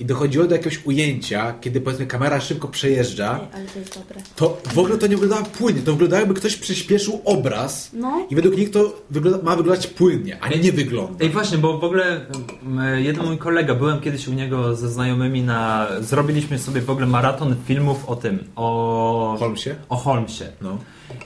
i dochodziło do jakiegoś ujęcia, kiedy powiedzmy kamera szybko przejeżdża, Ej, ale to jest dobre. to w ogóle to nie wyglądało płynnie, to wyglądało jakby ktoś przyspieszył obraz No. i według nich to wygląda, ma wyglądać płynnie, a nie nie wygląda. Ej, właśnie, bo w ogóle mm, jeden mój kolega, byłem kiedyś u niego ze znajomymi na... Zrobiliśmy sobie w ogóle maraton filmów o tym, o... Holmesie? O Holmesie. No.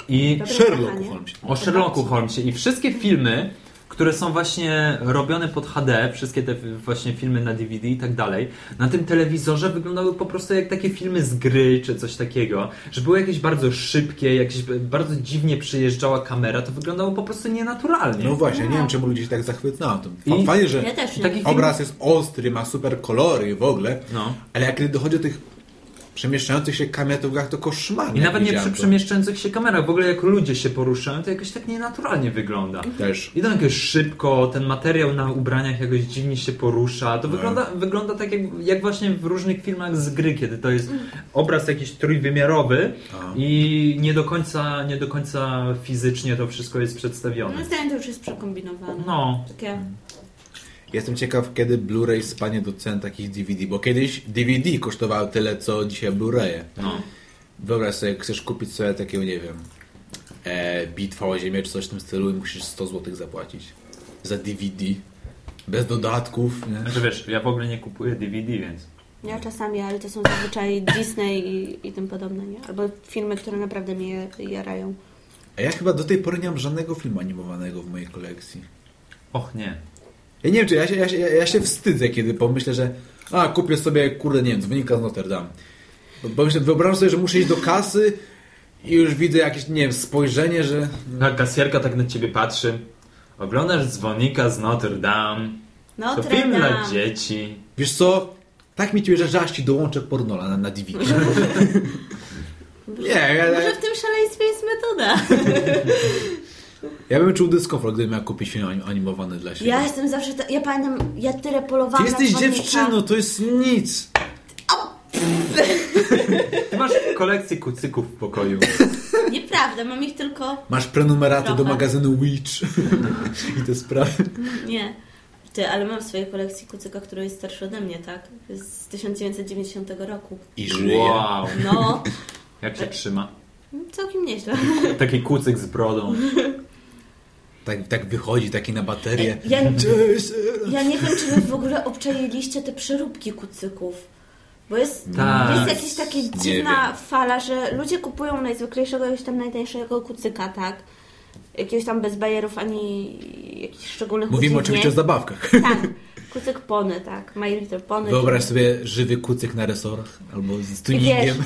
I Dobre Sherlocku kochanie. Holmesie. o Sherlocku Holmesie. I wszystkie filmy, które są właśnie robione pod HD, wszystkie te właśnie filmy na DVD i tak dalej, na tym telewizorze wyglądały po prostu jak takie filmy z gry czy coś takiego, że były jakieś bardzo szybkie, jakieś bardzo dziwnie przyjeżdżała kamera, to wyglądało po prostu nienaturalnie. No właśnie, nie wiem czemu ludzie się tak zachwycają tym. I- Fajnie, że Ja obraz jest ostry, ma super kolory w ogóle, No. ale jak kiedy dochodzi do tych przemieszczających się kamer, to koszmarnie. I nawet nie przy to. przemieszczających się kamerach, w ogóle jak ludzie się poruszają, to jakoś tak nienaturalnie wygląda. Też. Idą jakoś szybko, ten materiał na ubraniach jakoś dziwnie się porusza. To No. wygląda, wygląda tak jak, jak właśnie w różnych filmach z gry, kiedy to jest obraz jakiś trójwymiarowy A. i nie do końca, nie do końca fizycznie to wszystko jest przedstawione. Moim zdaniem to już jest przekombinowane. No, Takie... Jestem ciekaw, kiedy Blu-ray spanie do cen takich DVD, bo kiedyś DVD kosztowały tyle, co dzisiaj Blu-raye. no. Wyobraź sobie, chcesz kupić sobie takiego, nie wiem, e, Bitwa o Ziemię czy coś w tym stylu i musisz 100 zł zapłacić za DVD. Bez dodatków, nie? Znaczy wiesz, ja w ogóle nie kupuję DVD, więc... Ja czasami, ale to są zazwyczaj Disney i, i tym podobne, nie? Albo filmy, które naprawdę mnie jarają. A ja chyba do tej pory nie mam żadnego filmu animowanego w mojej kolekcji. Och nie. Ja nie wiem, czy ja się, ja się, ja się wstydzę, kiedy pomyślę, że a, kupię sobie, kurde, nie wiem, dzwonika z Notre Dame. Bo- myślę, wyobrażam sobie, że muszę iść do kasy i już widzę jakieś, nie wiem, spojrzenie, że... A kasjerka tak na ciebie patrzy. Oglądasz dzwonika z Notre Dame. No, To film dla Dame. dzieci. Wiesz co? Tak mi ciebie, że żaś ci dołączę pornola na, na DVD. nie, ja, Może w tym szaleństwie jest metoda. ja bym czuł dyskomfort, gdybym miał kupić film anim- animowany dla siebie. Ja jestem zawsze... Ta... Ja pamiętam, ja tyle Ty polowałam jesteś na dzwonika. dziewczyną, to jest nic. Ty masz kolekcję kucyków w pokoju. Nieprawda, mam ich tylko... Masz prenumeratę do Trochę. magazynu Witch i te sprawy. Nie. Ty, ale mam w swojej kolekcji kucyka, który jest starszy ode mnie, tak? Z 1990 roku. I żyje. Wow. No, Jak się trzyma? całkiem nieźle. Taki kucyk z brodą. Tak, tak wychodzi, taki na baterię. Ja, Cześć! ja nie wiem, czy wy w ogóle obczailiście te przeróbki kucyków. Bo jest, Tak. jest jakaś taka dziwna fala, że ludzie kupują najzwyklejszego, jakiegoś tam najtańszego kucyka, tak? Jakiegoś tam bez bajerów ani jakichś szczególnych Mówimy udziwnień. oczywiście o zabawkach. Tak, kucyk pony, tak. My Little Pony. Wyobraź sobie żywy kucyk na resorach albo z I tuningiem.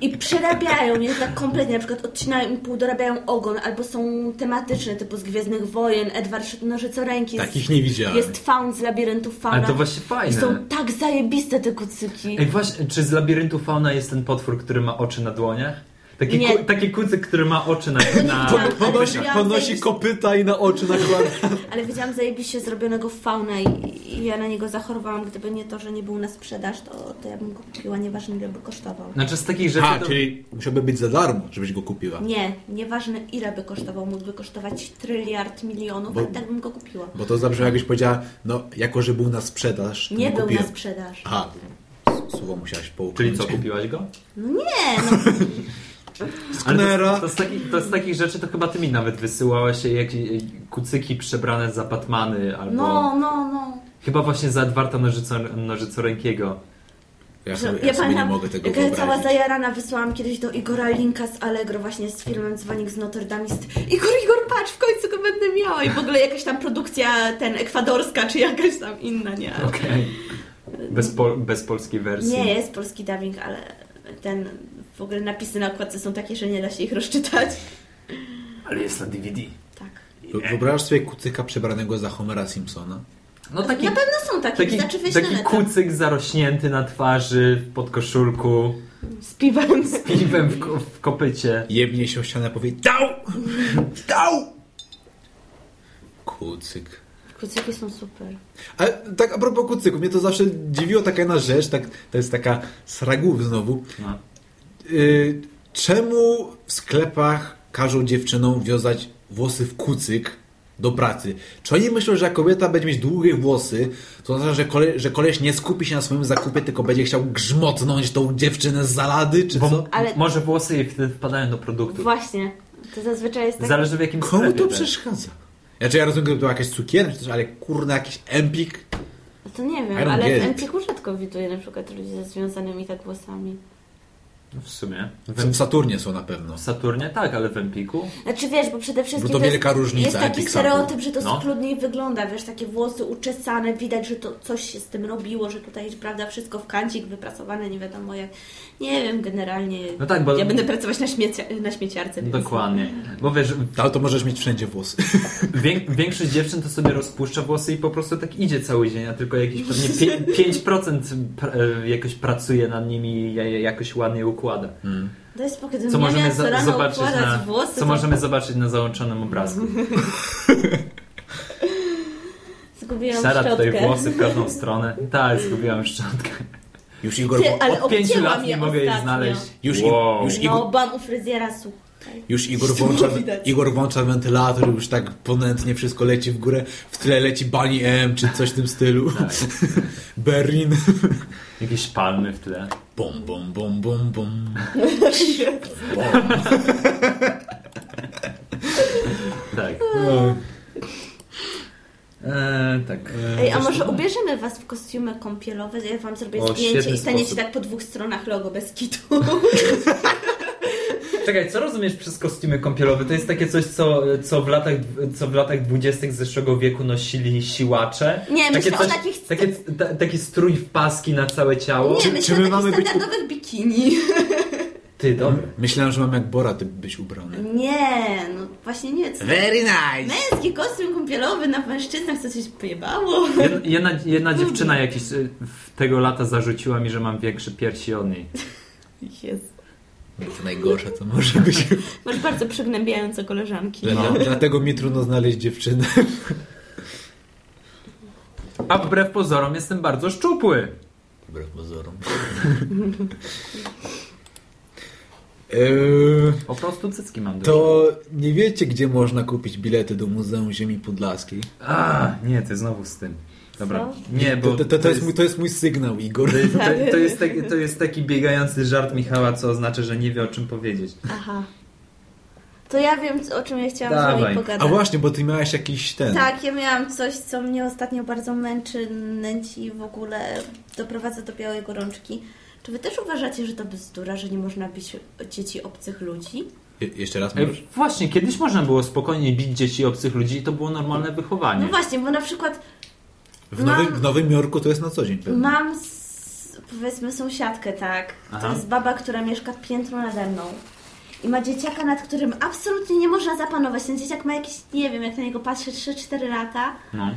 i przerabiają je tak kompletnie, na przykład odcinają im pół, dorabiają ogon, albo są tematyczne, typu z Gwiezdnych Wojen, Edward Nożycoręki. Takich nie widziałem. Jest faun z labiryntu fauna. Ale to właśnie fajne. I są tak zajebiste te kucyki. Ej, właśnie, czy z labiryntu fauna jest ten potwór, który ma oczy na dłoniach? Taki, Nie. ku, taki kucyk, który ma oczy na... na... Ponosi, ponosi zajebiste- kopyta i na oczy nakłada. Ale widziałam zajebiście zrobionego fauna i, i ja na niego zachorowałam. Gdyby nie to, że nie był na sprzedaż, to, to ja bym go kupiła, nieważne ile by kosztował. Znaczy z takich rzeczy A, to... czyli musiałby być za darmo, żebyś go kupiła. Nie, nieważne ile by kosztował, mógłby kosztować tryliard milionów, Bo- ale tak bym go kupiła. Bo to zabrzmiało jakbyś powiedziała, no jako, że był na sprzedaż, Nie był kupiłem. na sprzedaż. Aha, słowo musiałaś połknąć. Czyli co, kupiłaś go? No nie, no Sknera. to, to, z takich, to z takich rzeczy to chyba ty mi nawet wysyłałaś jakieś kucyki przebrane za Batmany albo... No, no, no. Chyba właśnie za Edwarda Nożyco, Nożycorękiego. Ja sobie, ja ja sobie nie pamiętam, mogę tego jak ja cała wyobrazić. zajarana wysłałam kiedyś do Igora Linka z Allegro właśnie z filmem Dzwonik z Notre Dame. Igor, Igor, patrz, w końcu go będę miała. I w ogóle jakaś tam produkcja ten ekwadorska, czy jakaś tam inna, nie? Okej. Bez, pol, bez polskiej wersji. Nie, jest polski dubbing, ale ten ogóle napisy na okładce są takie, że nie da się ich rozczytać. Ale jest na DVD. Tak. Wyo- Wyobrażasz sobie kucyka przebranego za Homera Simpsona? No taki, Na pewno są takie, taki, wystarczy wejść na taki kucyk zarośnięty na twarzy, w podkoszulku. Z piwem. piwem w, ko- w kopycie. Jebnie się o ścianę powie dał! Dał! Kucyk. Kucyki są super. Ale tak a propos kucyków, mnie to zawsze dziwiło taka jedna rzecz, tak, to jest taka sragów znowu. No. Y, czemu w sklepach każą dziewczynom wiązać włosy w kucyk do pracy? Czy oni myślą, że jak kobieta będzie mieć długie włosy, to oznacza, że, kole, że koleś nie skupi się na swoim zakupie, tylko będzie chciał grzmotnąć tą dziewczynę z zalady, czy Bo co? Ale- może włosy jej wtedy wpadają do produktu. Właśnie. To zazwyczaj jest tak... Zależy w jakim Komu sklepie to przeszkadza? Znaczy ja rozumiem, że to była jakaś cukiernia, ale kurde, jakiś empik. To nie wiem, ale w it. Empiku rzadko widuję na przykład ludzi ze związanymi tak włosami. No w sumie. W w Saturnie są na pewno. W Saturnie tak, ale w Empiku? Znaczy wiesz, bo przede wszystkim Bo to wielka jest, różnica, jest taki stereotyp, że to No. schludniej wygląda, wiesz, takie włosy uczesane, widać, że to coś się z tym robiło, że tutaj jest, prawda, wszystko w kancik wyprasowane, nie wiadomo jak. Nie wiem, generalnie. No tak, bo- Ja będę pracować na, śmiecia, na śmieciarce. więc- Dokładnie. Bo wiesz, Ale to możesz mieć wszędzie włosy. Wię- większość dziewczyn to sobie rozpuszcza włosy i po prostu tak idzie cały dzień, a tylko jakieś pewnie pie- 5% pr- e, jakoś pracuje nad nimi jakoś ładnie układa. To jest spoko, gdybym Co możemy za- rano zobaczyć na, włosy, co to możemy zobaczyć na załączonym obrazku. zgubiłam Sara szczotkę. tutaj włosy w każdą stronę. Tak, zgubiłam szczotkę. Już Igor, Ty, Od pięciu lat nie mogę jej znaleźć. Już, wow. już, No, Igor, byłam u fryzjera, słuchaj. Już Igor, włącza. Igor włącza wentylator, już tak ponętnie wszystko leci w górę. W tle leci Bunny M, czy coś w tym stylu. Berlin. Jakieś palmy w tle. Bom, bom, bom, bom, bom. Tak. No. E, tak. Ej, a może ubierzemy was w kostiumy kąpielowe? Ja wam zrobię O, zdjęcie i staniecie sposób. tak po dwóch stronach logo bez kitu. Czekaj, co rozumiesz przez kostiumy kąpielowe? To jest takie coś, co, co, w, latach, co w latach dwudziestych zeszłego wieku nosili siłacze? Nie, takie myślę o takich- Takie, ta, taki strój w paski na całe ciało? Nie, Czy- myślę czy my o mamy być- standardowych bikini. Ty, dobra. Myślałem, że mam jak Borat być ubrany. Nie, no właśnie nie. Co? Very nice! Męski kostium kąpielowy na mężczyznach, co coś pojebało. Jedna, jedna, jedna dziewczyna jakiś y, tego lata zarzuciła mi, że mam większe piersi od niej. Jezu. To najgorsze, co może być. Masz bardzo przygnębiające koleżanki. Dlatego, dlatego mi trudno znaleźć dziewczynę. A wbrew pozorom jestem bardzo szczupły. Wbrew pozorom. Eee, Po prostu cycki mam duże. to nie wiecie, gdzie można kupić bilety do Muzeum Ziemi Podlaskiej? A, nie, ty znowu z tym. Dobra. Co? Nie, bo To, to, to, to, jest mój, to jest mój sygnał, Igor. To jest, to, to, jest taki, to jest taki biegający żart Michała, co oznacza, że nie wie o czym powiedzieć. Aha. To ja wiem, o czym ja chciałam z Dawaj. wami pogadać. A właśnie, bo ty miałeś jakiś ten... Tak, ja miałam coś, co mnie ostatnio bardzo męczy, nęci w ogóle doprowadza do białej gorączki. Czy wy też uważacie, że to bzdura, że nie można bić dzieci obcych ludzi? Je, jeszcze raz Ej, możesz? Właśnie, kiedyś można było spokojnie bić dzieci obcych ludzi i to było normalne wychowanie. No właśnie, bo na przykład W mam- Nowym, w Nowym Jorku to jest na co dzień pewnie. mam s- powiedzmy sąsiadkę, tak? Aha. To jest baba, która mieszka piętro nade mną. I ma dzieciaka, nad którym absolutnie nie można zapanować. Ten dzieciak ma jakieś, nie wiem, jak na niego patrzę, 3-4 lata. No.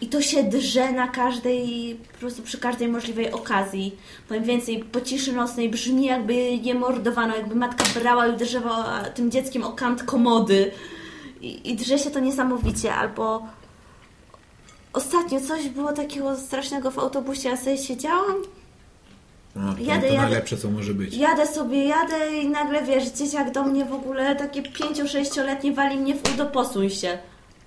I to się drze na każdej, po prostu przy każdej możliwej okazji. Powiem więcej, po ciszy nocnej brzmi jakby je mordowano, jakby matka brała i uderzała tym dzieckiem o kant komody. I, I drze się to niesamowicie. Albo ostatnio coś było takiego strasznego w autobusie, ja sobie siedziałam, No, to, Jadę, to jadę. najlepsze, co może być. jadę sobie, jadę i nagle wiesz, dzieciak do mnie w ogóle takie 5-6-letnie wali mnie w udo, posuń się.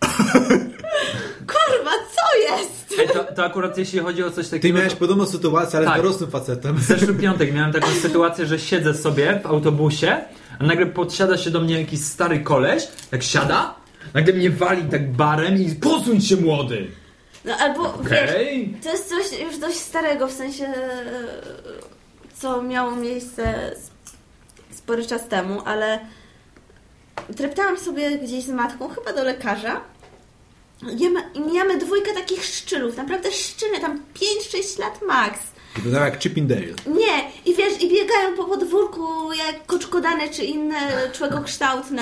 Kurwa, co jest? Ej, to, to akurat jeśli chodzi o coś Ty takiego... miałeś to- podobną sytuację, ale Tak. z dorosłym facetem. W zeszły piątek miałem taką sytuację, że siedzę sobie w autobusie, a nagle podsiada się do mnie jakiś stary koleś, jak siada, nagle mnie wali tak barem i posuń się młody! No albo wiesz, Okej? to jest coś już dość starego, w sensie co miało miejsce spory czas temu, ale treptałam sobie gdzieś z matką, chyba do lekarza. Jemy, i mijamy dwójkę takich szczylów, naprawdę szczyny, tam 5-6 lat max. Wyglądał jak Chip in Dale. Nie, i wiesz, i biegają po podwórku jak koczkodane czy inne człegokształtne.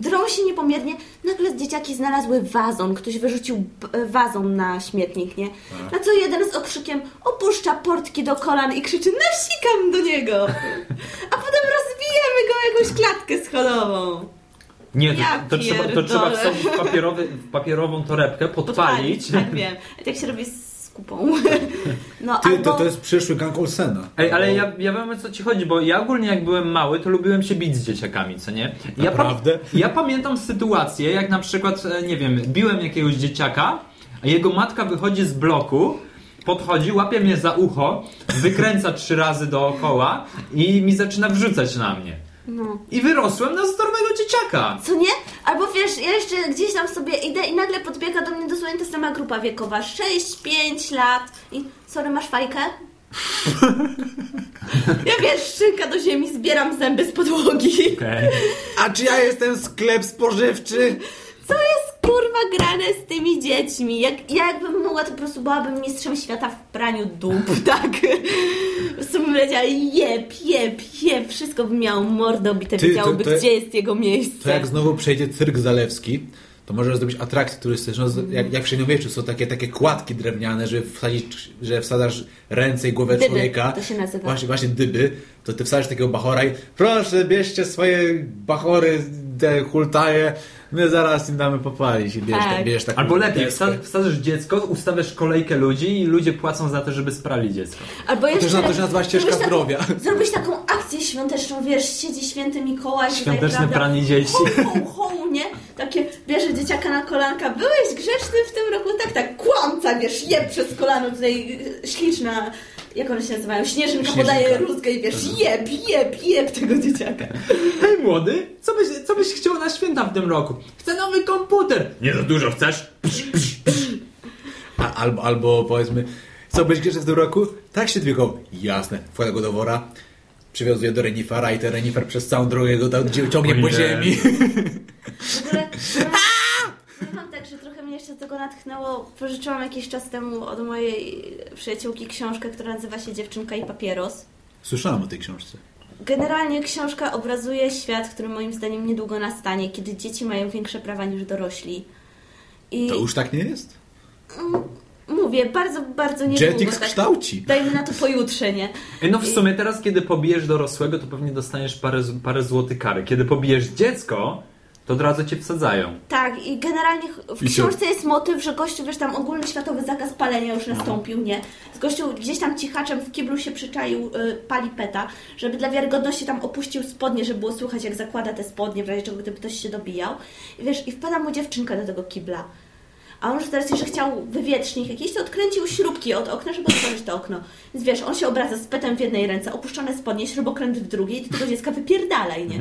Drą się niepomiernie. Nagle dzieciaki znalazły wazon, ktoś wyrzucił wazon na śmietnik, nie? Na co jeden z okrzykiem opuszcza portki do kolan i krzyczy nasikam do niego! A potem rozbijemy go jakąś klatkę schodową. Nie, to, Ja to, trzeba, to trzeba wsadzić w, papierowy, w papierową torebkę, podpalić. Tak wiem. Tak się robi z kupą. No, Ty, albo... to, to jest przyszły gang Olsena. Ej, ale ja, ja wiem o co ci chodzi, bo ja ogólnie jak byłem mały, to lubiłem się bić z dzieciakami, co nie? Ja Naprawdę? ja pamiętam sytuację, jak na przykład, e, nie wiem, biłem jakiegoś dzieciaka, a jego matka wychodzi z bloku, podchodzi, łapie mnie za ucho, wykręca trzy razy dookoła i mi zaczyna wrzucać na mnie. No. I wyrosłem na zdrowego dzieciaka. Co nie? Albo wiesz, ja jeszcze gdzieś tam sobie idę i nagle podbiega do mnie dosłownie ta sama grupa wiekowa. 6-5 lat. I sorry, masz fajkę? ja wiesz, szynka do ziemi, zbieram zęby z podłogi. Okej. A czy ja jestem sklep spożywczy? Co jest kurwa grane z tymi dziećmi? Jak, ja jakbym mogła, to po prostu byłabym mistrzem świata w praniu dup, tak? Prostu bym leciała jeb, jeb, jeb. Wszystko by miało mordę obite, to- wiedziałoby, to- gdzie jest jego miejsce. To jak znowu przejdzie cyrk zalewski, to możesz zrobić atrakcję turystyczną, z- jak, jak w średniowieczu są takie, takie kładki drewniane, że wsadzić, że wsadzasz ręce i głowę Dyby, człowieka. to się nazywa. Właśnie, właśnie dyby. To ty wsadzasz takiego bachora i proszę, bierzcie swoje bachory, te hultaje, my zaraz im damy popalić i bierz, Tak. bierz taką Albo lepiej, wsadzasz dziecko, ustawiasz kolejkę ludzi i ludzie płacą za to, żeby sprali dziecko. Albo jeszcze... też na- to się nazywa ścieżka zrobić zdrowia. Zrobić taką akcję świąteczną, wiesz, siedzi święty Mikołaj tutaj, Świąteczne pranie dzieci. Ho, ho, ho, nie? Takie, bierze dzieciaka na kolanka, byłeś grzeczny w tym roku? Tak, tak, kłamca, wiesz, jeb przez kolano, tutaj y, śliczna, jak one się nazywają, śnieżynka, Śnieżynka. podaje rózgę i wiesz, jeb, jeb, jeb tego dzieciaka. Hej młody, co byś, co byś chciał na święta w tym roku? Chcę nowy komputer. Nie za dużo chcesz? A, albo, albo powiedzmy, co być grzeczny w tym roku? Tak się tylko, jasne, wkłada go do wora, przywiązuje do renifera i ten renifer przez całą drogę go tam ciągnie po ziemi. W ogóle, wam tak, że trochę mnie jeszcze tego natchnęło. Pożyczyłam jakiś czas temu od mojej przyjaciółki książkę, która nazywa się Dziewczynka i papieros. Słyszałam o tej książce. Generalnie książka obrazuje świat, który moim zdaniem niedługo nastanie, kiedy dzieci mają większe prawa niż dorośli. I To już tak nie jest? Mówię, bardzo, bardzo niedługo. Jetix tak, kształci. Dajmy na to pojutrze, nie? No w sumie teraz, kiedy pobijesz dorosłego, to pewnie dostaniesz parę, parę złotych kary. Kiedy pobijesz dziecko, to od razu cię wsadzają. Tak, i generalnie w książce jest motyw, że gościu, wiesz, tam ogólny światowy zakaz palenia już nastąpił, nie? Z gościu gdzieś tam cichaczem w kiblu się przyczaił, y, pali peta, żeby dla wiarygodności tam opuścił spodnie, żeby było słychać, jak zakłada te spodnie, w razie czego gdyby ktoś się dobijał. I wiesz, i wpada mu dziewczynka do tego kibla. A on już teraz jeszcze chciał wywietrznik jakiś, to odkręcił śrubki od okna, żeby otworzyć to okno. Więc wiesz, on się obraca z petem w jednej ręce, opuszczone spodnie, śrubokręt w drugiej, i tego dziecka wypierdalaj, nie?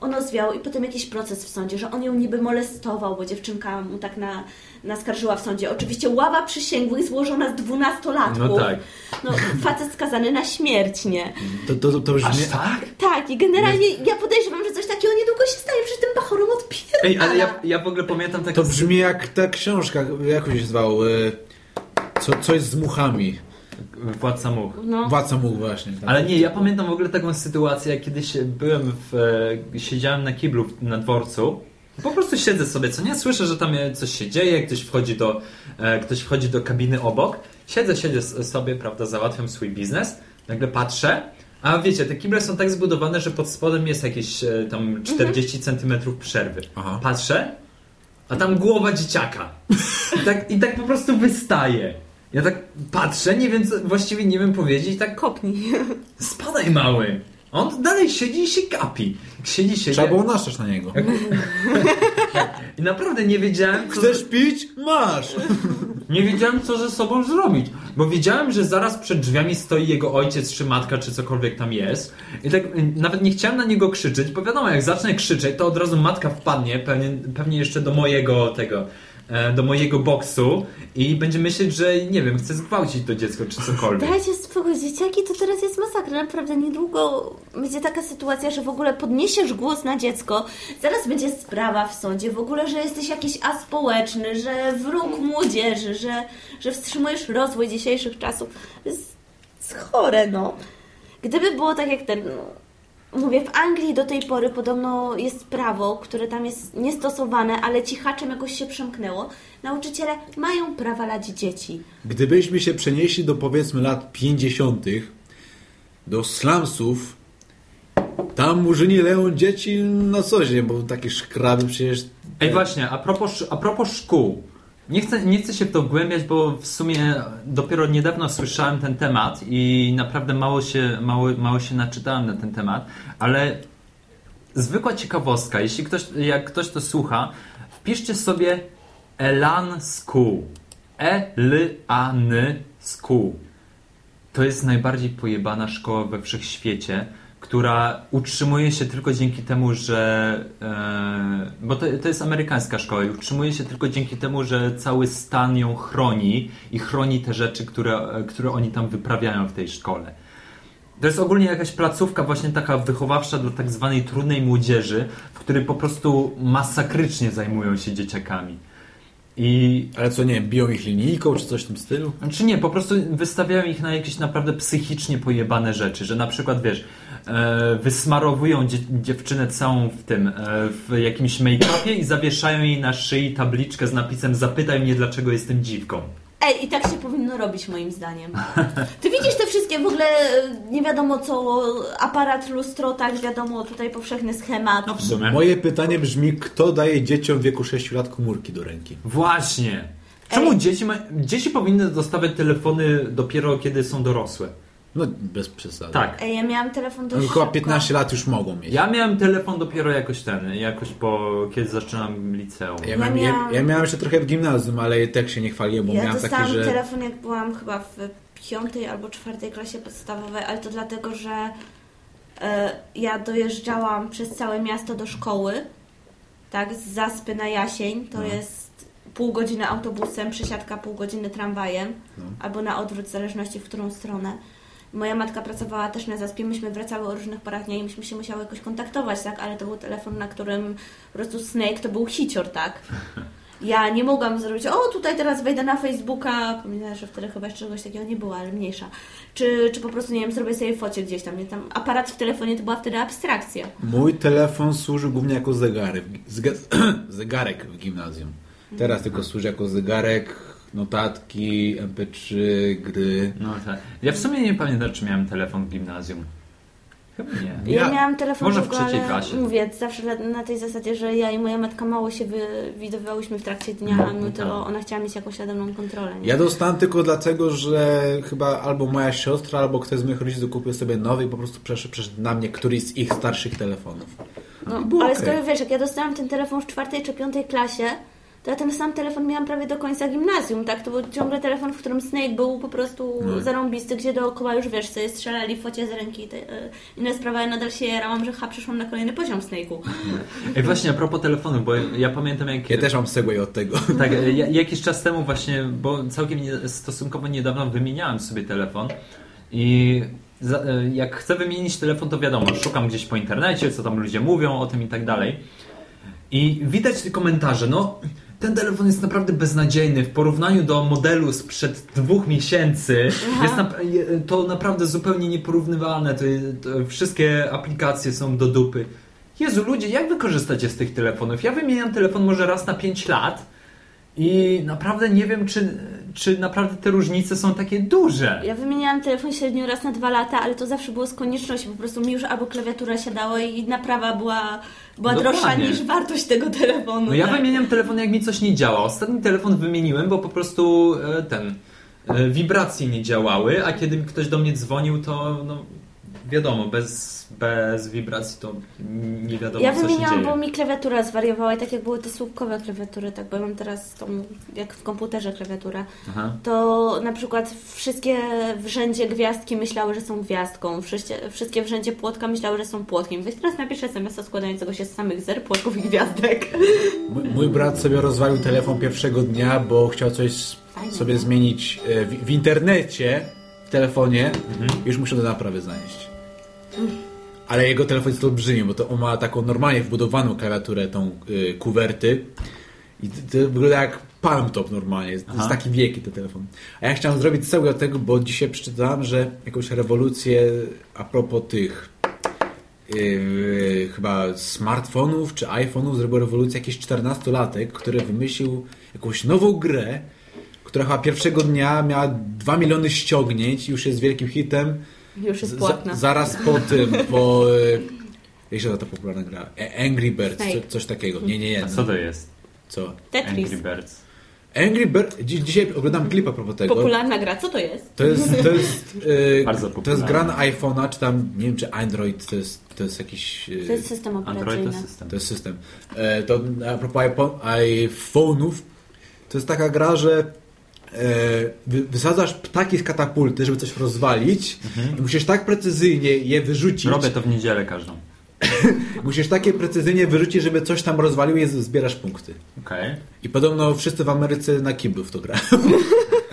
Ono zwiało i potem jakiś proces w sądzie, że on ją niby molestował, bo dziewczynka mu tak na, naskarżyła w sądzie. Oczywiście ława przysięgłych złożona z dwunastolatków. No tak. No, facet skazany na śmierć, nie? To, to, to, to brzmi... Aż tak? Tak, i generalnie ja podejrzewam, że coś takiego niedługo się stanie, przy tym bachorom odpierdala. Ej, ale ja, ja w ogóle pamiętam takie... To brzmi jak ta książka, jak się zwał? y, Co, coś z muchami. Władca much. No. Władca much właśnie. tak. Ale nie, ja pamiętam w ogóle taką sytuację, jak kiedyś byłem w... e, siedziałem na kiblu na dworcu. Po prostu siedzę sobie, co nie? Słyszę, że tam coś się dzieje, ktoś wchodzi do, e, ktoś wchodzi do kabiny obok. Siedzę, siedzę sobie, prawda, załatwiam swój biznes. Nagle patrzę, a wiecie, te kible są tak zbudowane, że pod spodem jest jakieś e, tam 40 centymetrów przerwy. Aha. Patrzę, a tam głowa dzieciaka. I tak, I tak po prostu wystaje. Ja tak patrzę, nie wiem, co, właściwie nie wiem powiedzieć, tak Kopnij. Spadaj mały! On dalej siedzi i się kapi. Jak Siedzi, siedzi. Trzeba było naszczać na niego. I naprawdę nie wiedziałem, co, Chcesz pić? Masz! nie wiedziałem, co ze sobą zrobić. Bo wiedziałem, że zaraz przed drzwiami stoi jego ojciec, czy matka, czy cokolwiek tam jest. I tak y, nawet nie chciałem na niego krzyczeć, bo wiadomo, jak zacznę krzyczeć, to od razu matka wpadnie, pewnie, pewnie jeszcze do mojego tego. E, Do mojego boksu i będzie myśleć, że nie wiem, chce zgwałcić to dziecko czy cokolwiek. Dajcie spokój, dzieciaki, to teraz jest masakra. Naprawdę niedługo będzie taka sytuacja, że w ogóle podniesiesz głos na dziecko, zaraz będzie sprawa w sądzie, w ogóle, że jesteś jakiś aspołeczny, że wróg młodzieży, że, że wstrzymujesz rozwój dzisiejszych czasów. To jest, chore, no. Gdyby było tak jak ten, no, mówię, w Anglii do tej pory podobno jest prawo, które tam jest niestosowane, ale cichaczem jakoś się przemknęło. Nauczyciele mają prawa lać dzieci. Gdybyśmy się przenieśli do powiedzmy lat 50., do slumsów, tam murzyni leją dzieci na co dzień, bo takie szkraby przecież... Ej, właśnie, a propos, a propos szkół. Nie chcę, nie chcę się w to wgłębiać, bo w sumie dopiero niedawno słyszałem ten temat i naprawdę mało się, mało, mało się naczytałem na ten temat, ale zwykła ciekawostka, jeśli ktoś, jak ktoś to słucha, wpiszcie sobie Elan School. E-L-A-N School. To jest najbardziej pojebana szkoła we wszechświecie, która utrzymuje się tylko dzięki temu, że. E, bo to, to jest amerykańska szkoła i utrzymuje się tylko dzięki temu, że cały stan ją chroni i chroni te rzeczy, które, które oni tam wyprawiają w tej szkole. To jest ogólnie jakaś placówka właśnie taka wychowawcza dla tak zwanej trudnej młodzieży, w której po prostu masakrycznie zajmują się dzieciakami. I Ale co, nie biją ich linijką czy coś w tym stylu? Znaczy nie, po prostu wystawiają ich na jakieś naprawdę psychicznie pojebane rzeczy, że na przykład wiesz, e, wysmarowują dzie dziewczynę całą w tym, e, w jakimś make-upie i zawieszają jej na szyi tabliczkę z napisem zapytaj mnie dlaczego jestem dziwką. Ej, i tak się powinno robić moim zdaniem. Ty widzisz te wszystkie w ogóle e, nie wiadomo co, aparat lustro, tak wiadomo, tutaj powszechny schemat. No w sumie. Moje pytanie brzmi, kto daje dzieciom w wieku 6 lat komórki do ręki? Właśnie. Czemu Ej. dzieci, ma... dzieci powinny dostawać telefony dopiero kiedy są dorosłe? No, bez przesady. Tak. Ej, ja miałam telefon do No, chyba 15 lat już mogą mieć. Ja miałem telefon dopiero jakoś ten, jakoś po, kiedy zaczynam liceum. Ja miałem, ja, miałam- ja miałem jeszcze trochę w gimnazjum, ale tak się nie chwaliłem, bo Ja miałem takie, dostałam że... telefon jak byłam chyba w piątej albo czwartej klasie podstawowej, ale to dlatego, że e, ja dojeżdżałam przez całe miasto do szkoły, tak, z Zaspy na Jasień, to No. jest pół godziny autobusem, przesiadka pół godziny tramwajem, No. albo na odwrót, w zależności w którą stronę. Moja matka pracowała też na Zaspie, myśmy wracały o różnych porach dnia i myśmy się musiały jakoś kontaktować, tak, ale to był telefon, na którym po prostu Snake to był hicior, tak. Ja nie mogłam zrobić, o tutaj teraz wejdę na Facebooka, pamiętam, że wtedy chyba jeszcze czegoś takiego nie było, ale mniejsza. Czy, czy po prostu, nie wiem, zrobię sobie focie gdzieś tam, nie tam. Aparat w telefonie to była wtedy abstrakcja. Mój telefon służył głównie jako zegarek, zegarek w gimnazjum. Teraz tylko służy jako zegarek, notatki, mp3, gry. No tak. Ja w sumie nie pamiętam, czy miałem telefon w gimnazjum. Chyba nie. Ja, Ja- miałam telefon może w trzeciej ale klasie. Mówię, zawsze na, tej zasadzie, że ja i moja matka mało się widywałyśmy w trakcie dnia, a no to ona chciała mieć jakąś nade mną kontrolę. Nie? Ja dostałem tylko dlatego, że chyba albo moja siostra, albo ktoś z moich rodziców kupił sobie nowy i po prostu przeszedł, przeszedł na mnie któryś z ich starszych telefonów. No, ale okej. skoro wiesz, jak ja dostałam ten telefon w czwartej czy piątej klasie, to ja ten sam telefon miałam prawie do końca gimnazjum, tak? To był ciągle telefon, w którym Snake był po prostu No. zarąbisty, gdzie dookoła już, wiesz, sobie strzelali focie z ręki. Te, e, inna sprawa, ja nadal się jarałam, że ha, przeszłam na kolejny poziom Snake'u. Ej, właśnie, a propos telefonu, bo ja pamiętam jak... Ja też mam segway od tego. Tak, ja, jakiś czas temu właśnie, bo całkiem nie, stosunkowo niedawno wymieniałem sobie telefon i za, jak chcę wymienić telefon, to wiadomo, szukam gdzieś po internecie, co tam ludzie mówią o tym i tak dalej. I widać te komentarze, no ten telefon jest naprawdę beznadziejny w porównaniu do modelu sprzed dwóch miesięcy. Na, to naprawdę zupełnie nieporównywalne. To, to wszystkie aplikacje są do dupy. Jezu, ludzie, jak wy korzystacie z tych telefonów? Ja wymieniam telefon może raz na 5 lat i naprawdę nie wiem, czy, czy naprawdę te różnice są takie duże. Ja wymieniałam telefon średnio raz na dwa lata, ale to zawsze było z konieczności. Po prostu mi już albo klawiatura siadała i naprawa była, była Dokładnie. droższa niż wartość tego telefonu. No ja tak. wymieniam telefon, jak mi coś nie działa. Ostatni telefon wymieniłem, bo po prostu e, ten e, wibracje nie działały, a kiedy ktoś do mnie dzwonił, to no, wiadomo, bez, bez wibracji to nie wiadomo, Ja co się dzieje. bo mi klawiatura zwariowała i tak jak były te słupkowe klawiatury, tak bo ja mam teraz tą, jak w komputerze klawiaturę, Aha. to na przykład wszystkie w rzędzie gwiazdki myślały, że są gwiazdką, wszystkie, wszystkie w rzędzie płotka myślały, że są płotkiem. Weź teraz napiszę SMS-a składającego się z samych zer, płotków i gwiazdek. Mój, mój brat sobie rozwalił telefon pierwszego dnia, bo chciał coś Fajne, sobie nie? zmienić e, w, w internecie, w telefonie i już musiał do naprawy zanieść. Ale jego telefon jest olbrzymi, bo to on ma taką normalnie wbudowaną klawiaturę, tą y, kuwerty. I to, to wygląda jak palm top normalnie. Jest, to jest taki wielki ten telefon. A ja chciałem zrobić całego tego, bo dzisiaj przeczytałem, że jakąś rewolucję a propos tych yy, chyba smartfonów czy iPhone'ów zrobił rewolucję jakiś 14-latek, który wymyślił jakąś nową grę, która chyba pierwszego dnia miała 2 miliony ściągnięć, już jest wielkim hitem. Już jest płatna. Za, zaraz po tym, po... yy, Jak się ta popularna gra? E- Angry Birds, co, coś takiego. Nie, nie, nie. A co to jest? Co? Tetris. Angry Birds. Angry Birds... Dzi- dzisiaj oglądam klipa a propos tego. Popularna gra, co to jest? To jest, to jest, yy, Bardzo to jest gra na iPhone'a, czy tam, nie wiem, czy Android, to jest, to jest jakiś... yy, To jest system Android operacyjny. to system. To jest system. E, to a propos iPhone'ów, to jest taka gra, że e, wysadzasz ptaki z katapulty, żeby coś rozwalić i musisz tak precyzyjnie je wyrzucić. Robię to w niedzielę każdą. Musisz takie precyzyjnie wyrzucić, żeby coś tam rozwalił i zbierasz punkty. Okej. I podobno wszyscy w Ameryce na kiblu w to grają.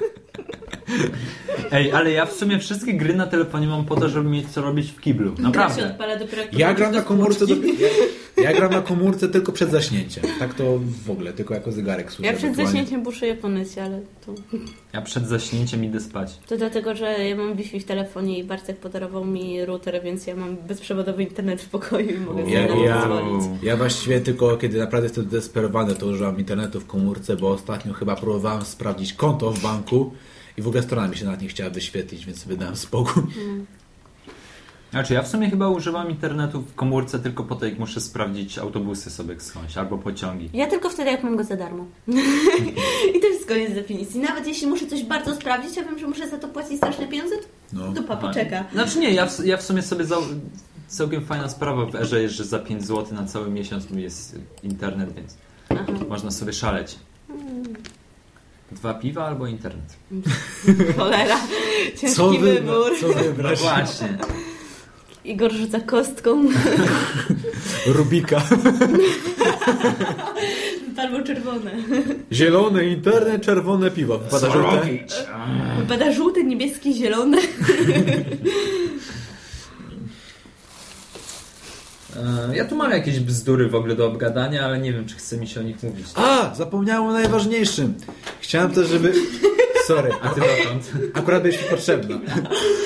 Ej, ale ja w sumie wszystkie gry na telefonie mam po to, żeby mieć co robić w kiblu. Gra Naprawdę. odpala dopiero jak Ja gram na komórce, do, ja, ja gram na komórce tylko przed zaśnięciem. Tak to w ogóle, tylko jako zegarek służy. Ja przed ewentualnie. zaśnięciem buszuję po necie, ale to, Ja przed zaśnięciem idę spać. to dlatego, że ja mam Wi-Fi w telefonie i Bartek podarował mi router, więc ja mam bezprzewodowy internet w pokoju i mogę sobie Ja- ja-. Ja właściwie tylko kiedy naprawdę jestem zdesperowany, to używam internetu w komórce, bo ostatnio chyba próbowałem sprawdzić konto w banku i w ogóle strona mi się nawet nie chciała wyświetlić, więc sobie dałem spokój. Znaczy, ja w sumie chyba używam internetu w komórce tylko po to, jak muszę sprawdzić autobusy sobie skądś albo pociągi. Ja tylko wtedy, jak mam go za darmo. I to jest koniec definicji. Nawet jeśli muszę coś bardzo sprawdzić, ja wiem, że muszę za to płacić straszne pieniądze, to No. dupa poczeka. Znaczy nie, ja w, ja w sumie sobie za, całkiem fajna sprawa w erze jest, że za 5 zł na cały miesiąc mi jest internet, więc Aha. można sobie szaleć. Dwa piwa albo internet. Cholera, ciężki Co, wy, wybór. co wybrać? Właśnie. Igor rzuca kostką. Rubika. Albo czerwone. Zielony internet, czerwone piwo. Wypada żółte? Sorowicz. Bada żółty, niebieski, zielony. E, Ja tu mam jakieś bzdury w ogóle do obgadania, ale nie wiem, czy chce mi się o nich mówić. A, zapomniałem o najważniejszym. Chciałem też, żeby... Sorry. A ty dotąd? Akurat byś mi potrzebna.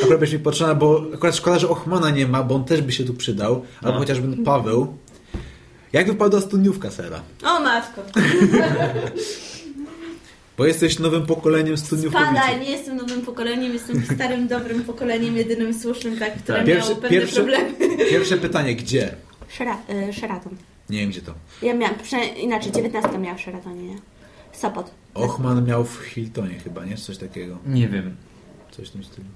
Akurat byś mi potrzebna, bo akurat szkoda, że Ochmana nie ma, bo on też by się tu przydał. Albo No. chociażby Paweł. Jak wypadła studniówka Sera? O matko. Bo jesteś nowym pokoleniem studniówkowiczów. Spadaj, nie jestem nowym pokoleniem, jestem starym, dobrym pokoleniem, jedynym słusznym, tak, które Tak. miało pewne pierwsze, problemy. pierwsze pytanie, gdzie? Szera, y, Sheraton. Nie wiem, gdzie to. Ja miałam, inaczej, 19 miała w Sheratonie, nie? Sopot. Ochman miał w Hiltonie chyba, nie? Coś takiego. Nie wiem. Coś w tym stylu.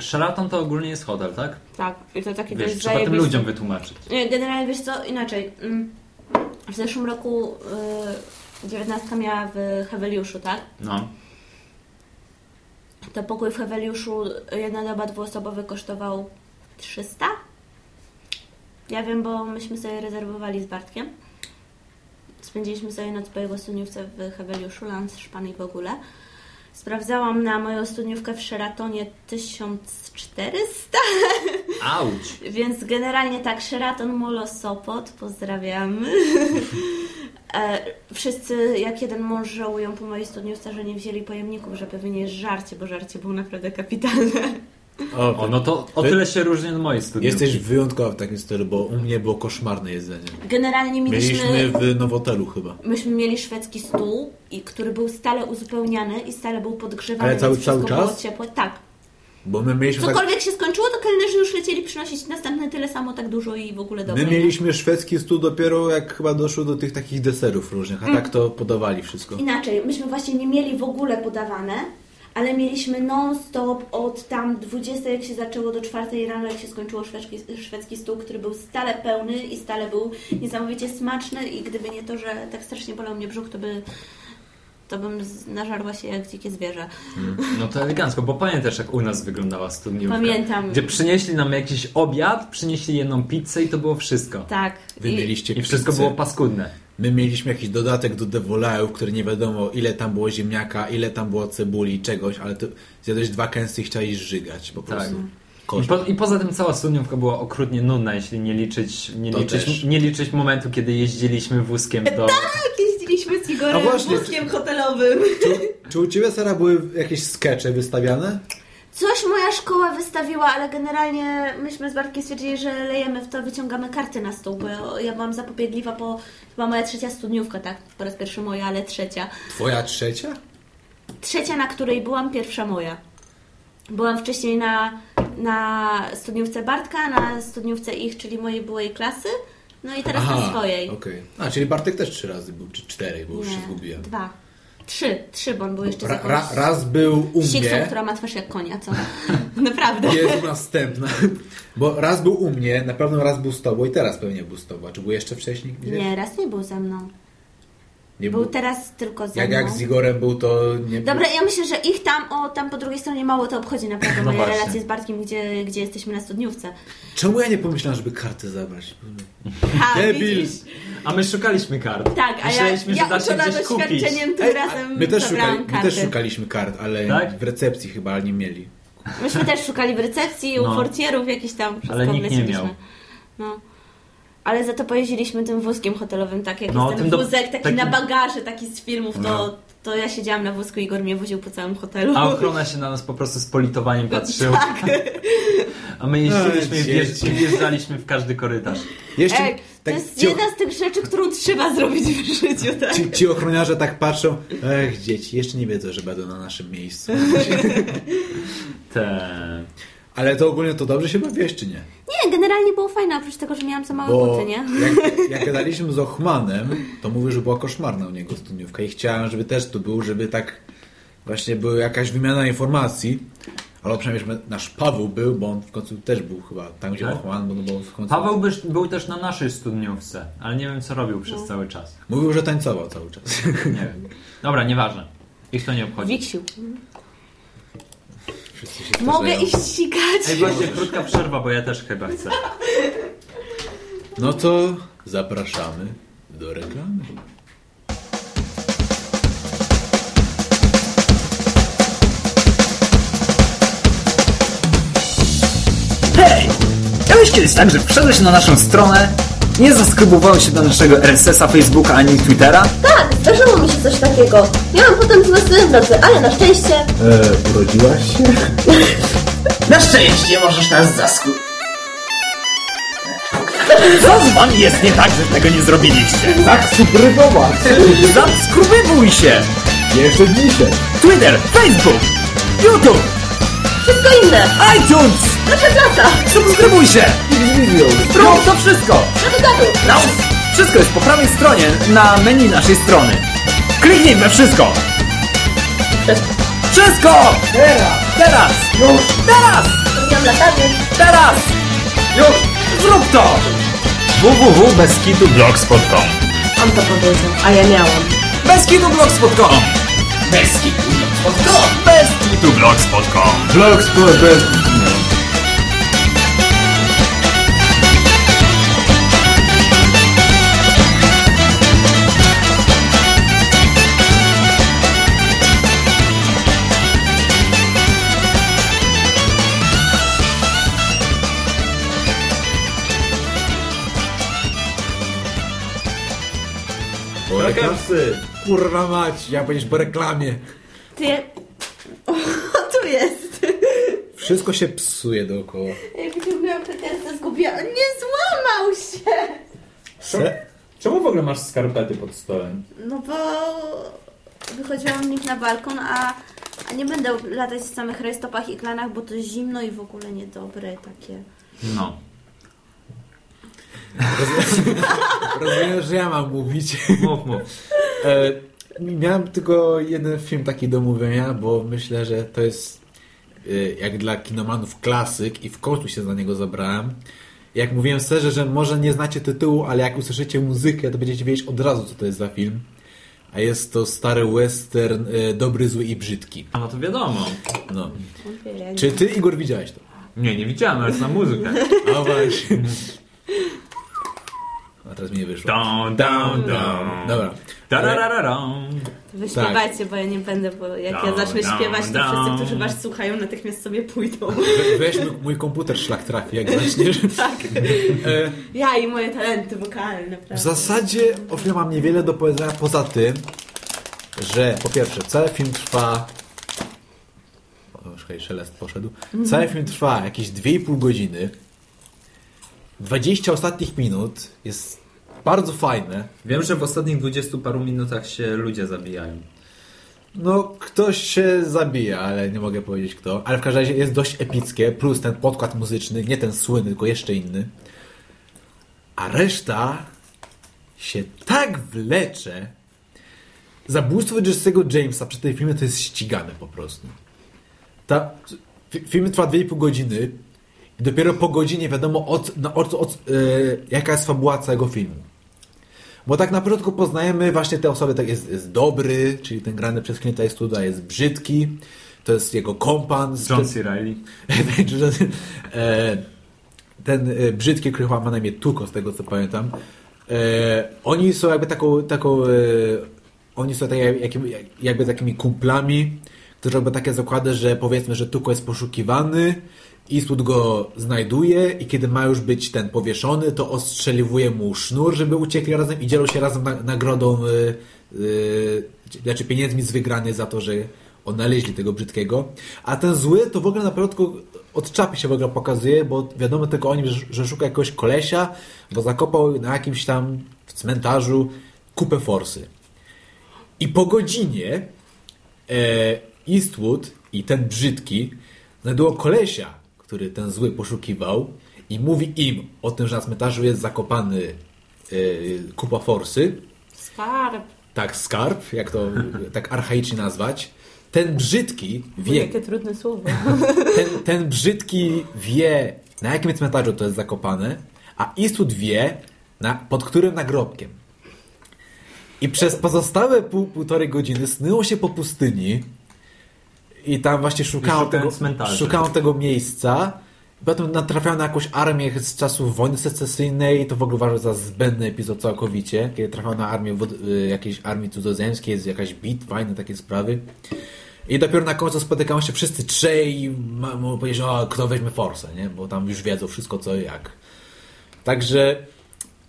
Sheraton to ogólnie jest hotel, tak? Tak, i to takie Wiesz, trzeba tym zajebiste. ludziom wytłumaczyć. Nie, Generalnie wiesz co, inaczej. mm, W zeszłym roku y, 19 miała w Heweliuszu, tak? No. To pokój w Heweliuszu, jedna doba dwuosobowy kosztował 300? Ja wiem, bo myśmy sobie rezerwowali z Bartkiem. Spędziliśmy sobie noc po jego studniówce w Heweliuszu, Lans, Szpan i w ogóle. Sprawdzałam na moją studniówkę w Sheratonie 1400, Auć! więc generalnie tak, Sheraton Molo Sopot, pozdrawiamy. E, Wszyscy jak jeden mąż żałują po mojej studniówce, że nie wzięli pojemników, żeby wynieść żarcie, bo żarcie było naprawdę kapitalne. O, O, no to o Ty- tyle się różni od mojej studniówki. Jesteś wyjątkowy w takim stylu, bo u mnie było koszmarne jedzenie. Generalnie mieliśmy, Mieliśmy w Nowotelu chyba. myśmy mieli szwedzki stół, i, który był stale uzupełniany i stale był podgrzewany, Ale cały- więc wszystko cały było czas? ciepłe. Tak. Bo my mieliśmy tak... Cokolwiek się skończyło, to kelnerzy już lecieli przynosić następne tyle samo, tak dużo i w ogóle dobre. My nie? mieliśmy szwedzki stół dopiero jak chyba doszło do tych takich deserów różnych, a tak to podawali wszystko. Inaczej, myśmy właśnie nie mieli w ogóle podawane, ale mieliśmy non-stop od tam 20, jak się zaczęło do 4 rano, jak się skończyło szwedzki, szwedzki stół, który był stale pełny i stale był niesamowicie smaczny i gdyby nie to, że tak strasznie bolał mnie brzuch, to by to bym nażarła się jak dzikie zwierzę. No to elegancko, bo pamiętasz jak u nas wyglądała studniówka? Pamiętam. Gdzie przynieśli nam jakiś obiad, przynieśli jedną pizzę i to było wszystko. Tak. Wy I- mieliście I wszystko było paskudne. My mieliśmy jakiś dodatek do devolaju, który nie wiadomo ile tam było ziemniaka, ile tam było cebuli, czegoś, ale to zjadłeś dwa kęsy i chciałeś żygać po Tak. prostu. I, Koszmar. po, I poza tym cała studniówka była okrutnie nudna, jeśli nie liczyć, nie To liczyć, też. nie liczyć momentu, kiedy jeździliśmy wózkiem do... Tak, jeździliśmy z Igorem A właśnie, wózkiem hotelowym. Czy, czy u Ciebie, Sara, były jakieś skecze wystawiane? Coś moja szkoła wystawiła, ale generalnie myśmy z Bartkiem stwierdzili, że lejemy w to, wyciągamy karty na stół, bo ja byłam zapobiedliwa po chyba moja trzecia studniówka, tak? Po raz pierwszy moja, ale trzecia. Twoja trzecia? Trzecia, na której byłam, pierwsza moja. Byłam wcześniej na, na studniówce Bartka, na studniówce ich, czyli mojej byłej klasy, no i teraz na swojej. okej. A, czyli Bartek też trzy razy był, czy cztery, bo już się zgubiłem. dwa. Trzy, trzy, bo on był jeszcze Ra, ra, raz był u siksą, mnie. która ma twarz jak konia, co? Naprawdę. Jest następna. Bo raz był u mnie, na pewno raz był z tobą i teraz pewnie był z tobą. A czy był jeszcze wcześniej gdzieś? Nie, raz nie był ze mną. Nie Był teraz tylko ze Jak, mną. jak z Igorem był, to nie Dobra, ja myślę, że ich tam, o tam po drugiej stronie mało to obchodzi naprawdę No moje właśnie. relacje z Bartkiem, gdzie, gdzie jesteśmy na studniówce. Czemu ja nie pomyślałem, żeby karty zabrać? Ha, Debil. widzisz? A my szukaliśmy kart. Tak, a ja, ja uczona doświadczeniem tym razem my, też szukali, my też szukaliśmy kart, ale Tak? w recepcji chyba nie mieli. Myśmy też szukali w recepcji, u No. portierów jakiś tam. wszystko Ale nikt nie miał. No. Ale za to pojeździliśmy tym wózkiem hotelowym, tak jak No, jest ten do- wózek taki, taki- na bagaże, taki z filmów, to, No. To ja siedziałam na wózku i Igor mnie woził po całym hotelu. A ochrona się na nas po prostu z politowaniem patrzyła. A my jeździliśmy i wjeżdżaliśmy w każdy korytarz. Jeszcze Ej, to tak jest ci, jedna z tych rzeczy, którą trzeba zrobić w życiu, tak? ci, ci ochroniarze tak patrzą, ech dzieci, jeszcze nie wiedzą, że będą na naszym miejscu. Te... Ale to ogólnie to dobrze się bawiłeś, czy nie? Nie, generalnie było fajne, oprócz tego, że miałam za małe Bo buty, nie? jak, jak gadaliśmy z Ochmanem, to mówił, że była koszmarna u niego studniówka i chciałem, żeby też tu był, żeby tak właśnie była jakaś wymiana informacji. Ale przynajmniej żeby nasz Paweł był, bo on w końcu też był chyba tam, gdzie Tak? Ochman, bo, no bo w końcu... Paweł byś, był też na naszej studniówce, ale nie wiem co robił przez No. cały czas. Mówił, że tańcował cały czas. Nie wiem. Dobra, nieważne. Ich to nie obchodzi. Wiksiu. Wszyscy się Mogę iść ścigać. Ej, właśnie krótka przerwa, bo ja też chyba chcę. No to zapraszamy do reklamy. Hej! Miałeś kiedyś tak, że wszedłeś na naszą stronę, nie zaskrybowałeś się do naszego RSS-a, Facebooka ani Twittera? Tak, zdarzyło mi się coś takiego. Miałam potem złe w drodze, ale na szczęście... Eee, urodziłaś się? Na szczęście możesz nas zasku... Co z wami jest nie tak, że tego nie zrobiliście? Subskrybować! Zaskrybowuj się! Jeszcze dzisiaj! Twitter, Facebook, YouTube, Wszystko inne. iTunes! Nasza klasa. Subskrybuj się! Rób to wszystko! Gadu. No, wszystko jest po prawej stronie na menu naszej strony. Kliknij we wszystko! Wszystko! Teraz! Teraz! Już! Teraz! Teraz! Już! Zrób to! www.beskitublogs.com On to powiedział, a ja miałam. Beskitublogs.com Beskitublogs.com Beskitublogs.com Blogspot bez... Reklam... Kurwa mać, ja będziesz po reklamie. Ty... Jest. Wszystko się psuje dookoła. Jak wyciągnęłam pretensję, zgubiłam. Nie złamał się. Se? Czemu w ogóle masz skarpety pod stołem? No bo wychodziłam w nich na balkon, a, a nie będę latać w samych rajstopach i klanach, bo to zimno i w ogóle niedobre takie. No. Rozumiem, że ja mam mówić. Mów, mów. E, miałem tylko jeden film taki do mówienia, bo myślę, że to jest e, jak dla kinomanów klasyk i w końcu się za niego zabrałem. Jak mówiłem szczerze, że może nie znacie tytułu, ale jak usłyszycie muzykę, to będziecie wiedzieć od razu, co to jest za film. A jest to stary western e, Dobry, Zły i Brzydki. A no to wiadomo. No. Czy ty, Igor, widziałeś to? Nie, nie widziałem, ale znam muzykę. A właśnie. A teraz mi nie wyszło. Down, down, down. Dobra. Tararararam. Wy śpiewajcie, bo ja nie będę, bo jak ja zacznę śpiewać, to wszyscy, którzy was słuchają, natychmiast sobie pójdą. We- Weź mój- mój komputer szlak trafi, jak zaczniesz. tak. E, Ja i moje talenty wokalne, W prawda? zasadzie o mam niewiele do powiedzenia poza tym, że po pierwsze cały film trwa o, już troszkę i szelest poszedł. Cały film trwa jakieś 2,5 godziny. 20 ostatnich minut jest bardzo fajne. Wiem, że w ostatnich 20 paru minutach się ludzie zabijają. No, ktoś się zabija, ale nie mogę powiedzieć kto. Ale w każdym razie jest dość epickie, plus ten podkład muzyczny, nie ten słynny, tylko jeszcze inny. A reszta się tak wlecze. Zabójstwo Jesse'ego Jamesa przy tej filmie to jest ścigane po prostu. Ta, fi- film trwa 2,5 godziny i dopiero po godzinie wiadomo od, no, od, od, e, jaka jest fabuła całego filmu. Bo tak na początku poznajemy właśnie te osoby, tak jest, jest dobry, czyli ten grany przez Clint Eastwooda jest brzydki, to jest jego kompan. z- John C. Reilly. E, ten e, brzydki, który chyba ma na imię Tuko, z tego co pamiętam. Oni są jakby taką, taką oni są tak, jakby, jakby takimi kumplami, którzy robią takie zakłady, że powiedzmy, że Tuko jest poszukiwany, Eastwood go znajduje i kiedy ma już być ten powieszony, to ostrzeliwuje mu sznur, żeby uciekli razem i dzielą się razem na, nagrodą, y, y, znaczy pieniędzmi z wygranej za to, że odnaleźli tego brzydkiego. A ten zły to w ogóle na początku od czapy się w ogóle pokazuje, bo wiadomo tylko o nim, że, że szuka jakiegoś kolesia, bo zakopał na jakimś tam w cmentarzu kupę forsy. I po godzinie e, Eastwood i ten brzydki znajdują kolesia, który ten zły poszukiwał i mówi im o tym, że na cmentarzu jest zakopany e, kupa forsy. Skarb. Tak, skarb, jak to tak archaicznie nazwać. Ten brzydki wie, Jakie trudne słowo. ten, ten brzydki wie, na jakim cmentarzu to jest zakopane, a Eastwood wie, na, pod którym nagrobkiem. I przez pozostałe pół, półtorej godziny snyło się po pustyni i tam właśnie szukają tego, szukają tego miejsca. Potem natrafiają na jakąś armię z czasów wojny secesyjnej i to w ogóle uważam za zbędny epizod całkowicie, kiedy trafiają na armię y, jakiejś armii cudzoziemskiej, jest jakaś bitwa, inne takie sprawy. I dopiero na końcu spotykają się wszyscy trzej i mogą powiedzieć, o, kto weźmie forsę, nie? Bo tam już wiedzą wszystko co i jak. Także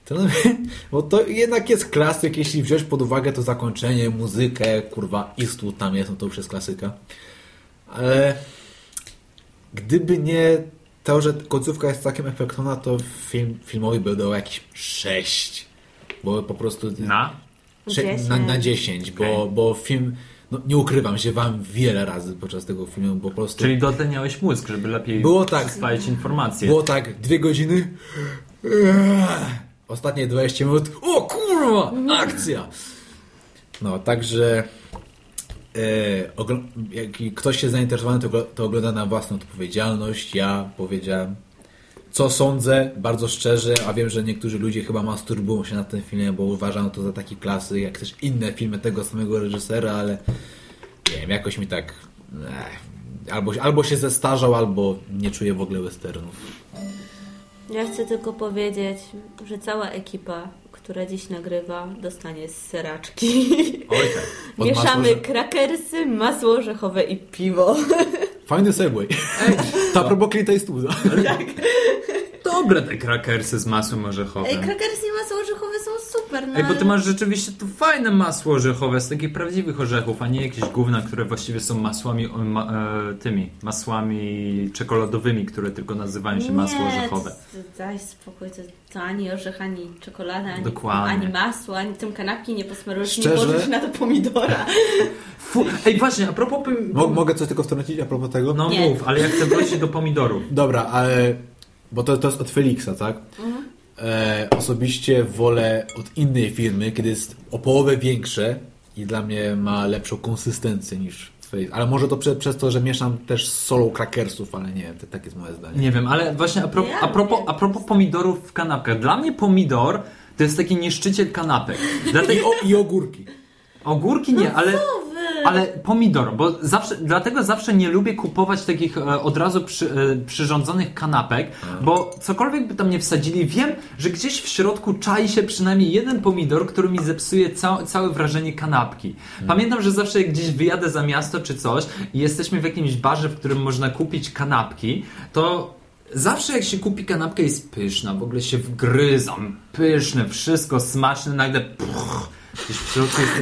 to, bo to jednak jest klasyk, jeśli wziąć pod uwagę to zakończenie, muzykę, kurwa, Eastwood tam jest, no to już jest klasyka. Ale gdyby nie to, że końcówka jest całkiem efektowna, to film, filmowi by dał jakieś 6. Bo po prostu... Na? Sze- na, na 10, bo, bo film, no nie ukrywam, się wam wiele razy podczas tego filmu, bo po prostu Czyli dotleniałeś mózg, żeby lepiej Było tak. przyswajać informacje. było tak, dwie godziny, ostatnie 20 minut, o kurwa, akcja! No, także jak ktoś się zainteresowany, to, ogl- to ogląda na własną odpowiedzialność. Ja powiedziałem, co sądzę, bardzo szczerze, a wiem, że niektórzy ludzie chyba masturbują się na tym filmie, bo uważają to za taki klasy, jak też inne filmy tego samego reżysera, ale nie wiem, jakoś mi tak eh, albo, albo się zestarzał, albo nie czuję w ogóle westernów. Ja chcę tylko powiedzieć, że cała ekipa, która dziś nagrywa, dostanie z seraczki. Oj tak. Od Mieszamy masła, krakersy, masło orzechowe i piwo. Fajny segway. To a propos Clint Eastwooda. Dobre te krakersy z masłem orzechowym. Ej, krakersy i masło orzechowe super, no Ej, bo ty masz rzeczywiście tu fajne masło orzechowe z takich prawdziwych orzechów, a nie jakieś gówna, które właściwie są masłami, ma, e, tymi, masłami czekoladowymi, które tylko nazywają się masło Nie, orzechowe. t- Daj spokój, to, to ani orzech, ani czekolada, ani, Dokładnie. ani masło, ani tym kanapki nie posmarujesz, nie Szczerze? położysz na to pomidora. Fu, ej, właśnie, a propos... pom- Mo- mogę coś tylko wtrącić a propos tego? No Nie. mów, ale ja chcę wrócić do pomidorów. Dobra, ale bo to, to jest od Felixa, tak? E, osobiście wolę od innej firmy, kiedy jest o połowę większe i dla mnie ma lepszą konsystencję niż Felix. Ale może to prze, przez to, że mieszam też z solą krakersów, ale nie wiem, to, tak jest moje zdanie. Nie wiem, ale właśnie a, pro, a, propos, a propos pomidorów w kanapkach. Dla mnie pomidor to jest taki niszczyciel kanapek. I, Dlatego, o, I ogórki. ogórki nie, ale... Ale pomidor, bo zawsze, dlatego zawsze nie lubię kupować takich e, od razu przy, e, przyrządzonych kanapek, bo cokolwiek by tam nie wsadzili, wiem, że gdzieś w środku czai się przynajmniej jeden pomidor, który mi zepsuje cał, całe wrażenie kanapki. Pamiętam, że zawsze jak gdzieś wyjadę za miasto czy coś i jesteśmy w jakimś barze, w którym można kupić kanapki, to Zawsze jak się kupi kanapkę jest pyszna, w ogóle się wgryzam, pyszne, wszystko smaczne, nagle puch, Gdzieś w środku jest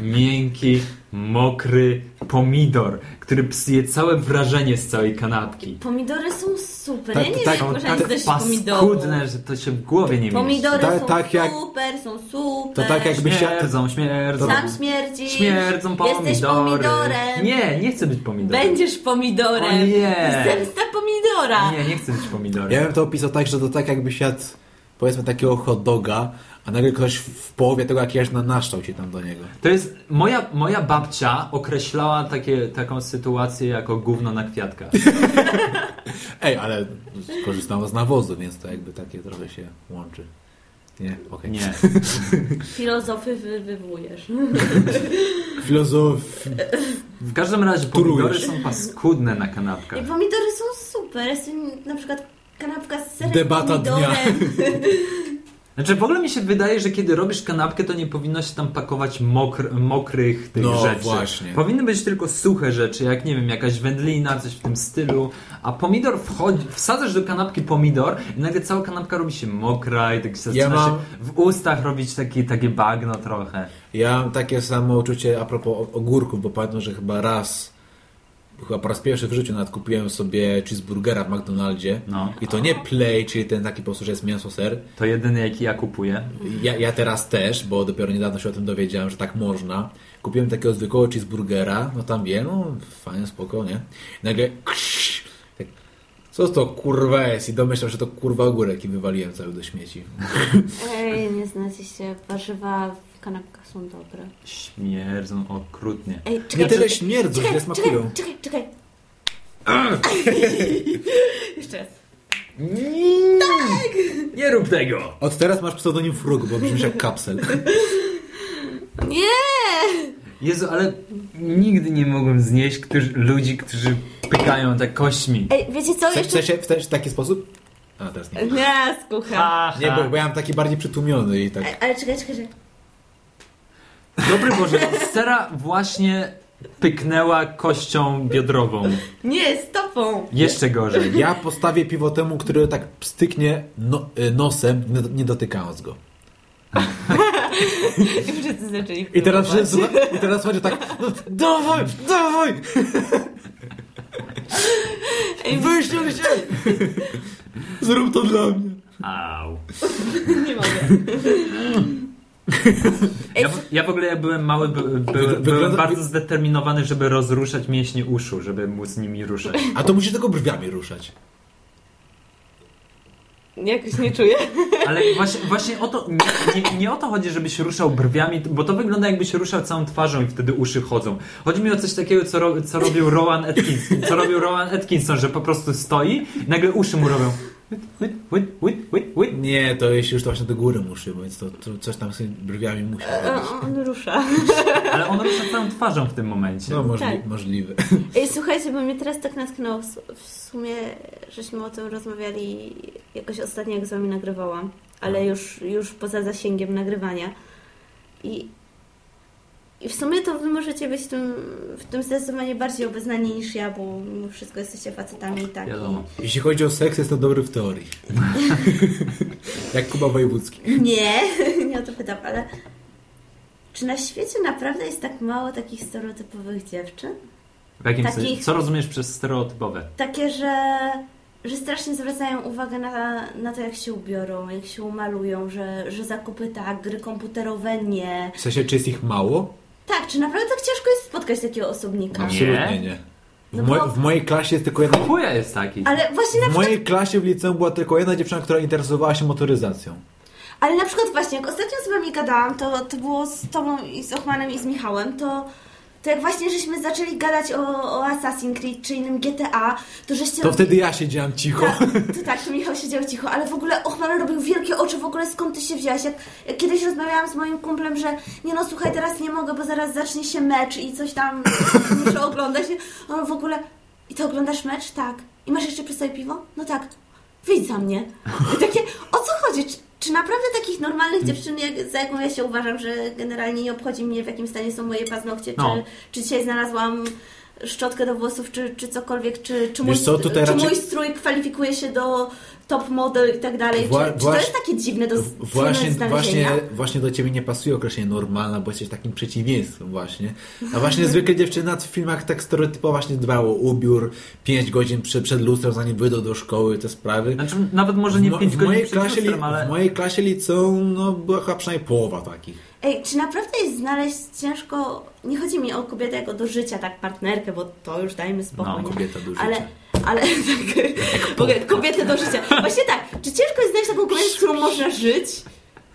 miękki, mokry pomidor, który psuje całe wrażenie z całej kanapki. Pomidory są super. Tak, ja nie tak, wiem, tak pomidorów. paskudne, że to się w głowie nie mieści. Pomidory Tak- są tak jak- super, są super. To tak jakby się... Śmierdzą, śmierdzą. Sam śmierdzisz. Śmierdzą pomidory. Jesteś pomidorem. Nie, nie chcę być pomidorem. Będziesz pomidorem. O nie. Zemsta pomidora. Nie, nie chcę być pomidorem. Ja bym to opisał tak, że to tak jakby siadł powiedzmy takiego hot doga, a nagle ktoś w połowie tego jakiegoś na naszczał się tam do niego. To jest, moja, moja babcia określała takie, taką sytuację jako gówno na kwiatkach. Ej, ale korzystam z nawozu, więc to jakby takie trochę się łączy. Nie? Okej. Nie. Filozofy wy, wywołujesz. Filozof... W każdym razie pomidory Turujesz. są paskudne na I kanapkach. pomidory są super. Jest na przykład kanapka z serem Debata pomidorem. Znaczy w ogóle mi się wydaje, że kiedy robisz kanapkę, to nie powinno się tam pakować mokr, mokrych tych No, rzeczy. właśnie. Powinny być tylko suche rzeczy, jak nie wiem, jakaś wędlina, coś w tym stylu. A pomidor wchodzi, wsadzasz do kanapki pomidor i nagle cała kanapka robi się mokra i tak się Ja mam- się w ustach robić taki, takie bagno trochę. Ja mam takie samo uczucie a propos ogórków, bo pamiętam, że chyba raz, chyba po raz pierwszy w życiu nawet kupiłem sobie cheeseburgera w McDonaldzie. No. I to nie play, czyli ten taki po prostu, że jest mięso, ser. To jedyny jaki ja kupuję. Ja, ja teraz też, bo dopiero niedawno się o tym dowiedziałem, że tak można. Kupiłem takiego zwykłego cheeseburgera, no tam wiem, no fajnie, spoko, nie? I nagle krzyś, tak, co to kurwa jest? I domyślam, że to kurwa ogórek i wywaliłem cały do śmieci. Ej, nie znacie się. Warzywa kanapkach są dobre. Śmierdzą okrutnie. Ej, Nie czekaj, tyle czekaj, śmierdzą, ile czekaj, smakują. czekaj, czekaj, Jeszcze raz. Nie rób tego! Od teraz masz pseudonim Frug, bo brzmisz jak kapsel. Nie! Jezu, ale nigdy nie mogłem znieść którzy, ludzi, którzy pykają tak kośćmi. Ej, wiecie co? Chcesz, Jeszcze... chcesz, chcesz w taki sposób? A, teraz nie. Nie, skucha. Nie, bo, bo ja mam taki bardziej przytłumiony i tak... Ej, Ale czekaj, czekaj, czekaj. Dobry Boże, Sera właśnie pyknęła kością biodrową. Nie, stopą. Jeszcze gorzej. Ja postawię piwo temu, który tak styknie no, y, nosem, nie, dotykając go. I wszyscy zaczęli I teraz, wszyscy- I teraz chodzi tak, no, dawaj, dawaj, Ej, wyśmiej się! Zrób to dla mnie. Au. nie mogę. Ja, w- ja w ogóle jak byłem mały, by, by, byłem wygląda- bardzo zdeterminowany, żeby rozruszać mięśnie uszu, żeby móc nimi ruszać. A to musi tylko brwiami ruszać. Jakoś nie czuję. Ale właśnie, właśnie o to, nie, nie, nie o to chodzi, żebyś ruszał brwiami, bo to wygląda jakbyś ruszał całą twarzą i wtedy uszy chodzą. Chodzi mi o coś takiego, co, ro, co robił Rowan Atkinson, co robił Rowan Atkinson, że po prostu stoi i nagle uszy mu robią. Łyt, łyt, łyt, łyt, łyt. Nie, to jeśli już to właśnie do góry muszy, więc to, to coś tam z brwiami musi robić. On rusza. Ale on rusza całą twarzą w tym momencie. No możli, Tak. możliwe. Ej, słuchajcie, bo mnie teraz tak natknęło. W- W sumie żeśmy o tym rozmawiali jakoś ostatnio, jak z wami nagrywałam, ale już, już poza zasięgiem nagrywania. I, I w sumie to wy możecie być w tym, w tym zdecydowanie bardziej obeznani niż ja, bo mimo wszystko jesteście facetami i tak. Wiadomo. Jeśli chodzi o seks, jest to dobry w teorii. Jak Kuba Wojewódzki. Nie, nie o to pytam, ale czy na świecie naprawdę jest tak mało takich stereotypowych dziewczyn? W jakim Takich- sensie? Co rozumiesz przez stereotypowe? takie, że, że strasznie zwracają uwagę na, na to, jak się ubiorą, jak się umalują, że, że zakupy tak, gry komputerowe nie. W sensie, czy jest ich mało? Tak, czy naprawdę tak ciężko jest spotkać takiego osobnika? Nie. Absolutnie nie. W, No moj, bo- w mojej klasie jest tylko jedna... Chuja jest taki. Ale właśnie na W przykład, mojej klasie w liceum była tylko jedna dziewczyna, która interesowała się motoryzacją. ale na przykład właśnie, jak ostatnio z wami gadałam, to, to było z tobą i z Ochmanem i z Michałem, to, to jak właśnie żeśmy zaczęli gadać o, o Assassin's Creed czy innym GTA, to żeście... To wtedy ja siedziałam cicho. Tak, to tak, to Michał siedział cicho, ale w ogóle Ochman robił wielkie oczy, w ogóle skąd ty się wzięłaś? Jak, jak kiedyś rozmawiałam z moim kumplem, że nie no słuchaj, teraz nie mogę, bo zaraz zacznie się mecz i coś tam muszę oglądać. On w ogóle, i ty oglądasz mecz? Tak. I masz jeszcze przy sobie piwo? No tak. Wyjdź za mnie. I takie, o co chodzi? Czy, naprawdę takich normalnych dziewczyn, jak, za jaką ja się uważam, że generalnie nie obchodzi mnie, w jakim stanie są moje paznokcie, No. czy, czy dzisiaj znalazłam szczotkę do włosów, czy, czy cokolwiek, czy, czy, mój, co, czy raczej- mój strój kwalifikuje się do top model i tak dalej. Wła- czy, czy to jest takie dziwne do Właśnie, właśnie, właśnie, właśnie do ciebie nie pasuje określenie normalna, bo jesteś takim przeciwieństwem właśnie. A właśnie zwykle dziewczyna w filmach tak stereotypowo właśnie dbało o ubiór, 5 godzin przed, przed lustrem, zanim wyjdą do szkoły, te sprawy. Znaczy, nawet może nie w, mo- 5 w, godzin mojej przed klasie, lustrem, ale... w mojej klasie liceum no, była chyba przynajmniej połowa takich. Ej, czy naprawdę jest znaleźć ciężko, nie chodzi mi o kobietę jako do życia, tak partnerkę, bo to już dajmy spokój. No, kobieta do życia. Ale, ale tak, kobiety do życia. Właśnie tak, czy ciężko jest znaleźć taką kobietę, z którą można żyć?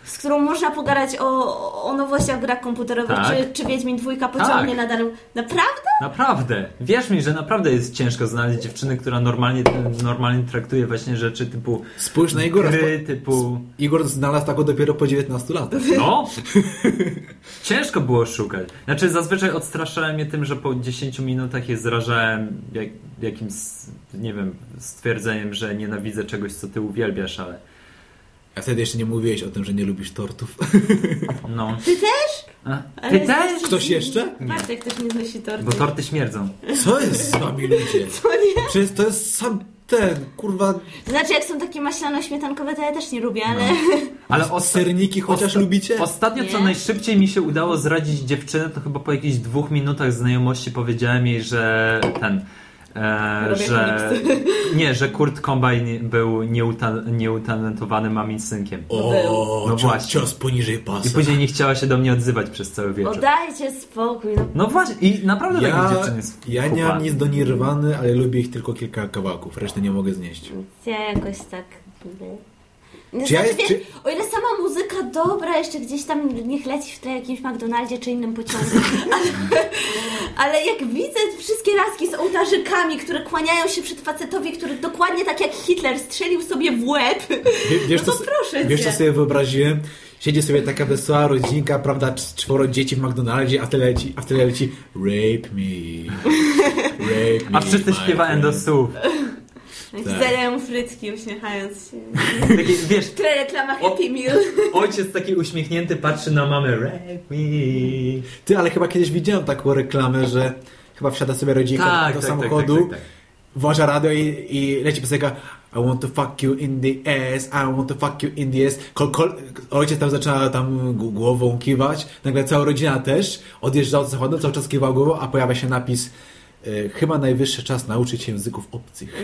Z którą można pogadać o, o nowościach w grach komputerowych, Tak. czy, czy Wiedźmin dwójka pociągnie Tak. na danym... Naprawdę? Naprawdę. Wierz mi, że naprawdę jest ciężko znaleźć dziewczynę, która normalnie, normalnie traktuje właśnie rzeczy typu Spójrz na Igora. gry, typu... Igor znalazł taką dopiero po 19 latach. No! Ciężko było szukać. Znaczy, zazwyczaj odstraszałem je tym, że po 10 minutach je zrażałem jak, jakimś, nie wiem, stwierdzeniem, że nienawidzę czegoś, co ty uwielbiasz, ale A wtedy jeszcze nie mówiłeś o tym, że nie lubisz tortów. no. Ty też? A, ty też? Ktoś jeszcze? Bartek też nie znosi tortu. Bo torty śmierdzą. Co jest z wami ludzie? To nie? Przecież to jest sam ten, kurwa, Znaczy, jak są takie maślano-śmietankowe, to ja też nie lubię, ale... Ale osta- serniki chociaż osta- lubicie? Ostatnio, co Nie. najszybciej mi się udało zradzić dziewczynę, to chyba po jakichś dwóch minutach znajomości powiedziałem jej, że ten. E, że nie, że Kurt Cobain był nieuta, nieutalentowanym mamin synkiem. O, No cios, właśnie. cios poniżej pasa. I później nie chciała się do mnie odzywać przez cały O, wieczór. dajcie spokój, no. No właśnie, i naprawdę takich Ja, dziewczyn jest ja nie kupa. mam nic do Nirwany, ale lubię ich tylko kilka kawałków, resztę nie mogę znieść. Ja jakoś tak... Czy ja jest- wiesz, O ile sama muzyka dobra, jeszcze gdzieś tam niech leci w tle jakimś McDonaldzie czy innym pociągu, ale, ale jak widzę wszystkie laski z ołtarzykami, które kłaniają się przed facetowi, który dokładnie tak jak Hitler strzelił sobie w łeb, Wie, wiesz, no to co, proszę wiesz cię. co sobie wyobraziłem? Siedzi sobie taka wesoła rodzinka, prawda, cz- czworo dzieci w McDonaldzie, a w tyle leci, a tyle leci Rape me, rape me A wszyscy śpiewają do słów. Tak. Frytki uśmiechając się. Takie, wiesz, Tyle reklama Happy Meal. ojciec taki uśmiechnięty patrzy na mamę. Rape me. Ty, ale chyba kiedyś widziałem taką reklamę, że chyba wsiada sobie rodzinka Tak, do tak, samochodu, tak, tak, tak, włącza radio i, i leci piosenka I want to fuck you in the ass, I want to fuck you in the ass. Kol, kol, ojciec tam zaczyna tam g- głową kiwać, nagle cała rodzina też odjeżdża od samochodu, cały czas kiwał głową, a pojawia się napis chyba najwyższy czas nauczyć się języków obcych.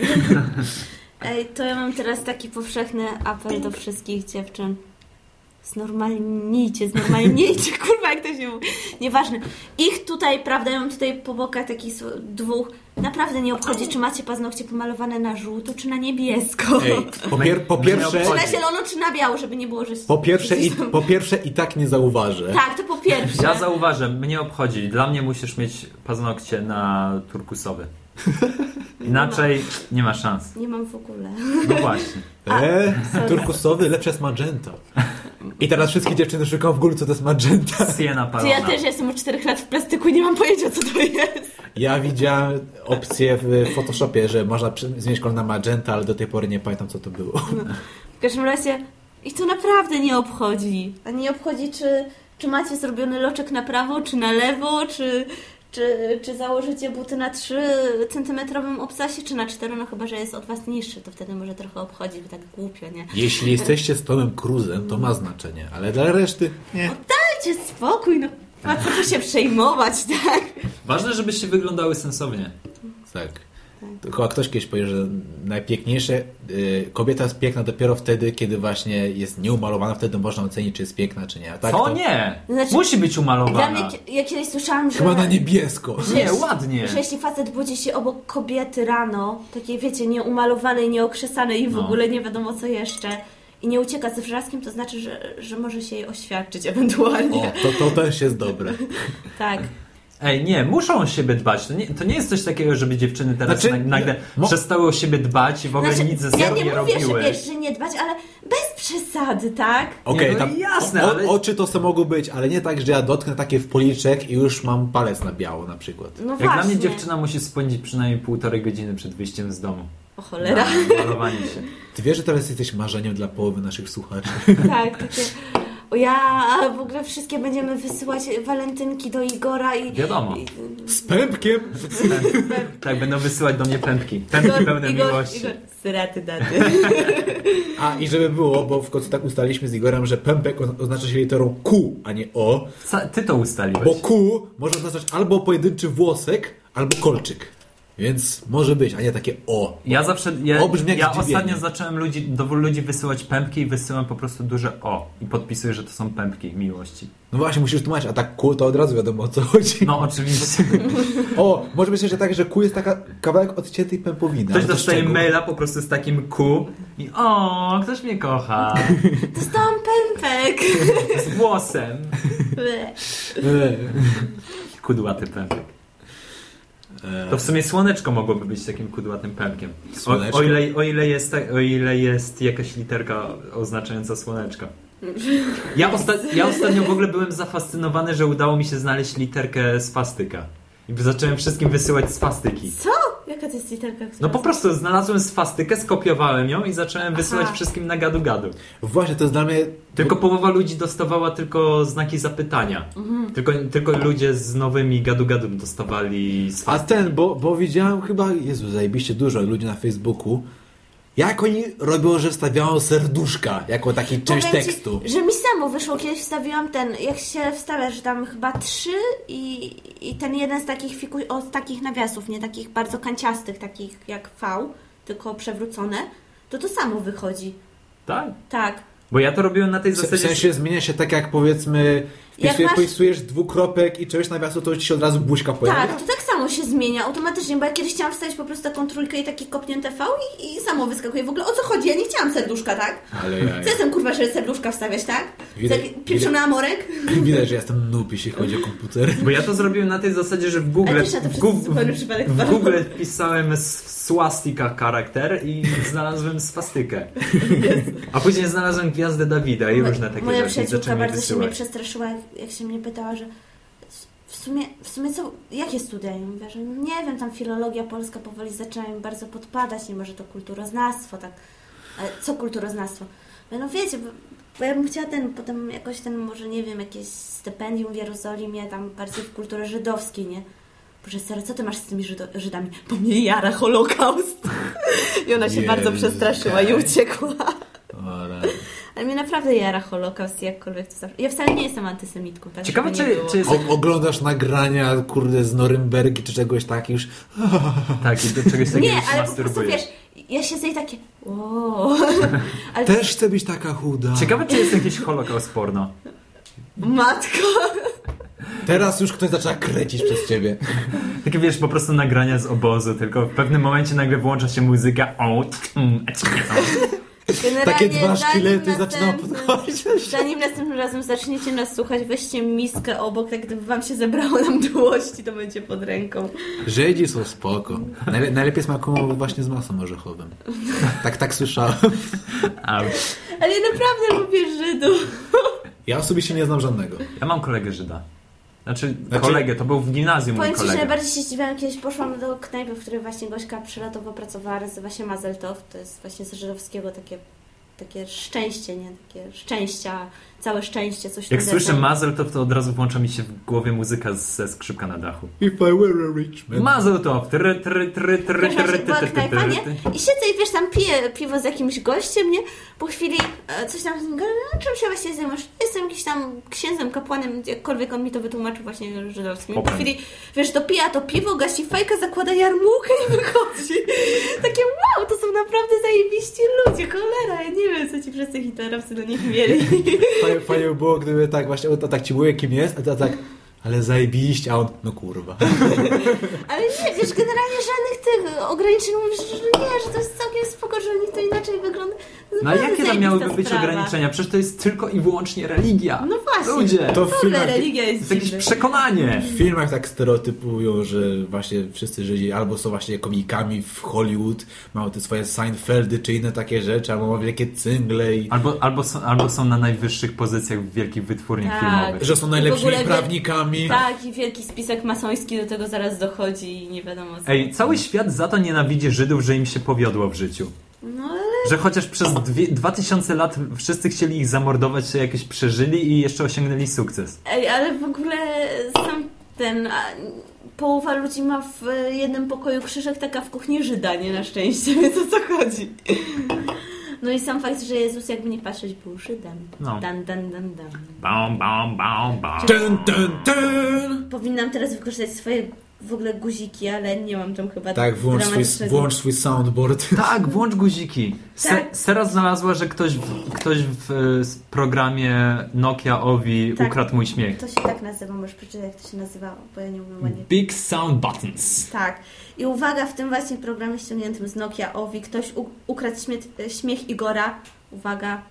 Ej, to ja mam teraz taki powszechny apel do wszystkich dziewczyn. Znormalnijcie, znormalnijcie, kurwa, jak to się mówi. Nieważne. Ich tutaj, prawda, ja mam tutaj po bokach takich dwóch. Naprawdę nie obchodzi, czy macie paznokcie pomalowane na żółto, czy na niebiesko. Ej, po, pier, po, pierwsze, Czy na zielono, czy na biało, żeby nie było, że... po, pierwsze i, po pierwsze i tak nie zauważę. Tak, to po pierwsze. Ja zauważę, mnie obchodzi. Dla mnie musisz mieć paznokcie na turkusowy. Inaczej nie ma szans. Nie mam w ogóle. No właśnie. E, sorry. turkusowy lepsze jest magenta. I teraz wszystkie dziewczyny szukają w Google, co to jest magenta. Siena Czy Palona. ja też jestem od 4 lat w plastyku i nie mam pojęcia, co to jest. Ja widziałem opcję w Photoshopie, że można zmienić kolor na magenta, ale do tej pory nie pamiętam, co to było. W każdym razie ich to naprawdę nie obchodzi. A nie obchodzi, czy, czy macie zrobiony loczek na prawo, czy na lewo, czy, czy, czy założycie buty na 3 centymetrowym obcasie, czy na 4, no chyba, że jest od was niższy, to wtedy może trochę obchodzi, bo tak głupio, nie? Jeśli jesteście z Tomem Cruzem, to ma znaczenie, ale dla reszty nie. Dajcie spokój, no. A co tu się przejmować, tak? Ważne, żebyście wyglądały sensownie. Tak. To Chyba ktoś kiedyś powiedział, że najpiękniejsze, y, kobieta jest piękna dopiero wtedy, kiedy właśnie jest nieumalowana, wtedy można ocenić, czy jest piękna, czy nie. A tak Co? to Nie! Znaczy, Musi być umalowana. kie- ja kiedyś słyszałam, że... Chyba na niebiesko. Nie, ładnie. Że jeśli facet budzi się obok kobiety rano, takiej wiecie, nieumalowanej, nieokrzesanej i w No. ogóle nie wiadomo co jeszcze, i nie ucieka ze wrzaskiem, to znaczy, że, że może się jej oświadczyć ewentualnie. O, to, to też jest dobre. Tak. Ej, nie, muszą o siebie dbać. To nie, to nie jest coś takiego, żeby dziewczyny teraz Znaczy, nag- nagle mo- przestały o siebie dbać i w ogóle Znaczy, nic ze ja sobą nie nie, mówię, robiły. że wiesz, że nie dbać, ale bez przesady, tak? Okej, no tam jasne, o, ale- oczy to co mogą być, ale nie tak, że ja dotknę takie w policzek i już mam palec na biało na przykład. No Jak właśnie. dla mnie dziewczyna musi spędzić przynajmniej półtorej godziny przed wyjściem z domu. O cholera. Na malowanie się. Ty wiesz, że teraz jesteś marzeniem dla połowy naszych słuchaczy? tak, takie... O ja, w ogóle wszystkie będziemy wysyłać walentynki do Igora i... Wiadomo. i Z pępkiem. Tak, będą wysyłać do mnie pępki. Pępki pełne Igor, miłości. Igor, syraty daty. A i żeby było, bo w końcu tak ustaliliśmy z Igorem, że pępek oznacza się literą Q, a nie O. Ty to ustaliłeś. Bo Q może oznaczać albo pojedynczy włosek, albo kolczyk. Więc może być, a nie takie O. Ja zawsze, ja, O, brzmi jak ja ostatnio zacząłem ludzi, do ludzi wysyłać pępki i wysyłam po prostu duże O i podpisuję, że to są pępki miłości. No właśnie, musisz tłumaczyć, a tak Q to od razu wiadomo o co chodzi. No oczywiście. O, może być jeszcze tak, że Q jest taka kawałek odciętej pępowiny. Ktoś dostaje maila po prostu z takim Q i o, ktoś mnie kocha. Dostałam pępek. Z włosem. Ble. Kudłaty pępek. To w sumie słoneczko mogłoby być takim kudłatym pępkiem. O, o, ile, o, ile jest, o ile jest jakaś literka oznaczająca słoneczko. Ja, osta ja ostatnio w ogóle byłem zafascynowany, że udało mi się znaleźć literkę swastyka. I zacząłem wszystkim wysyłać swastyki. Co? Jaka to jest literka? No po prostu znalazłem swastykę, skopiowałem ją i zacząłem wysyłać Aha. wszystkim na gadu-gadu. Właśnie, to jest dla mnie... Tylko połowa ludzi dostawała tylko znaki zapytania. Mhm. Tylko, tylko ludzie z nowymi gadu-gadu dostawali A swastyki. ten, bo, bo widziałem chyba, Jezu, zajebiście dużo ludzi na Facebooku, jak oni robią, że wstawiają serduszka jako taki część Powiem ci, tekstu. że mi samo wyszło, kiedyś wstawiłam ten, jak się wstawia, że tam chyba trzy i, i ten jeden z takich fiku, o, z takich nawiasów, nie takich bardzo kanciastych, takich jak V, tylko przewrócone, to to samo wychodzi. Tak? Tak. Bo ja to robiłem na tej W, w zasadzie... sensie zmienia się tak jak powiedzmy Jak wpisuje, masz- wpisujesz dwukropek i czegoś nawiasu, to ci się od razu buźka pojawia. Tak, to tak samo się zmienia automatycznie, bo ja kiedyś chciałam wstawić po prostu taką trójkę i takie kopnięte V i, i samo wyskakuje. W ogóle o co chodzi? Ja nie chciałam serduszka, tak? Ale ja, Co jestem kurwa, żeby serduszka wstawiać, tak? Widać- Taki Pieprzony amorek? widać, że jestem noob, jeśli chodzi o komputer. Bo ja to zrobiłem na tej zasadzie, że w Google, Ale też to w, przypadek w. Google wpisałem swastika charakter i znalazłem swastykę. A później znalazłem gwiazdę Dawida i różne takie Moja rzeczy i przyjaciółka bardzo się mnie wysyłać. przestraszyła, jak, się mnie pytała, że sumie, w sumie co, jakie studia? Ja mówię, że nie wiem, tam filologia polska powoli zaczęła mi bardzo podpadać, nie może to kulturoznawstwo, tak. Ale co kulturoznawstwo? No wiecie, bo, bo ja bym chciała ten, potem jakoś ten, może nie wiem, jakieś stypendium w Jerozolimie, tam bardziej w kulturze żydowskiej, nie? Boże, Sara, co ty masz z tymi Żydo Żydami? Bo mnie jara Holokaust. I ona się Jezu, bardzo przestraszyła i uciekła. O. Ale mnie naprawdę jara Holokaust, jakkolwiek to zawsze. Ja wcale nie jestem antysemitką, tak? Ciekawe, czy, czy jest... O, oglądasz nagrania, kurde, z Norymbergi czy czegoś takiego już. Tak, i do czegoś takiego Nie, się ale po prostu masturbujesz. wiesz, ja siedzę i takie. O, ale Też chcę być taka chuda. Ciekawe, czy jest jakiś holokaust porno. matko. Teraz już ktoś zaczyna kręcić przez ciebie. Takie wiesz, po prostu nagrania z obozu, tylko w pewnym momencie nagle włącza się muzyka. O, mm, Generalnie, Takie dwa zanim szkielety zaczynają podchodzić. Zanim następnym razem zaczniecie nas słuchać, weźcie miskę obok, tak gdyby wam się zebrało na mdłości, to będzie pod ręką. Żydzi są spoko. Najle najlepiej smakują właśnie z masą orzechowym. Tak, tak słyszałem. Ale ja naprawdę lubię Żydów. Ja osobiście nie znam żadnego. Ja mam kolegę Żyda. Znaczy, Znaczy- kolegę, to był w gimnazjum mój Powiem Ci, że kolega. najbardziej się zdziwiłam, kiedyś poszłam do knajpy, w której właśnie Gośka przylatowo pracowała, nazywa się Mazeltow, to jest właśnie z żydowskiego takie, takie szczęście, nie? Takie szczęścia, całe szczęście, coś Jak słyszę. Mazel, to, to od razu włącza mi się w głowie muzyka ze skrzypka na dachu. If I were a rich man. Mazel to! Try, try, try, try. I siedzę i wiesz, tam piję piwo z jakimś gościem, nie? Po chwili e, coś tam, no, czym się właśnie zajmujesz? Jestem jakiś tam księdzem, kapłanem, jakkolwiek on mi to wytłumaczył właśnie żydowskim. Po chwili, wiesz, dopija to piwo, gasi fajkę, zakłada jarmułkę i wychodzi. Takie wow, to są naprawdę zajebiści ludzie, cholera, ja nie wiem, co ci wszyscy hitlerowcy do nich mieli. Fajnie, by było, gdyby tak właśnie, o, to tak ci mówię, kim jest, a tak, ale zajebiście, a on, no kurwa. Ale nie, wiesz, generalnie żadnych tych ograniczeń mówisz, że nie, że to jest całkiem spoko, że oni to inaczej wygląda. No a jakie tam miałyby być sprawa. ograniczenia? Przecież to jest tylko i wyłącznie religia. No właśnie. Ludzie! To To w W ogóle filmach, religia jest jest jakieś przekonanie. w filmach tak stereotypują, że właśnie wszyscy Żydzi albo są właśnie komikami w Hollywood, mają te swoje Seinfeldy czy inne takie rzeczy, albo mają wielkie cyngle i Albo, albo, są, albo są na najwyższych pozycjach w wielkich wytwórniach Tak. filmowych. że są najlepszymi ogóle wie- Tak, i wielki spisek masoński do tego zaraz dochodzi i nie wiadomo co. Ej, cały świat za to nienawidzi Żydów, że im się powiodło w życiu. No ale że chociaż przez dwie, 2000 lat wszyscy chcieli ich zamordować, to jakoś przeżyli i jeszcze osiągnęli sukces. Ej, ale w ogóle sam ten... A, połowa ludzi ma w jednym pokoju krzyżek, taka w kuchni Żyda, nie na szczęście, więc o co chodzi? No i sam fakt, że Jezus jakby nie patrzeć był Żydem. No. Dan, dan, dan, dan. Bam, bam, bam, bam. Dun, dun, dun. Powinnam teraz wykorzystać swoje w ogóle guziki, ale nie mam tam chyba Tak, włącz swój, włącz swój soundboard. Tak, włącz guziki. Se, Tak. Sera znalazła, że ktoś w, ktoś w e, programie Nokia Ovi Tak. ukradł mój śmiech. To się tak nazywa, możesz przeczytać jak to się nazywało, bo ja nie umiem ładnie. Big Sound Buttons. Tak. I uwaga, w tym właśnie programie ściągniętym z Nokia Ovi ktoś ukradł śmiech, śmiech Igora. Uwaga.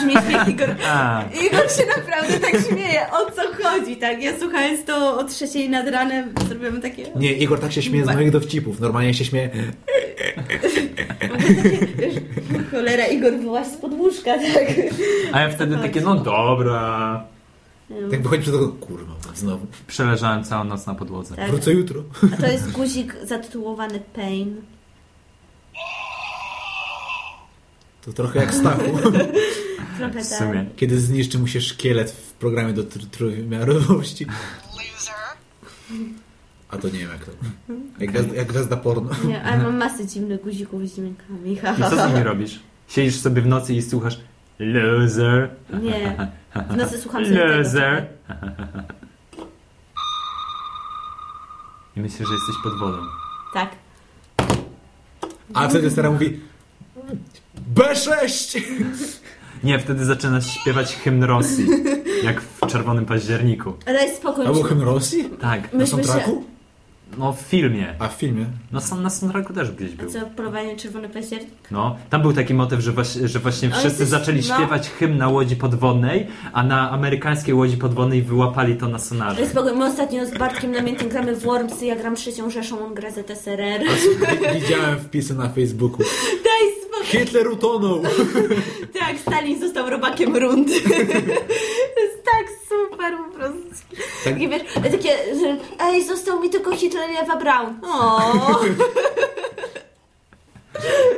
Brzmi śmiech. A, Igor się naprawdę tak śmieje. O co chodzi? Tak, ja słuchając to o trzeciej nad ranem zrobiłem takie... Nie, Igor tak się śmieje z moich dowcipów. Normalnie się śmieje. Cholera, Igor wyłaź z podłóżka, tak. a ja wtedy takie, no dobra. Tak wychodzi przed tego, kurwa, znowu. Przeleżałem całą noc na podłodze. tak. Wrócę jutro. A to jest guzik zatytułowany Pain. To trochę jak Stachu. Trochę W tak. Kiedy zniszczy mu się szkielet w programie do tr- trójwymiarowości. A to nie wiem jak to. Jak gwiazda, jak gwiazda porno. Nie, ale mam masę dziwnych guzików z dźwiękami. Ha, I co z nimi robisz? Siedzisz sobie w nocy i słuchasz Loser. Nie. W nocy słucham sobie tego. Loser. I myślę, że jesteś pod wodą. Tak. A wtedy stara mówi B6! Nie, wtedy zaczynasz śpiewać hymn Rosji. Jak w Czerwonym Październiku. Ale daj spokój. A był hymn Rosji? Tak. Na Myśmy soundtracku? No w filmie. A w filmie? No sam na soundtracku też gdzieś A był. co, polowanie Czerwony Październik? No, tam był taki motyw, że właśnie, że właśnie Ale wszyscy jesteś- zaczęli no. śpiewać hymn na łodzi podwodnej, a na amerykańskiej łodzi podwodnej wyłapali to na sonarze. My ostatnio z Bartkiem namiętnie gramy w Wormsy, ja gram trzecią Rzeszą, on gra ZSRR. Wi- Widziałem wpisy na Facebooku. Daj spokój. Hitler utonął! Tak, Stalin został robakiem rundy. To jest tak super po prostu. Tak. Takie wiesz, takie, że ej, został mi tylko Hitler i Ewa Braun. O,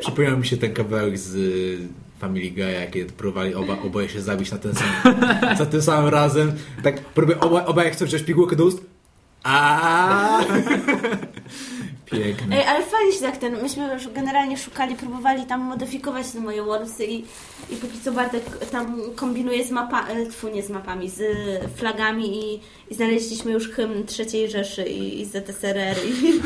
Przypomniał mi się ten kawałek z y, Family Guy'a, kiedy próbowali oba, oboje się zabić na ten sam, za tym samym razem. Tak, próbuję, oba, obaj chcą wziąć pigułkę do ust. A Pięknie. Ej, ale fajnie się tak ten, myśmy już generalnie szukali, próbowali tam modyfikować te moje Wormsy i, i póki co Bartek tam kombinuje z mapami, tfu, nie z mapami, z flagami i, i znaleźliśmy już hymn III Rzeszy i, i ZSRR i,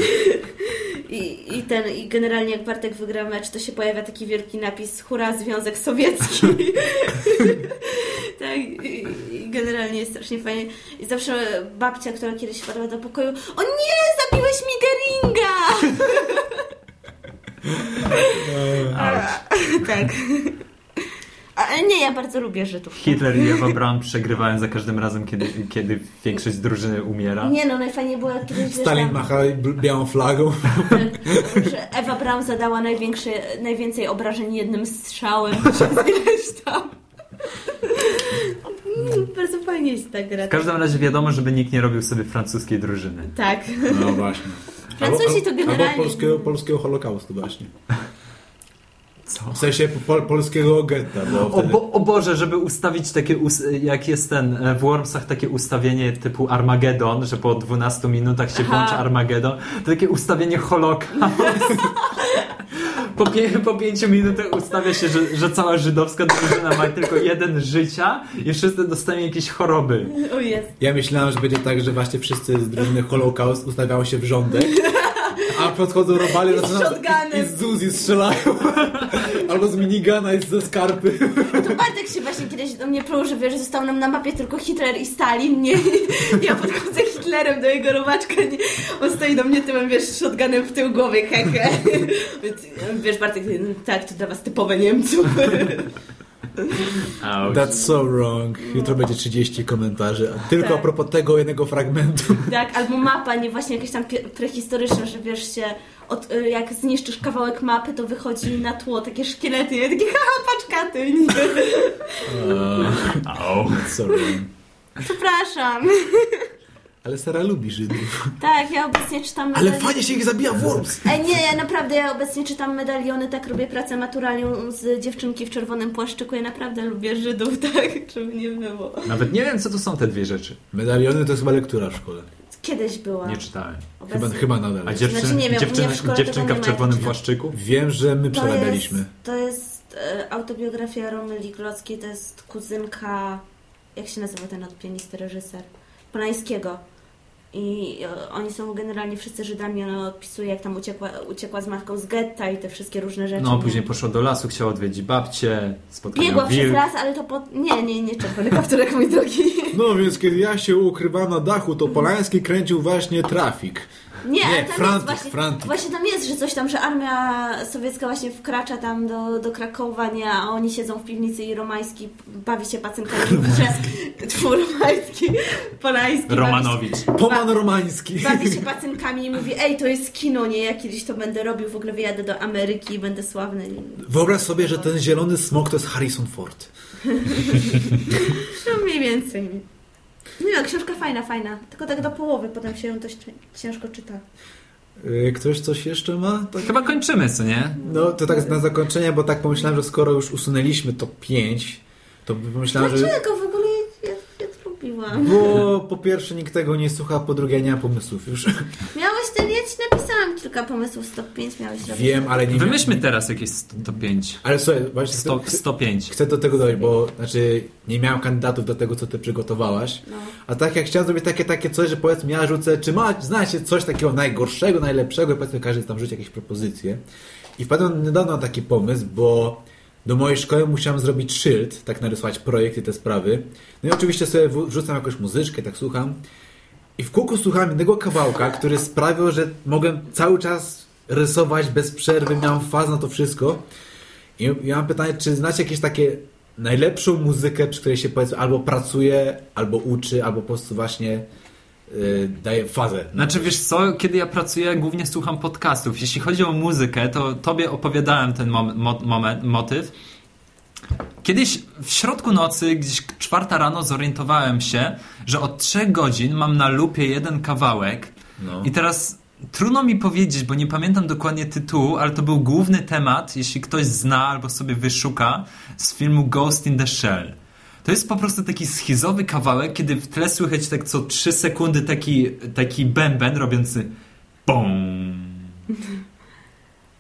i, i ten, i generalnie jak Bartek wygra mecz, to się pojawia taki wielki napis Hurra Związek Sowiecki. tak, i, i generalnie jest strasznie fajnie. I zawsze babcia, która kiedyś wpadła do pokoju, o nie, zabiłeś mi Geringa! tak. Ale nie, ja bardzo lubię Żydów. Hitler i Ewa Braun przegrywają za każdym razem, kiedy, kiedy większość drużyny umiera. Nie no, najfajniej było jak kiedyś Stalin macha białą flagą. że Ewa Braun zadała największe, najwięcej obrażeń jednym strzałem przez ileś tam. Mm, Bardzo fajnie jest ta gra. W każdym razie wiadomo, żeby nikt nie robił sobie francuskiej drużyny. Tak. No właśnie. Francuzi to generalnie- Albo polskiego, polskiego holokaustu właśnie. Co? W sensie po, polskiego getta, bo O, wtedy... bo, o Boże, żeby ustawić takie, us- jak jest ten e, w Wormsach takie ustawienie typu Armageddon, że po 12 minutach się Aha. włącza Armageddon, to takie ustawienie Holocaust. Po, pie, po pięciu minutach ustawia się, że, że cała żydowska drużyna ma tylko jeden życia i wszyscy dostają jakieś choroby. O jest. Ja myślałem, że będzie tak, że właśnie wszyscy z drużyny Holocaust ustawiają się w rządek, a podchodzą robale I z shotgunem. i z Zuzi strzelają. Albo z minigana i ze skarpy. To Bartek się właśnie kiedyś do mnie pluł, że wiesz, został nam na mapie tylko Hitler i Stalin, nie? Ja podchodzę Hitlerem do jego robaczka, nie? On stoi do mnie tyłem, wiesz, shotgunem w tył głowy, hehe. Więc, Wiesz, Bartek, no tak, to dla was typowe Niemców. That's so wrong. Jutro będzie 30 komentarzy. a Tylko Tak. a propos tego jednego fragmentu. Tak, albo mapa, nie właśnie jakieś tam prehistoryczne, że wiesz się, od, y, jak zniszczysz kawałek mapy, to wychodzi na tło takie szkielety, nie? takie haha, patrz katy, nie? Au. That's so wrong. Przepraszam. Ale Sara lubi Żydów. Tak, ja obecnie czytam Ale medali- fajnie się ich zabija Worms! Ej, nie, ja naprawdę, ja obecnie czytam medaliony, tak robię pracę maturalną z dziewczynki w czerwonym płaszczyku. Ja naprawdę lubię Żydów, tak, żeby nie było. Nawet nie wiem, co to są te dwie rzeczy. Medaliony to jest chyba lektura w szkole. Kiedyś była. Nie czytałem. Chyba, Obecnie- chyba nadal. A dziewczyn, Znaczy, nie wiem, dziewczyna, w szkole dziewczynka w czerwonym płaszczyku? Wiem, że my To przerabialiśmy. jest, to jest e, autobiografia Romy Glockiej, to jest kuzynka, jak się nazywa ten od pianisty reżyser? Polańskiego. I e, oni są generalnie wszyscy Żydami, ona odpisuje jak tam uciekła, uciekła z matką z getta i te wszystkie różne rzeczy. No, nie? później poszła do lasu, chciała odwiedzić babcię, spotkała Biegła przez las, ale to po... Nie, nie, nie czerwony kapturek, mój drogi. No więc kiedy ja się ukrywam na dachu, to Polański kręcił właśnie trafik. Nie, Nie, ale tam Frantik, jest właśnie, Frantik. właśnie tam jest, że coś tam, że armia sowiecka właśnie wkracza tam do, do Krakowa, nie, a oni siedzą w piwnicy i Romański bawi się pacynkami, że twór Romański, Polański Romanowicz. Poman Romański. Bawi, bawi się pacynkami i mówi, ej, to jest kino, nie, ja kiedyś to będę robił, w ogóle wyjadę do Ameryki i będę sławny. Wyobraź sobie, że ten zielony smok to jest Harrison Ford. No mniej więcej. Nie no, książka fajna, fajna, tylko tak do połowy, potem się ją dość ciężko czyta. Yy, Ktoś coś jeszcze ma? Tak. Chyba kończymy, co nie? No to tak na zakończenie, bo tak pomyślałem, że skoro już usunęliśmy top 5, to pomyślałem, że... Dlaczego w ogóle ja, ja to lubiłam? Bo po pierwsze nikt tego nie słucha, po drugie nie ma pomysłów już. Miałeś ten, ci napisałam kilka pomysłów z top 5, miałeś robić. Wiem, ale nie Wymyślmy teraz jakieś 105. Ale słuchaj, właśnie 100, chcę, 105. chcę do tego dojść, bo znaczy nie miałem kandydatów do tego, co ty przygotowałaś. No. A tak jak chciałem zrobić takie, takie coś, że powiedzmy ja rzucę, czy ma, znacie coś takiego najgorszego, najlepszego i powiedzmy każdy tam rzuci jakieś propozycje. I wpadłem niedawno na taki pomysł, bo do mojej szkoły musiałem zrobić szyld, tak narysować projekt i te sprawy. No i oczywiście sobie wrzucam jakąś muzyczkę, tak słucham. I w kółku słuchałem jednego kawałka, który sprawiał, że mogłem cały czas rysować bez przerwy, miałem faz na to wszystko. I ja mam pytanie, czy znacie jakieś takie najlepszą muzykę, przy której się powiedzmy albo pracuje, albo uczy, albo po prostu właśnie yy, daje fazę. Znaczy wiesz co, kiedy ja pracuję, głównie słucham podcastów. Jeśli chodzi o muzykę, to tobie opowiadałem ten mom- mo- moment, motyw. Kiedyś w środku nocy, gdzieś czwarta rano zorientowałem się, że od trzech godzin mam na lupie jeden kawałek No. i teraz trudno mi powiedzieć, bo nie pamiętam dokładnie tytułu, ale to był główny temat, jeśli ktoś zna albo sobie wyszuka, z filmu Ghost in the Shell. To jest po prostu taki schizowy kawałek, kiedy w tle słychać tak co 3 sekundy taki, taki bęben robiący BOOM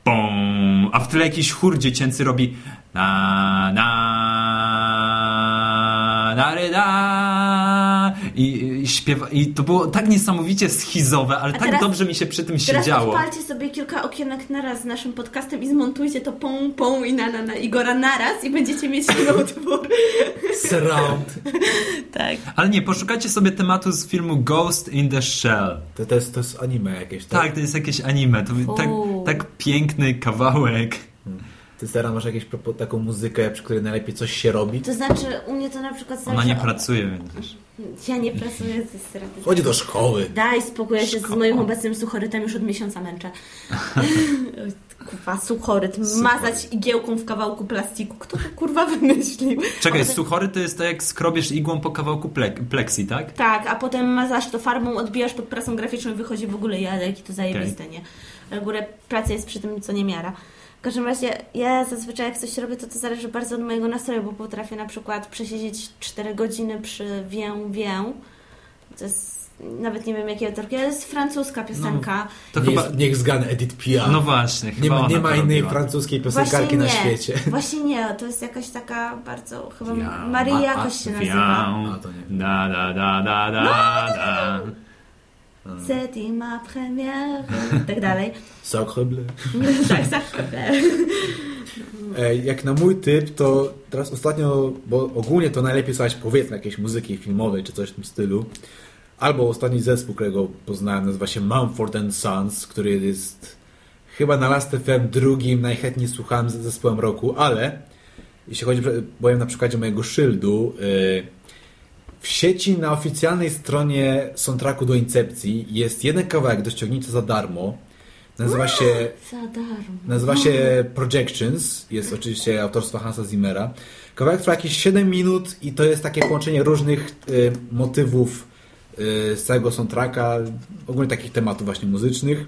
BOOM a w tle jakiś chór dziecięcy robi na na na i, i śpiewa i to było tak niesamowicie schizowe, ale A tak teraz- dobrze mi się przy tym Teraz siedziało. odpalcie sobie kilka okienek naraz z naszym podcastem i zmontujcie to pą, pą i na, na, na Igora naraz i będziecie mieć ten utwór. Surround. Tak. Ale nie, poszukajcie sobie tematu z filmu Ghost in the Shell. To, to, jest, to jest anime jakieś, tak? Tak, to jest jakieś anime. To tak, tak piękny kawałek. Ty Sara masz jakąś taką muzykę, przy której najlepiej coś się robi? To znaczy, u mnie to na przykład... Ona nie pracuje, więc wiesz. Ja nie pracuję ze strony. Chodzi do szkoły. Daj spokój, ja się z moim obecnym suchorytem już od miesiąca męczę. kurwa, suchoryt. Mazać igiełką w kawałku plastiku. Kto to kurwa wymyślił? Czekaj, potem- suchory to jest to jak skrobiesz igłą po kawałku plek- pleksji, tak? Tak, a potem mazasz to farbą, odbijasz pod prasą graficzną i wychodzi w ogóle jadek i to zajebiste, nie? W ogóle praca jest przy tym co niemiara. W każdym razie ja zazwyczaj jak coś robię, to to zależy bardzo od mojego nastroju, bo potrafię na przykład przesiedzieć 4 godziny przy wię, wię. To jest, nawet nie wiem jakiej autorki, ale jest francuska piosenka. To Nie chyba... jest, niech zgadnę, Edith Piaf. No właśnie, chyba nie ma, nie ma innej robiła. francuskiej Właśnie piosenkarki nie. na świecie. Właśnie nie, to jest jakaś taka bardzo, chyba Maria jakoś się nazywa. Wiam, A, to nie. da, da, da, da, da, da. C'est ma première. I tak dalej. Sacre bleu. tak, tak. E, Jak na mój typ, to teraz ostatnio, bo ogólnie to najlepiej słuchać powiedzmy jakiejś muzyki filmowej czy coś w tym stylu. Albo ostatni zespół, którego poznałem, nazywa się Mumford and Sons, który jest chyba na Last FM drugim najchętniej słuchałem z- zespołem roku, ale jeśli chodzi, powiem na przykładzie mojego szyldu, e, w sieci na oficjalnej stronie soundtracku do Incepcji jest jeden kawałek do ściągnięcia za darmo. Nazywa się Za darmo. Nazywa się Projections. Jest oczywiście autorstwa Hansa Zimmera. Kawałek trwa jakieś 7 minut i to jest takie połączenie różnych y, motywów y, z całego soundtracka, ogólnie takich tematów właśnie muzycznych.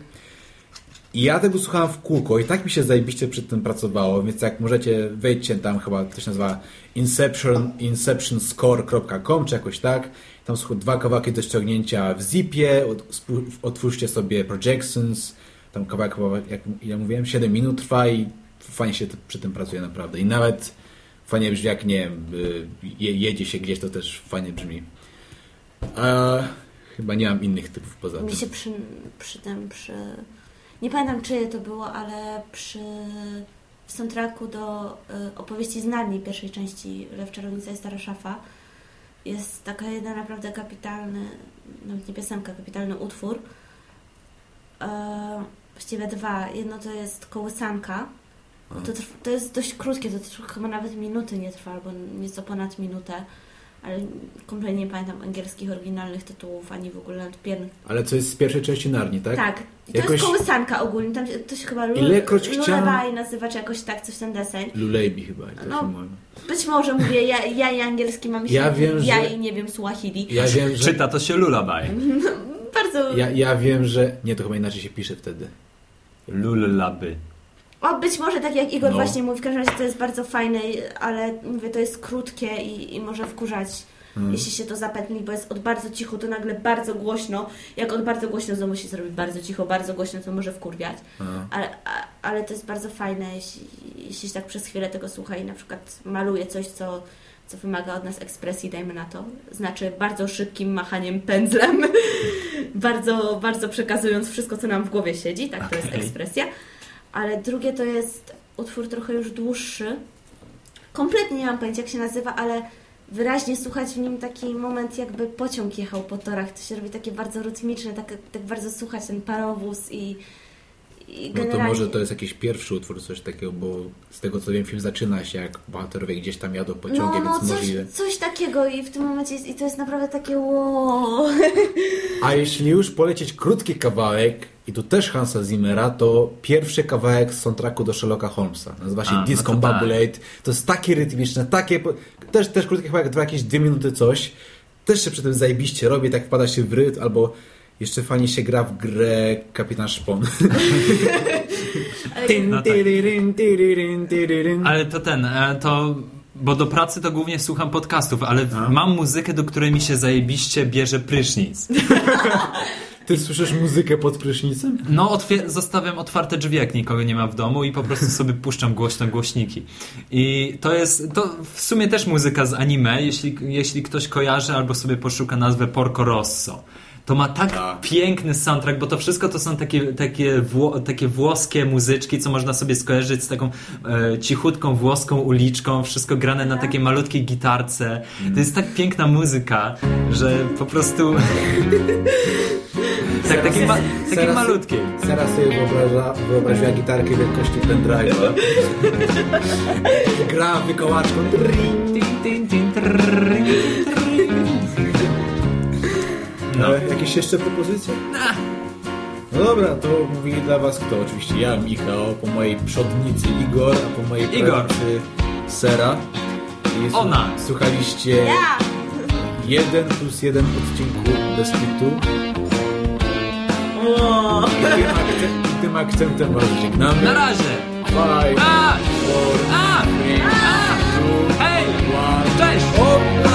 I ja tego słuchałem w kółko i tak mi się zajebiście przy tym pracowało, więc jak możecie, wejdźcie tam chyba, to się nazywa Inception, inceptionscore.com czy jakoś tak. Tam są dwa kawałki do ściągnięcia w zipie, otwórzcie sobie Projections, tam kawałek jak ja mówiłem, 7 minut trwa i fajnie się przy tym pracuje naprawdę. I nawet fajnie brzmi, jak nie wiem, y, je, jedzie się gdzieś, to też fajnie brzmi. A, chyba nie mam innych typów poza tym. Mi się przy, przy tym, przy... Nie pamiętam czyje to było, ale przy w soundtracku do y, opowieści z Narni pierwszej części Lew Czarownica i Stara Szafa jest taka jedna naprawdę kapitalny, nawet nie piosenka, kapitalny utwór. E, właściwie dwa. Jedno to jest kołysanka. To, trw, to jest dość krótkie, to chyba nawet minuty nie trwa, albo nieco ponad minutę. Ale kompletnie nie pamiętam angielskich oryginalnych tytułów, ani w ogóle pier... Ale co jest z pierwszej części Narni, tak? Tak. I to Jakoś- jest kołysanka ogólnie. Tam się- to się chyba Ilekroć chciałem- Lullaby nazywa, czy jakoś tak, coś ten deseń. Lulejbi chyba. Tak No, się mówi. Być może mówię, ja, ja i angielski mam Ja średni, wiem, ja że- i nie wiem Swahili. Ja wiem, że... Czyta to się lullaby. Bardzo... Ja, ja wiem, że... Nie, to chyba inaczej się pisze wtedy. Lullaby. O, być może tak jak Igor No. właśnie mówi, w każdym razie to jest bardzo fajne, ale mówię, to jest krótkie i, i może wkurzać, Hmm. jeśli się to zapętli, bo jest od bardzo cicho, to nagle bardzo głośno. Jak od bardzo głośno znowu się zrobi bardzo cicho, bardzo głośno, to może wkurwiać. Ale, a, ale to jest bardzo fajne, jeśli, jeśli się tak przez chwilę tego słucha i na przykład maluje coś, co, co wymaga od nas ekspresji, dajmy na to. Znaczy bardzo szybkim machaniem pędzlem, bardzo, bardzo przekazując wszystko, co nam w głowie siedzi, tak to jest ekspresja. Ale drugie to jest utwór trochę już dłuższy. Kompletnie nie mam pojęcia, jak się nazywa, ale wyraźnie słuchać w nim taki moment, jakby pociąg jechał po torach. To się robi takie bardzo rytmiczne, tak, tak bardzo słuchać ten parowóz i, i No generalnie... to może to jest jakiś pierwszy utwór, coś takiego, bo z tego co wiem, film zaczyna się jak bohaterowie gdzieś tam jadą pociągiem, no, no, więc coś, możliwe. coś takiego i w tym momencie jest, i to jest naprawdę takie wow. A jeśli już polecieć krótki kawałek, i tu też Hansa Zimmera, to pierwszy kawałek z soundtracku do Sherlocka Holmesa. Nazywa się A, no to Discombobulate. To jest takie rytmiczne, takie... Też, też krótki kawałek, trwa jakieś dwie minuty coś. Też się przy tym zajebiście robi, tak wpada się w rytm, albo jeszcze fajnie się gra w grę Kapitan Szpon. No tak. Ale to ten, to... Bo do pracy to głównie słucham podcastów, ale A? mam muzykę, do której mi się zajebiście bierze prysznic. Ty słyszysz muzykę pod prysznicem? No, otwier- zostawiam otwarte drzwi, jak nikogo nie ma w domu i po prostu sobie puszczam głośno głośniki. I to jest, to w sumie też muzyka z anime, jeśli, jeśli ktoś kojarzy albo sobie poszuka nazwę Porco Rosso. To ma tak Tak. piękny soundtrack, bo to wszystko to są takie, takie, wło- takie włoskie muzyczki, co można sobie skojarzyć z taką e, cichutką włoską uliczką, wszystko grane na takiej malutkiej gitarce. To jest tak piękna muzyka, że po prostu... tak, takiej, ma, takiej malutkiej. Zaraz sobie wyobraża, wyobraziła gitarkę wielkości pendrive'a. Gra wykołaczką. No. Jakieś jeszcze propozycje? No dobra, to mówi dla was kto? Oczywiście ja, Michał, po mojej przodnicy Igor, a po mojej Igor. Sera. Ona! Słuchaliście... Ja! Jeden plus jeden odcinku bez. Wow. I tym, akcent, tym akcentem was żegnamy. Na razie! Bye! A! Four, a! Three, a! Two, Hej! One. Cześć! Oh.